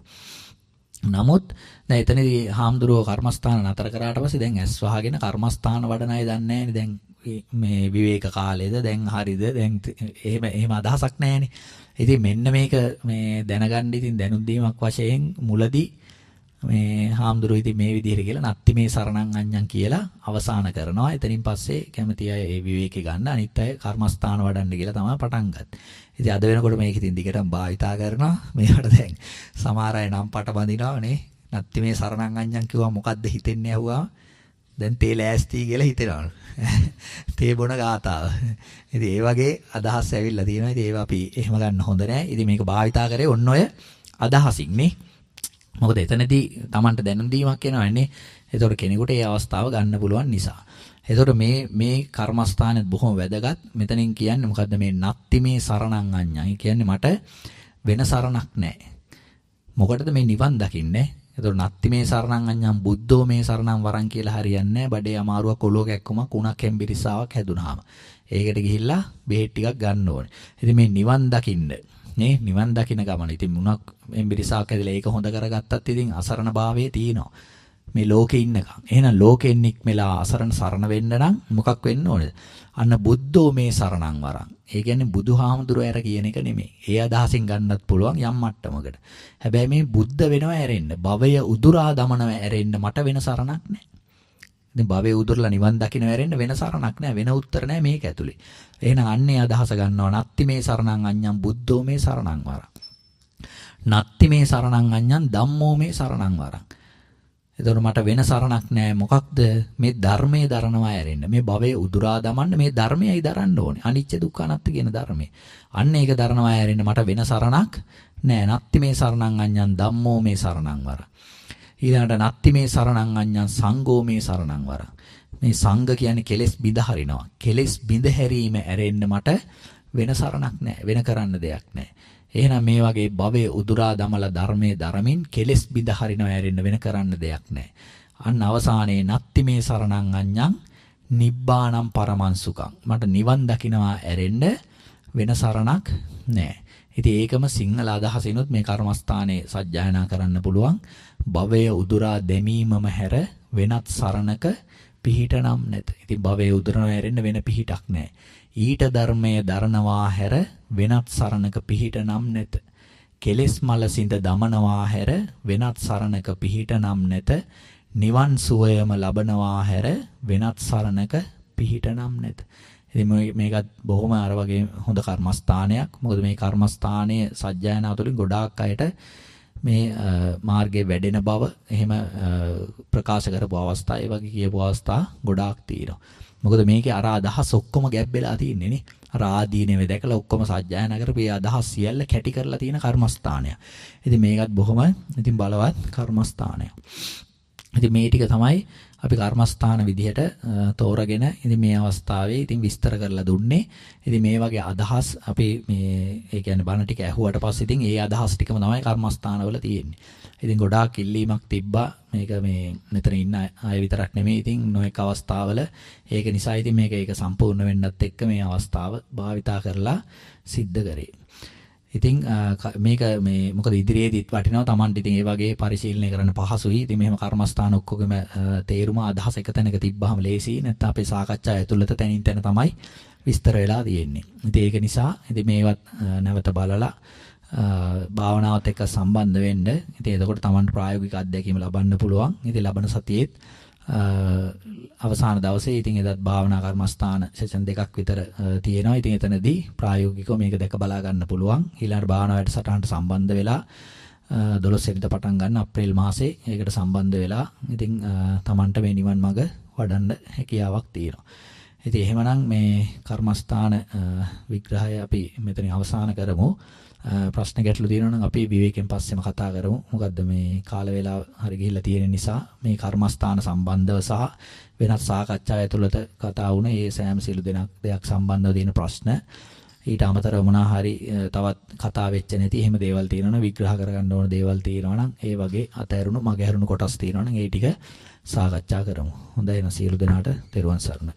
නමුත් දැන් එතනදී හාමුදුරුවෝ කර්මස්ථාන නතර කරාට පස්සේ දැන් ඇස් වහගෙන කර්මස්ථාන වඩන අය දන්නේ දැන් මේ විවේක කාලේද දැන් හරිද දැන් එහෙම එහෙම අදහසක් නැහැනේ. ඉතින් මෙන්න මේක මේ දැනගන්න ඉතින් දැනුම් දීමක් වශයෙන් මුලදී මේ හාමුදුරුවෝ ඉතින් මේ විදිහට කියලා නත්ති මේ සරණං අඤ්ඤං කියලා අවසන් කරනවා. එතනින් පස්සේ කැමති අය ඒ විවේකේ ගන්න අනිත් අය කර්මස්ථාන වඩන්න කියලා තමයි පටන් ගත්තේ. ඉතින් අද වෙනකොට මේක ඉතින් දිගටම භාවිතා කරනවා. මේකට දැන් සමහර අය නම් පට බඳිනවා නේ. නත්ති මේ සරණං අඤ්ඤං කිව්වා මොකද්ද හිතෙන්නේ ඇහුවා. දැන් තේ ලෑස්ති කියලා හිතෙනවලු. *laughs* තේ බොන ගාතාව. ඉතින් ඒ වගේ අදහස් ඇවිල්ලා තියෙනවා. ඉතින් ඒවා අපි එහෙම ගන්න හොඳ නැහැ. ඉතින් මේක භාවිතා කරේ ඔන්න ඔය අදහසින් නේ. මොකද එතනදී Tamanට දැනුම් දීමක් එනවන්නේ. ඒතකොට කෙනෙකුට ඒ අවස්ථාව ගන්න පුළුවන් නිසා. ඒතකොට මේ මේ කර්මස්ථානෙත් බොහොම වැදගත්. මෙතනින් කියන්නේ මොකද්ද මේ නත්ති මේ සරණං අඤ්ඤයි. කියන්නේ මට වෙන සරණක් නැහැ. මොකටද මේ නිවන් දකින්නේ? එතකොට නත්ති මේ සරණං අඤ්ඤං බුද්ධෝ මේ සරණං වරන් කියලා හරියන්නේ බඩේ අමාරුවක් ඔලුව කැක්කමක් උණක් හෙම්බිරිස්සාවක් හැදුනහම. ඒකට ගිහිල්ලා බෙහෙත් ටිකක් ගන්න ඕනේ. ඉතින් මේ නිවන් දකින්න නේ නිවන් දකින්න ගමන. ඉතින් මුණක් හෙම්බිරිස්සාවක් ඇදලා ඒක හොඳ කරගත්තත් ඉතින් අසරණ භාවයේ තියෙනවා. මේ ලෝකේ ඉන්නකම්. එහෙනම් ලෝකෙන් නික්මලා අසරණ සරණ වෙන්න නම් මොකක් වෙන්න ඕනේද? අන්න බුද්ධෝ මේ සරණං වරං. ඒ කියන්නේ බුදුහාමුදුරුවෝ ඇර කියන එක නෙමෙයි. ඒ අදහසින් ගන්නත් පුළුවන් යම් මට්ටමකට. හැබැයි මේ බුද්ධ වෙනව ඇරෙන්න, භවය උදුරා දමනව ඇරෙන්න මට වෙන සරණක් නැහැ. ඉතින් භවය උදුරලා නිවන් දකින්න ඇරෙන්න වෙන සරණක් නැහැ. වෙන උත්තර නැහැ මේක ඇතුලේ. එහෙනම් අන්නේ අදහස ගන්නවා. නත්ති මේ සරණං අඤ්ඤං බුද්ධෝ මේ සරණං වරං. නත්ති මේ සරණං අඤ්ඤං ධම්මෝ මේ සරණං වරං. එතකොට මට වෙන සරණක් නැහැ. මොකක්ද? මේ ධර්මයේ දරනවා ඇරෙන්න. මේ භවයේ උදුරා දමන්න මේ ධර්මයයි දරන්න ඕනේ. අනිච්ච දුක්ඛ අනාත්ම කියන ධර්මයේ. අන්න ඒක දරනවා ඇරෙන්න මට වෙන සරණක් නැහැ. නත්ති මේ සරණං අඤ්ඤං ධම්මෝ මේ සරණං වර. ඊළඟට නත්ති මේ සරණං අඤ්ඤං සංඝෝ මේ සරණං වර. මේ සංඝ කියන්නේ කෙලෙස් බිඳ හරිනවා. කෙලෙස් බිඳ හැරීම ඇරෙන්න මට වෙන සරණක් නැහැ. වෙන කරන්න දෙයක් නැහැ. එහෙනම් මේ වගේ භවයේ උදුරා දමලා ධර්මයේ ධර්මින් කෙලෙස් බිඳ හරිනව ඇරෙන්න වෙන කරන්න දෙයක් නැහැ. අන්න අවසානයේ නත්ති මේ සරණං අඤ්ඤං නිබ්බාණං පරමංසුකං. මට නිවන් දකින්නවා ඇරෙන්න වෙන සරණක් නැහැ. ඉතින් ඒකම සිංහල අදහසිනුත් මේ කර්මස්ථානයේ සජ්ජායනා කරන්න පුළුවන්. භවයේ උදුරා දැමීමම හැර වෙනත් සරණක පිහිට නම් නැත. ඉතින් භවයේ උදුරා ඇරෙන්න වෙන පිහිටක් නැහැ. ඊට ධර්මයේ දරනවා හැර වෙනත් සරණක පිහිට නම් නැත. කෙලෙස් මල සිඳ දමනවා හැර වෙනත් සරණක පිහිට නම් නැත. නිවන් සුවයම ලබනවා හැර වෙනත් සරණක පිහිට නම් නැත. ඉතින් මේකත් බොහොම අර වගේ හොඳ කර්මස්ථානයක්. මොකද මේ කර්මස්ථානයේ සජ්ජායනා තුළින් ගොඩාක් අයට මේ මාර්ගයේ වැඩෙන බව එහෙම ප්‍රකාශ කරපු අවස්ථා ඒ වගේ කියපු අවස්ථා ගොඩාක් තියෙනවා. මොකද මේකේ අර අදහස් ඔක්කොම ගැබ් වෙලා තියෙන්නේ නේ. අර ආදීනෙම දැකලා ඔක්කොම සජ්ජායනා කරපු අදහස් සියල්ල කැටි කරලා තියෙන කර්මස්ථානය. ඉතින් මේකත් බොහොම ඉතින් බලවත් කර්මස්ථානයක්. ඉතින් මේ ටික තමයි අපි කර්මස්ථාන විදිහට තෝරගෙන ඉතින් මේ අවස්ථාවේ ඉතින් විස්තර කරලා දුන්නේ. ඉතින් මේ වගේ අදහස් අපි මේ ඒ කියන්නේ බණ ටික ඇහුවට පස්සේ ඉතින් ඒ අදහස් ටිකම තමයි කර්මස්ථානවල තියෙන්නේ. ඉතින් ගොඩාක් ඉල්ලීමක් තිබ්බා. මේක මේ මෙතන ඉන්න අය විතරක් නෙමෙයි ඉතින් නොඑක අවස්ථාවල ඒක නිසා ඉතින් මේක ඒක සම්පූර්ණ වෙන්නත් එක්ක මේ අවස්ථාව භාවිතා කරලා සිද්ධ කරේ. ඉතින් මේක මේ මොකද ඉදිරියේදීත් වටිනවා Tamanට ඉතින් ඒ වගේ පරිශීලනය කරන්න පහසුයි. ඉතින් මෙහෙම කර්මස්ථාන ඔක්කොගෙම තේරුම අදහස එක තැනක තිබ්බහම ලේසි. නැත්නම් අපේ සාකච්ඡා ඇතුළත තැනින් තැන තමයි විස්තර වෙලා තියෙන්නේ. ඉතින් ඒක නිසා ඉතින් මේවත් නැවත බලලා භාවනාවත් එක්ක සම්බන්ධ වෙන්න. ඉතින් එතකොට Taman ප්‍රායෝගික අත්දැකීම ලබන්න පුළුවන්. ඉතින් ලබන සතියේත් අවසාන දවසේ ඉතින් එදත් භාවනා කර්මස්ථාන සෙෂන් දෙකක් විතර තියෙනවා. ඉතින් එතනදී ප්‍රායෝගිකව මේක දැක බලා ගන්න පුළුවන්. ඊළඟ භාවනා වැඩසටහනට සම්බන්ධ වෙලා 12 වෙනිදා පටන් ගන්න අප්‍රේල් මාසේ ඒකට සම්බන්ධ වෙලා ඉතින් Tamanට මේ නිවන් මඟ වඩන්න හැකියාවක් තියෙනවා. ඉතින් එහෙමනම් මේ කර්මස්ථාන විග්‍රහය අපි මෙතනින් අවසන් කරමු. ප්‍රශ්න ගැටලු තියෙනවා නම් අපි විවේකයෙන් පස්සෙම කතා කරමු. මොකද්ද මේ කාල වේලාව හරි ගිහිල්ලා තියෙන නිසා මේ කර්මස්ථාන සම්බන්ධව සහ වෙනත් සාකච්ඡා ඇතුළත කතා වුණ ඒ සෑම සිළු දෙනක් දෙයක් සම්බන්ධව තියෙන ප්‍රශ්න ඊට අමතරව මොනවා හරි තවත් කතා වෙච්ච නැති එහෙම දේවල් තියෙනවනම් විග්‍රහ කරගන්න ඕන දේවල් තියෙනවනම් ඒ වගේ අතහැරුණු මගහැරුණු කොටස් තියෙනවනම් ඒ ටික සාකච්ඡා කරමු. හොඳයි එහෙනම් සියලු දෙනාට තෙරුවන් සරණයි.